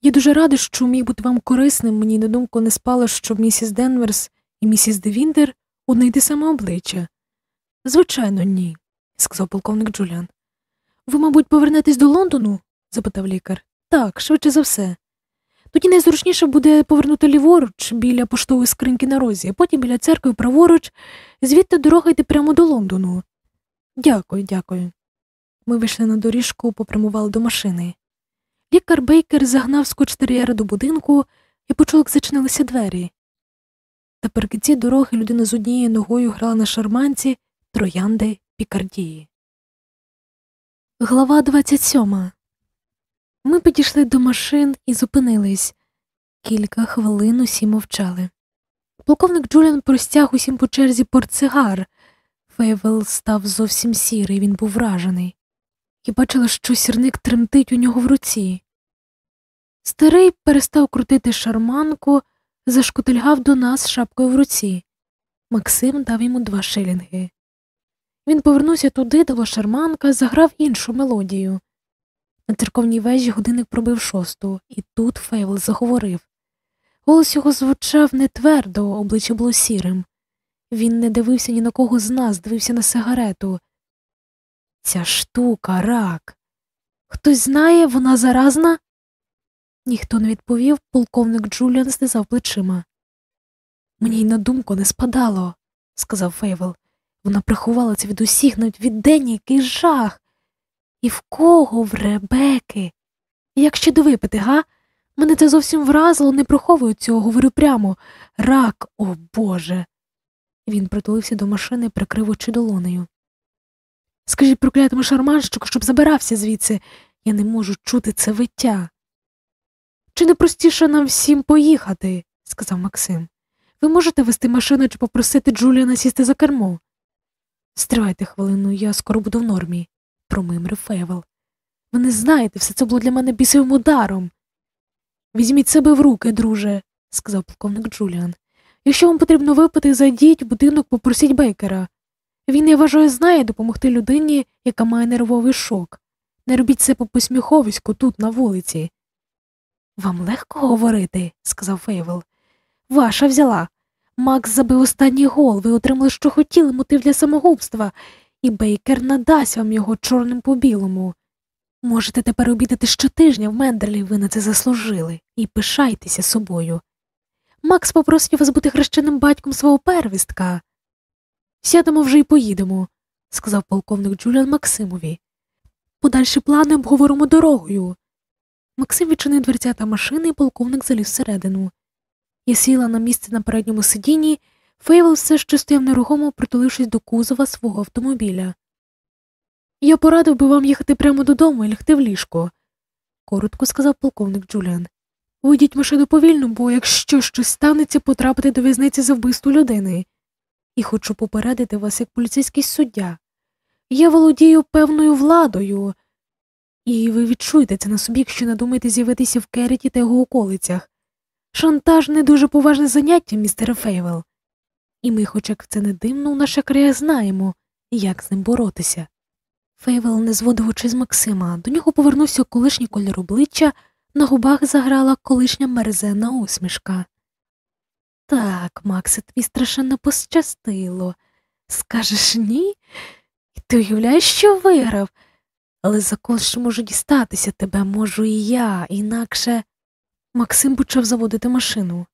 Я дуже радий, що міг бути вам корисним, мені на думку не спало, що місіс Денверс і місіс Денверс одне й те саме обличчя. Звичайно, ні, сказав полковник Джуліан. Ви, мабуть, повернетесь до Лондону? запитав лікар. Так, швидше за все. Тоді найзручніше буде повернути ліворуч біля поштової скриньки на розі, а потім біля церкви праворуч, звідти дорога йде прямо до Лондону. Дякую, дякую. Ми вийшли на доріжку, попрямували до машини. Лікар Бейкер загнав скотч-тер'єра до будинку і почув, як зачинилися двері. На перехресті дороги людина з однією ногою грала на шарманці троянди Пікардії. Глава 27 Ми підійшли до машин і зупинились. Кілька хвилин усі мовчали. Полковник Джуліан простяг усім по черзі портсигар. Фейвел став зовсім сірий, він був вражений. Я бачила, що сірник тремтить у нього в руці. Старий перестав крутити шарманку, зашкотильгав до нас з шапкою в руці. Максим дав йому два шилінги. Він повернувся туди, де шарманка, заграв іншу мелодію. На церковній вежі годинник пробив шосту, і тут Фейвел заговорив. Голос його звучав не твердо, обличчя було сірим. Він не дивився ні на кого з нас, дивився на сигарету. Ця штука, рак. Хтось знає, вона заразна? Ніхто не відповів, полковник Джуліан знизав плечима. Мені й на думку не спадало, сказав Фейвел. Вона приховала це від усіх, навіть від Денні, який жах. І в кого, в Ребекки? Як щодо випити, га? Мене це зовсім вразило, не приховую цього, говорю прямо. Рак, о Боже. Він притулився до машини, прикрив очі долонею. Скажіть проклятому шарманщику, щоб забирався звідси. Я не можу чути це виття. Чи не простіше нам всім поїхати? сказав Максим. Ви можете вести машину чи попросити Джуліана сісти за кермо? Стривайте хвилину, я скоро буду в нормі, промимрив Фейвел. Ви не знаєте, все це було для мене бісовим ударом. Візьміть себе в руки, друже, сказав полковник Джуліан. Якщо вам потрібно випити, зайдіть в будинок, попросіть Бейкера. Він, я вважаю, знає допомогти людині, яка має нервовий шок. Не робіть із себе посміховисько тут, на вулиці. Вам легко говорити, сказав Фейвел. Ваша взяла. Макс забив останній гол, ви отримали, що хотіли, мотив для самогубства, і Бейкер надасть вам його чорним по білому. Можете тепер обідати щотижня в Мендерлі, ви на це заслужили, і пишайтеся собою. Макс попросить вас бути хрещеним батьком свого первістка. Сядемо вже й поїдемо, сказав полковник Джуліан Максимові. Подальші плани обговоримо дорогою. Максим відчинив дверцята машини, і полковник заліз всередину. Я сіла на місце на передньому сидінні, Фейвел все ще стояв нерухомо, притулившись до кузова свого автомобіля. Я порадив би вам їхати прямо додому і лягти в ліжко, коротко сказав полковник Джуліан. Водіть машину повільно, бо якщо щось станеться, потрапите до в'язниці за вбивство людини. І хочу попередити вас як поліцейський суддя. Я володію певною владою, і ви відчуєте це на собі, якщо надумаєте з'явитися в Керріті та його околицях. Шантаж не дуже поважне заняття, містере Фейвел. І ми, хоч як це не дивно, у наших краях знаємо, як з ним боротися. Фейвел не зводив очей з Максима, до нього повернувся колишній колір обличчя, на губах заграла колишня мерзенна усмішка. Так, Максе, тобі страшенно пощастило. Скажеш, ні? Ти уявляєш, що виграв, але закон може дістатися тебе, можу і я, інакше. Максим почав заводити машину.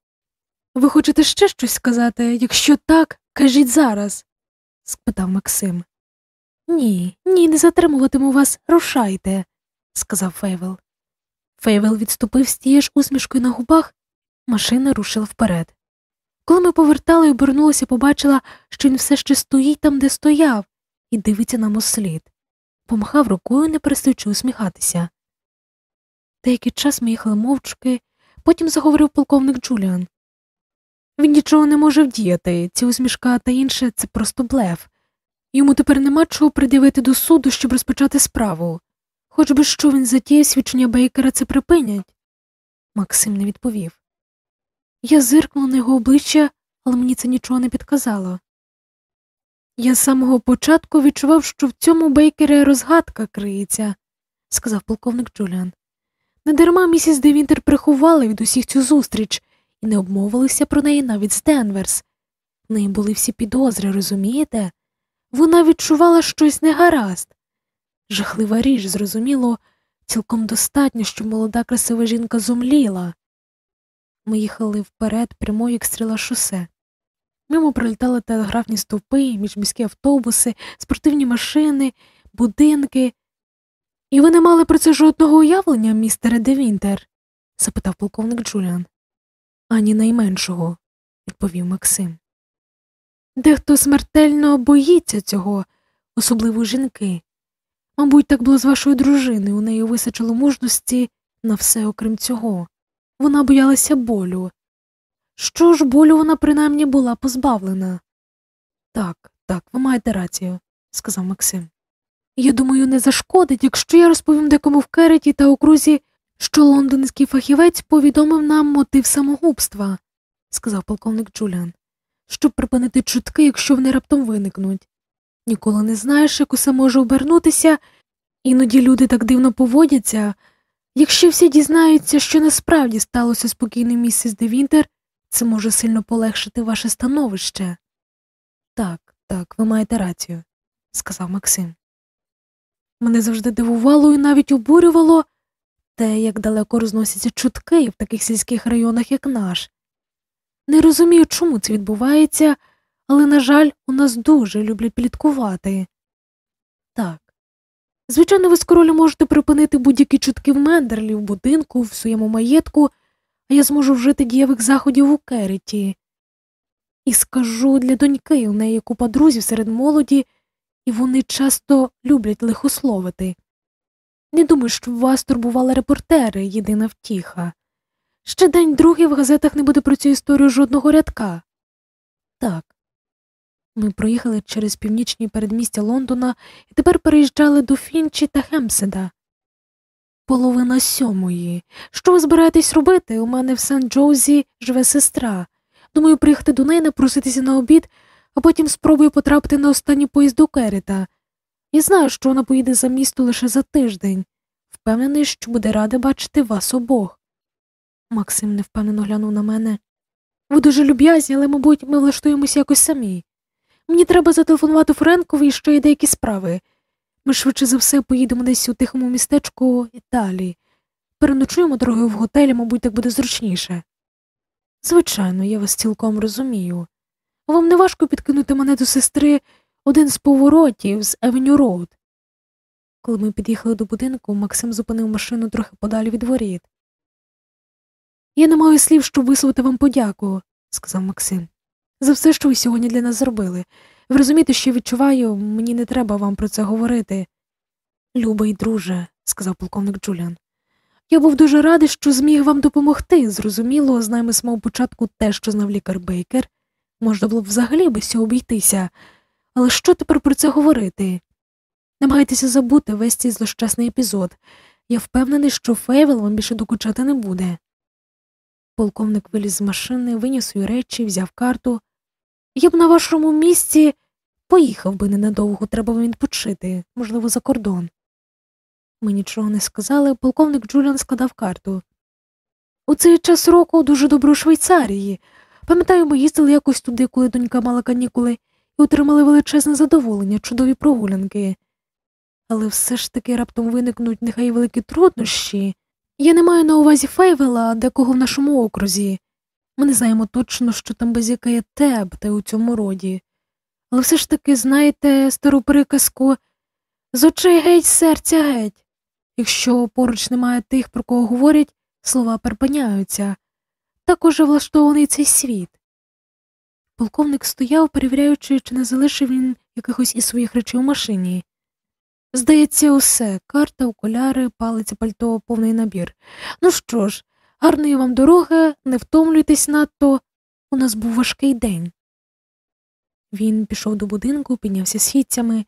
Ви хочете ще щось сказати? Якщо так, кажіть зараз? спитав Максим. Ні, ні, не затримуватиму вас, рушайте, сказав Фейвел. Фейвел відступив з тією ж усмішкою на губах, машина рушила вперед. Коли ми повертали, я обернулася, побачила, що він все ще стоїть там, де стояв, і дивиться нам услід. Помахав рукою, не перестаючи усміхатися. Деякий час ми їхали мовчки, потім заговорив полковник Джуліан. Він нічого не може вдіяти, ці усмішка та інше це просто блеф. Йому тепер нема чого придивити до суду, щоб розпочати справу. Хоч би що він затіяв свідчення Бейкера це припинять. Максим не відповів. Я зиркнула на його обличчя, але мені це нічого не підказало. Я з самого початку відчував, що в цьому бейкері розгадка криється, сказав полковник Джуліан. Недарма місіс Девінтер приховала від усіх цю зустріч і не обмовилися про неї навіть з Денверс. В неї були всі підозри, розумієте? Вона відчувала щось негаразд. Жахлива річ, зрозуміло, цілком достатньо, що молода красива жінка зумліла. Ми їхали вперед, прямою, як стріла шосе. Мимо пролітали телеграфні стовпи, міжміські автобуси, спортивні машини, будинки. І ви не мали про це жодного уявлення, містере Девінтер? запитав полковник Джуліан. Ані найменшого, відповів Максим. Дехто смертельно боїться цього, особливо жінки. Мабуть, так було з вашою дружиною, у неї висачило мужності на все окрім цього. Вона боялася болю. Що ж болю вона принаймні була позбавлена? Так, так, ви маєте рацію, сказав Максим. Я думаю, не зашкодить, якщо я розповім декому в Кереті та окрузі, що лондонський фахівець повідомив нам мотив самогубства, сказав полковник Джуліан, щоб припинити чутки, якщо вони раптом виникнуть. Ніколи не знаєш, як усе може обернутися, іноді люди так дивно поводяться. Якщо всі дізнаються, що насправді сталося спокійне місце з Девінтер, це може сильно полегшити ваше становище. Так, так, ви маєте рацію, сказав Максим. Мене завжди дивувало і навіть обурювало те, як далеко розносяться чутки в таких сільських районах, як наш. Не розумію, чому це відбувається, але, на жаль, у нас дуже люблять пліткувати. Звичайно, ви з королю можете припинити будь-які чутки в Мендерлі, в будинку, в своєму маєтку, а я зможу вжити дієвих заходів у Кереті. І скажу для доньки, у неї купа друзів серед молоді, і вони часто люблять лихословити. Не думаю, щоб вас турбували репортери, єдина втіха. Ще день другий в газетах не буде про цю історію жодного рядка. Так. Ми проїхали через північні передмістя Лондона і тепер переїжджали до Фінчі та Хемседа. Половина сьомої. Що ви збираєтесь робити? У мене в Сент Джоузі живе сестра. Думаю, приїхати до неї, напроситися на обід, а потім спробую потрапити на останній поїзд до Керета. Я знаю, що вона поїде за місто лише за тиждень. Впевнений, що буде рада бачити вас обох. Максим невпевнено глянув на мене. Ви дуже люб'язні, але, мабуть, ми влаштуємося якось самі. Мені треба зателефонувати Френкові ще є деякі справи. Ми швидше за все поїдемо десь у тихому містечку Італії. Переночуємо дорогою в готелі, мабуть, так буде зручніше. Звичайно, я вас цілком розумію. Вам не важко підкинути мене до сестри один з поворотів з Евенью-роуд. Коли ми під'їхали до будинку, Максим зупинив машину трохи подалі від воріт. Я не маю слів, щоб висловити вам подяку, сказав Максим, за все, що ви сьогодні для нас зробили. Ви розумієте, що відчуваю, мені не треба вам про це говорити. Любий друже, сказав полковник Джуліан. Я був дуже радий, що зміг вам допомогти. Зрозуміло, знай ми самого початку те, що знав лікар Бейкер. Можна було б взагалі без цього обійтися. Але що тепер про це говорити? Намагайтеся забути весь цей злощасний епізод. Я впевнений, що Фейвел вам більше докучати не буде. Полковник виліз з машини, виніс свої речі, взяв карту. Я б на вашому місці поїхав би ненадовго, треба б відпочити, можливо, за кордон. Ми нічого не сказали, полковник Джуліан складав карту. У цей час року дуже добре у Швейцарії. Пам'ятаю, ми їздили якось туди, коли донька мала канікули, і отримали величезне задоволення, чудові прогулянки. Але все ж таки раптом виникнуть нехай великі труднощі. Я не маю на увазі Фейвела, декого в нашому окрузі. Ми не знаємо точно, що там базікає теб та у цьому роді. Але все ж таки, знаєте, стару приказку з очей геть, серця геть. Якщо поруч немає тих, про кого говорять, слова перепиняються. Так уже влаштований цей світ. Полковник стояв, перевіряючи, чи не залишив він якихось із своїх речей у машині. Здається, усе карта, окуляри, палиця пальто, повний набір. Ну що ж, гарної вам дороги, не втомлюйтесь надто. У нас був важкий день. Він пішов до будинку, піднявся східцями.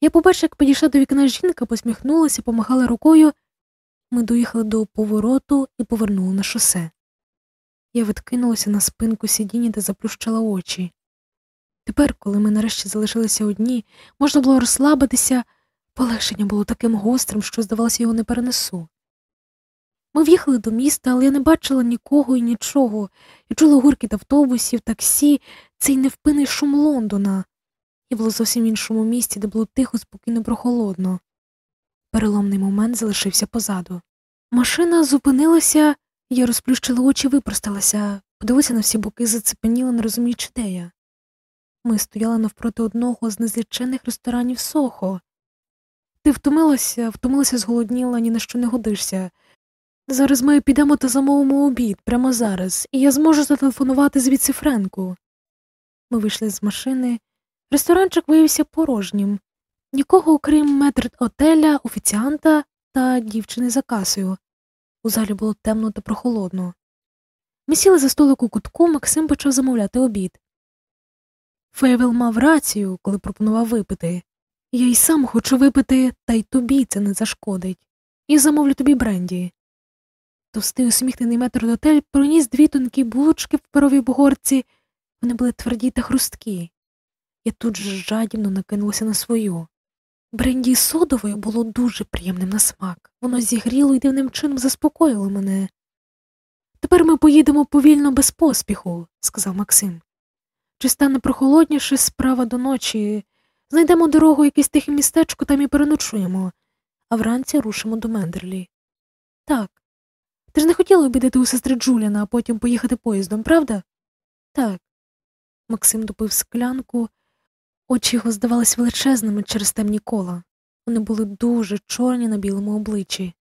Я побачив, як підійшла до вікна жінка, посміхнулася, помахала рукою. Ми доїхали до повороту і повернули на шосе. Я відкинулася на спинку сидіння та заплющила очі. Тепер, коли ми нарешті залишилися одні, можна було розслабитися, полегшення було таким гострим, що, здавалося, його не перенесу. Ми в'їхали до міста, але я не бачила нікого і нічого, і чула гуркіт автобусів, таксі, цей невпинний шум Лондона. Я була зовсім в іншому місті, де було тихо, спокійно, прохолодно. Переломний момент залишився позаду. Машина зупинилася, я розплющила очі, випросталася, подивилася на всі боки, зацепеніла, не розуміючи, де я. Ми стояли навпроти одного з незлічених ресторанів Сохо. Ти втомилася, втомилася, зголодніла, ні на що не годишся. Зараз ми підемо та замовимо обід прямо зараз, і я зможу зателефонувати звідси Френку. Ми вийшли з машини. Ресторанчик виявився порожнім. Нікого, окрім метр отеля, офіціанта та дівчини за касою. У залі було темно та прохолодно. Ми сіли за столик у кутку, Максим почав замовляти обід. Фейвел мав рацію, коли пропонував випити. Я й сам хочу випити, та й тобі це не зашкодить. Я замовлю тобі бренді. Товстий усміхнений метрдотель приніс дві тонкі булочки в паперовій обгортці, вони були тверді та хрусткі. Я тут же жадібно накинулася на свою. Бренді з содовою було дуже приємним на смак. Воно зігріло і дивним чином заспокоїло мене. Тепер ми поїдемо повільно без поспіху, сказав Максим. Чи стане прохолодніше справа до ночі? Знайдемо дорогу якесь тихе містечко, там і переночуємо, а вранці рушимо до Мендерлі. Так. Ти ж не хотіла обідати у сестри Джуліана, а потім поїхати поїздом, правда? Так. Максим допив склянку, очі його здавались величезними через темні кола. Вони були дуже чорні на білому обличчі.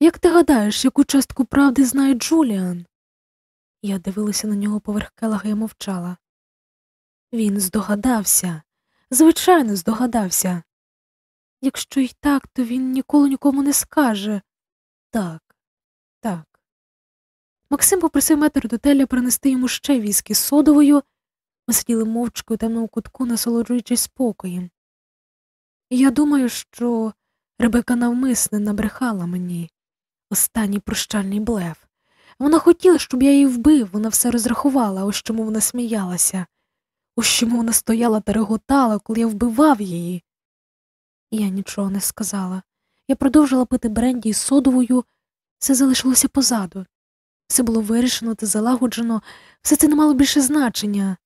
Як ти гадаєш, яку частку правди знає Джуліан? Я дивилася на нього поверх келага і мовчала. Він здогадався, звичайно, здогадався. Якщо й так, то він ніколи нікому не скаже. Так, так. Максим попросив метр до теля принести йому ще віскі з содовою. Ми сиділи мовчки у темному кутку, насолоджуючись спокоєм. Я думаю, що Ребека навмисне набрехала мені останній прощальний блеф. Вона хотіла, щоб я її вбив, вона все розрахувала, ось чому вона сміялася, ось чому вона стояла та реготала, коли я вбивав її. Я нічого не сказала. Я продовжила пити бренді із содовою, все залишилося позаду. Все було вирішено та залагоджено, все це не мало більше значення.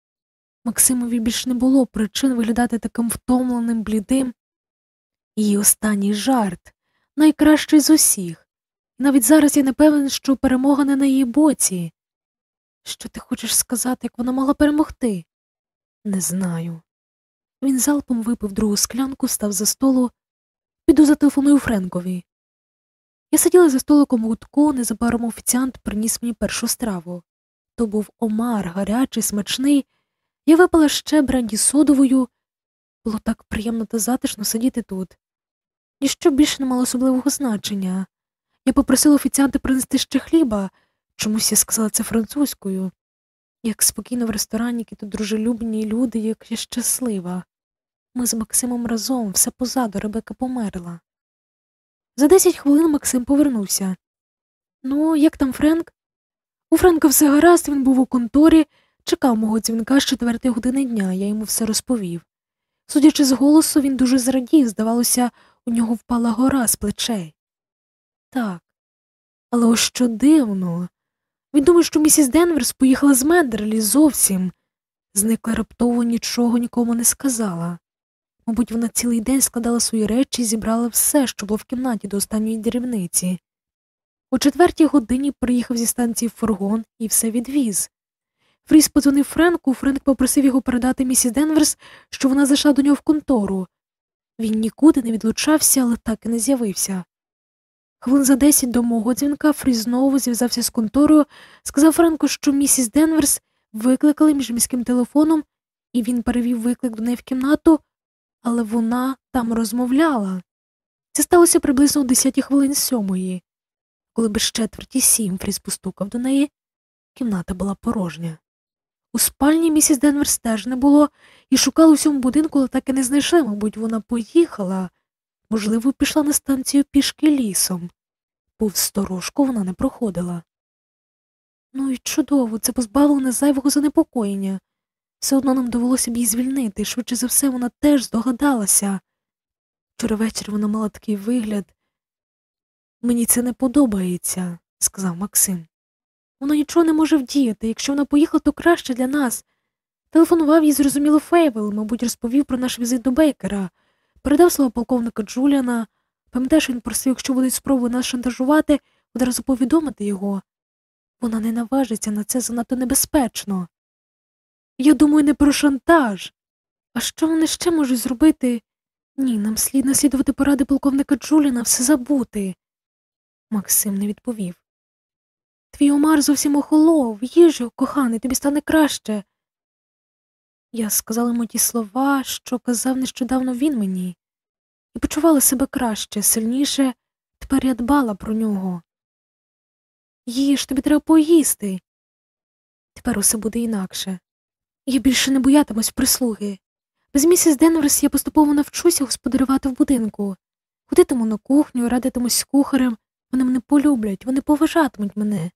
Максимові більше не було причин виглядати таким втомленим, блідим. Її останній жарт найкращий з усіх. Навіть зараз я не певен, що перемога не на її боці. Що ти хочеш сказати, як вона могла перемогти? Не знаю. Він залпом випив другу склянку, став за столу, піду зателефоную Френкові. Я сиділа за столиком у гудку, незабаром офіціант приніс мені першу страву. То був омар, гарячий, смачний. Я випила ще бренді содовою. Було так приємно та затишно сидіти тут. Ніщо більше не мало особливого значення. Я попросила офіціанта принести ще хліба, чомусь я сказала це французькою. Як спокійно в ресторані, які тут дружелюбні люди, як я щаслива. Ми з Максимом разом, все позаду, Ребека померла. За десять хвилин Максим повернувся. Ну, як там Френк? У Френка все гаразд, він був у конторі, чекав мого дзвінка з четвертої години дня, я йому все розповів. Судячи з голосу, він дуже зрадів, здавалося, у нього впала гора з плечей. Так, але ось що дивно. Він думає, що місіс Денверс поїхала з Мендерлі зовсім. Зникла раптово нічого нікому не сказала. Мабуть, вона цілий день складала свої речі і зібрала все, що було в кімнаті до останньої дрібниці. О четвертій годині приїхав зі станції фургон і все відвіз. Фріс подзвонив Френку, Френк попросив його передати місіс Денверс, що вона зайшла до нього в контору. Він нікуди не відлучався, але так і не з'явився. Хвилин за десять до мого дзвінка Фріс знову зв'язався з конторою, сказав Френку, що місіс Денверс викликали між міським телефоном, і він перевів виклик до неї в кімнату, але вона там розмовляла. Це сталося приблизно о десятій хвилин сьомої. Коли без четверті сім Фріс постукав до неї, кімната була порожня. У спальні місіс Денверс теж не було і шукали у всьому будинку, але так і не знайшли, мабуть, вона поїхала. Можливо, пішла на станцію пішки лісом. Повз сторожку вона не проходила. Ну і чудово, це позбавлене зайвого занепокоєння. Все одно нам довелося б її звільнити, швидше за все, вона теж здогадалася. Вчора ввечері вона мала такий вигляд. Мені це не подобається, сказав Максим. Вона нічого не може вдіяти. Якщо вона поїхала, то краще для нас. Телефонував їй зрозуміло Фейвел, мабуть, розповів про наш візит до Бейкера, передав слово полковника Джуліана. Пам'ятаєш, він просив, якщо будуть спроби нас шантажувати, одразу повідомити його. Вона не наважиться на це занадто небезпечно. Я думаю, не про шантаж. А що вони ще можуть зробити? Ні, нам слід наслідувати поради полковника Джуліана все забути. Максим не відповів. Твій Омар зовсім охолов, їжу, коханий, тобі стане краще. Я сказала йому ті слова, що казав нещодавно він мені, і почувала себе краще, сильніше, тепер я дбала про нього. Їж, тобі треба поїсти. Тепер усе буде інакше. Я більше не боятимусь прислуги. Без місіс Денверс я поступово навчуся господарювати в будинку, ходитиму на кухню, радитимусь з кухарем, вони мене полюблять, вони поважатимуть мене.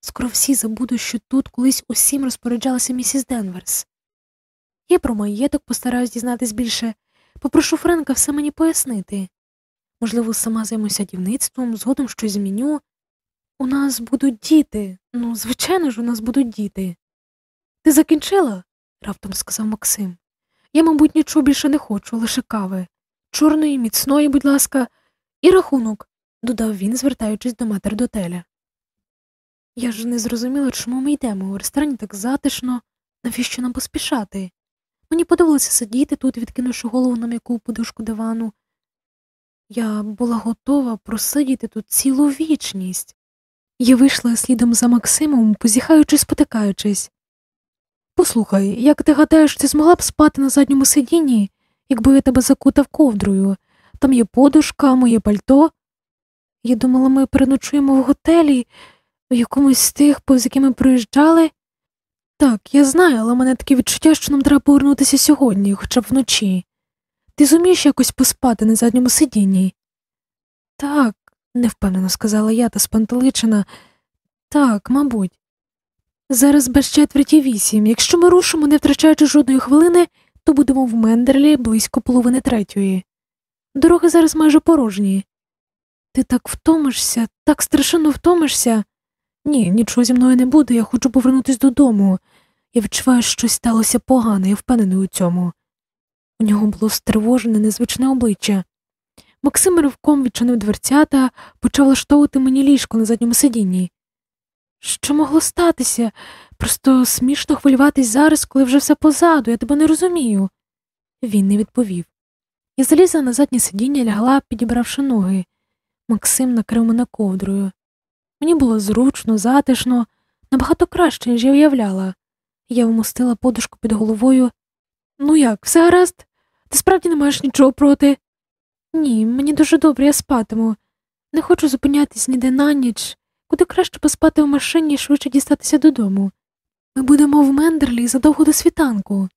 Скоро всі забудуть, що тут колись усім розпоряджалася місіс Денверс. Я про маєток постараюсь дізнатись більше, попрошу Френка все мені пояснити. Можливо, сама займуся дівництвом, згодом щось зміню. У нас будуть діти. Ну, звичайно ж, у нас будуть діти. Ти закінчила? Раптом сказав Максим. Я, мабуть, нічого більше не хочу, лише кави. Чорної, міцної, будь ласка, і рахунок, додав він, звертаючись до матер дотеля. Я ж не зрозуміла, чому ми йдемо. У ресторані так затишно, навіщо нам поспішати? Мені подобалося сидіти тут, відкинувши голову на м'яку подушку дивану. Я була готова просидіти тут цілу вічність. Я вийшла слідом за Максимом, позіхаючи, спотикаючись. Послухай, як ти гадаєш, ти змогла б спати на задньому сидінні, якби я тебе закутав ковдрою. Там є подушка, моє пальто. Я думала, ми переночуємо в готелі, в якомусь з тих, повз якими проїжджали. Так, я знаю, але в мене таке відчуття, що нам треба повернутися сьогодні, хоча б вночі. Ти зумієш якось поспати на задньому сидінні? Так, невпевнено сказала я та спантеличена. Так, мабуть. Зараз без четверті вісім. Якщо ми рушимо, не втрачаючи жодної хвилини, то будемо в Мендерлі близько половини третьої. Дороги зараз майже порожні. Ти так втомишся, так страшенно втомишся. Ні, нічого зі мною не буде, я хочу повернутися додому. Я відчуваю, що щось сталося погане, я впевнений у цьому. У нього було стривожене, незвичне обличчя. Максим ривком відчинив дверцята, почав влаштовувати мені ліжко на задньому сидінні. Що могло статися? Просто смішно хвилюватись зараз, коли вже все позаду, я тебе не розумію. Він не відповів. Я залізла на заднє сидіння, лягла, підібравши ноги. Максим накрив мене ковдрою. Мені було зручно, затишно, набагато краще, ніж я уявляла. Я вмостила подушку під головою. Ну як, все гаразд? Ти справді не маєш нічого проти? Ні, мені дуже добре, я спатиму. Не хочу зупинятись ніде на ніч, куди краще поспати в машині і швидше дістатися додому. Ми будемо в Мендерлі задовго до світанку.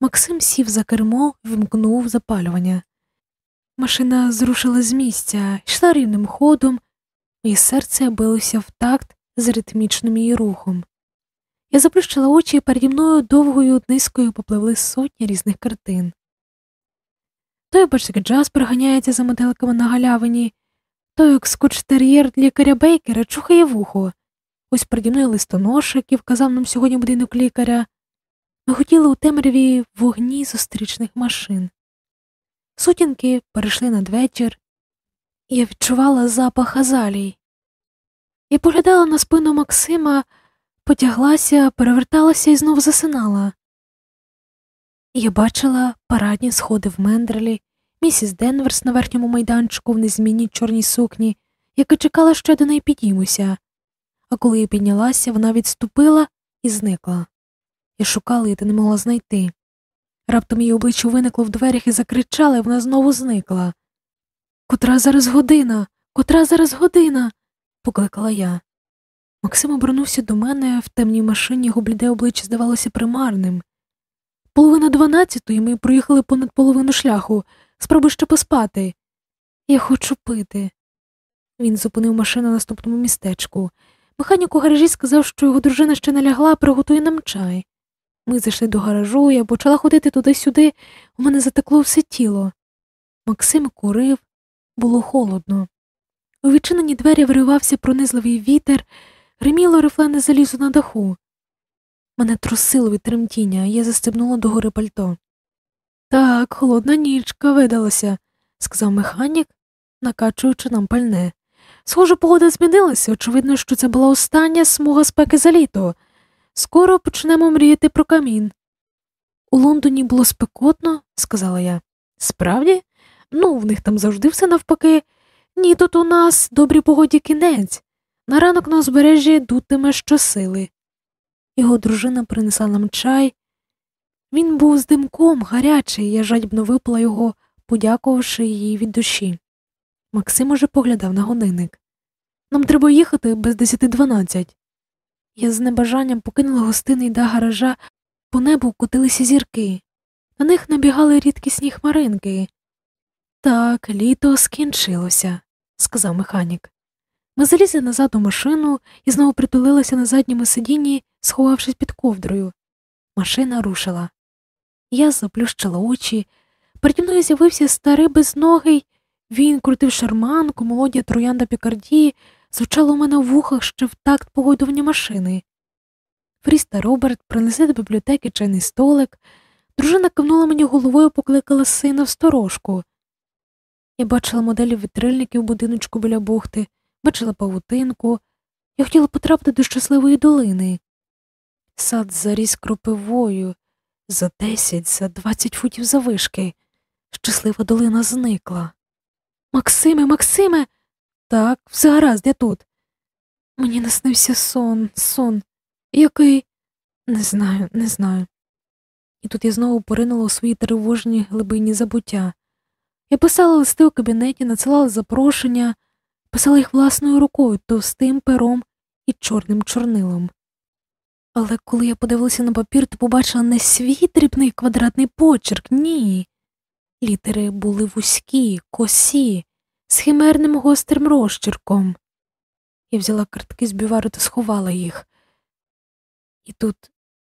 Максим сів за кермо вимкнув запалювання. Машина зрушила з місця, йшла рівним ходом, моє серце билося в такт з ритмічним її рухом. Я заплющила очі і переді мною довгою низкою попливли сотні різних картин. То як бачик джаз проганяється за метеликами на галявині, то як скотч-тер'єр лікаря Бейкера чухає вухо. Ось переді мною листоношик, який вказав нам сьогодні будинок лікаря. Ми хотіли у темряві вогні зустрічних машин. Сутінки перейшли надвечір, і я відчувала запах азалій. Я поглядала на спину Максима, потяглася, переверталася і знов засинала. Я бачила парадні сходи в Мендрелі, місіс Денверс на верхньому майданчику в незмінній чорній сукні, яка чекала, що я до неї підіймуся, а коли я піднялася, вона відступила і зникла. Я шукала її та не могла знайти. Раптом її обличчя виникло в дверях і закричала, і вона знову зникла. Котра зараз година, котра зараз година. покликала я. Максим обернувся до мене в темній машині, його бліде обличчя здавалося примарним. Половина дванадцятої ми проїхали понад половину шляху. Спробуй ще поспати. Я хочу пити. Він зупинив машину на наступному містечку. Механік у гаражі сказав, що його дружина ще не лягла, приготує нам чай. Ми зайшли до гаражу, я почала ходити туди-сюди, у мене затекло все тіло. Максим курив, було холодно. У відчинені двері виривався пронизливий вітер, гриміло рифлене залізо на даху. Мене трусило від тремтіння, я застебнула догори пальто. Так, холодна нічка видалася, сказав механік, накачуючи нам пальне. Схоже, погода змінилася, очевидно, що це була остання смуга спеки за літо. Скоро почнемо мріяти про камін. У Лондоні було спекотно, сказала я. Справді? Ну, в них там завжди все навпаки. Ні, тут у нас добрій погоді кінець. На ранок на узбережжі дутиме щосили. Його дружина принесла нам чай. Він був з димком гарячий, я жадібно випила його, подякувавши їй від душі. Максим уже поглядав на годинник. Нам треба їхати без десяти дванадцять. Я з небажанням покинула гостиний да гаража, по небу котилися зірки. На них набігали рідкісні хмаринки. Так, літо скінчилося, сказав механік. Ми залізли назад у машину і знову притулилися на задньому сидінні, сховавшись під ковдрою. Машина рушила. Я заплющила очі. Переді мною з'явився старий безногий. Він крутив шарманку, молодя троянда Пікардії, звучало у мене в вухах ще в такт погойдування машини. Фріс та Роберт принесли до бібліотеки чайний столик. Дружина кивнула мені головою, покликала сина в сторожку. Я бачила моделі вітрильників у будиночку біля бухти, бачила павутинку. Я хотіла потрапити до щасливої долини. Сад заріс кропивою за десять, за двадцять футів завишки. Щаслива долина зникла. Максиме, Максиме, так, все гаразд, я тут. Мені наснився сон, сон. Який? Не знаю, не знаю. І тут я знову поринула у свої тривожні глибинні забуття. Я писала листи у кабінеті, надсилала запрошення, писала їх власною рукою, товстим пером і чорним чорнилом. Але коли я подивилася на папір, то побачила не свій дрібний квадратний почерк, ні. Літери були вузькі, косі, з химерним гострим розчерком. Я взяла картки з бювару та сховала їх. І тут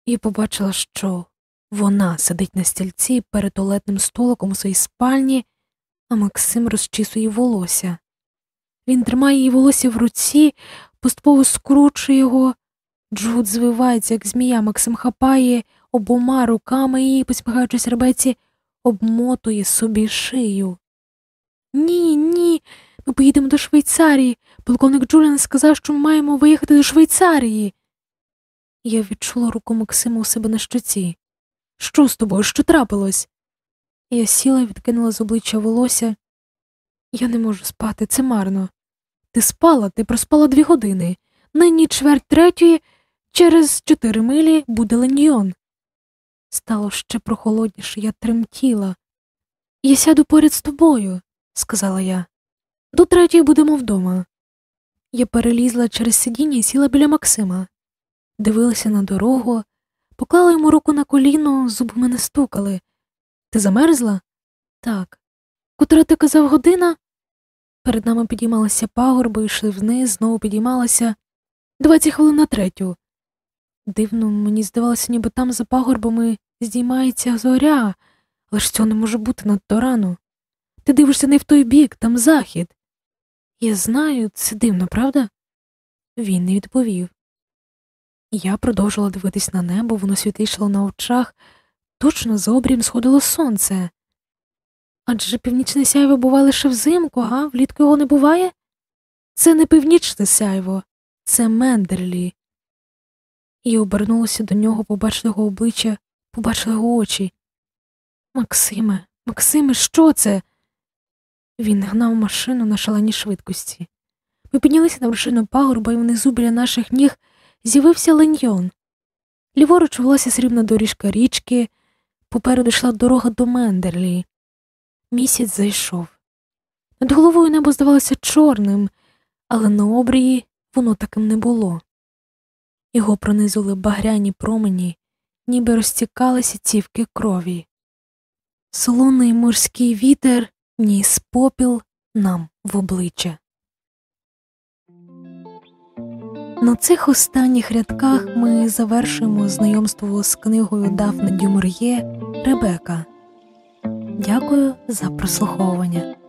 я побачила, що вона сидить на стільці перед туалетним столиком у своїй спальні, а Максим розчісує волосся. Він тримає її волосся в руці, поступово скручує його. Джуд звивається, як змія, Максим хапає обома руками її, посміхаючись ребеці, обмотує собі шию. Ні, ні, ми поїдемо до Швейцарії. Полковник Джуліан сказав, що ми маємо виїхати до Швейцарії. Я відчула руку Максима у себе на щоці. Що з тобою? Що трапилось? Я сіла і відкинула з обличчя волосся. Я не можу спати, це марно. Ти спала, ти проспала дві години. Нині чверть третьої, через чотири милі буде леньйон. Стало ще прохолодніше, я тремтіла. Я сяду поряд з тобою, сказала я. До третьої будемо вдома. Я перелізла через сидіння і сіла біля Максима, дивилася на дорогу, поклала йому руку на коліно, зуби мене стукали. Ти замерзла? Так. Котра ти казав година? Перед нами підіймалися пагорби, йшли вниз, знову підіймалися двадцять хвилин на третю. Дивно, мені здавалося, ніби там за пагорбами здіймається зоря, але ж цього не може бути надто рано. Ти дивишся не в той бік, там захід. Я знаю, це дивно, правда? Він не відповів. Я продовжила дивитись на небо, воно світлішало на очах, точно за обрієм сходило сонце. Адже північне сяйво буває лише взимку, а влітку його не буває? Це не північне сяйво, це Мендерлі. І обернулася до нього, побачила його обличчя, побачила його очі. Максиме, Максиме, що це? Він гнав машину на шаленій швидкості. Ми піднялися на вершину пагорба, і внизу біля наших ніг з'явився леньйон. Ліворуч велася срібна доріжка річки, попереду йшла дорога до Мендерлі. Місяць зайшов. Над головою небо здавалося чорним, але на обрії воно таким не було. Його пронизували багряні промені, ніби розтікалися цівки крові. Солоний морський вітер ніс попіл нам в обличчя. На цих останніх рядках ми завершуємо знайомство з книгою Дафне Дюмур'є Ребека. Дякую за прослуховування.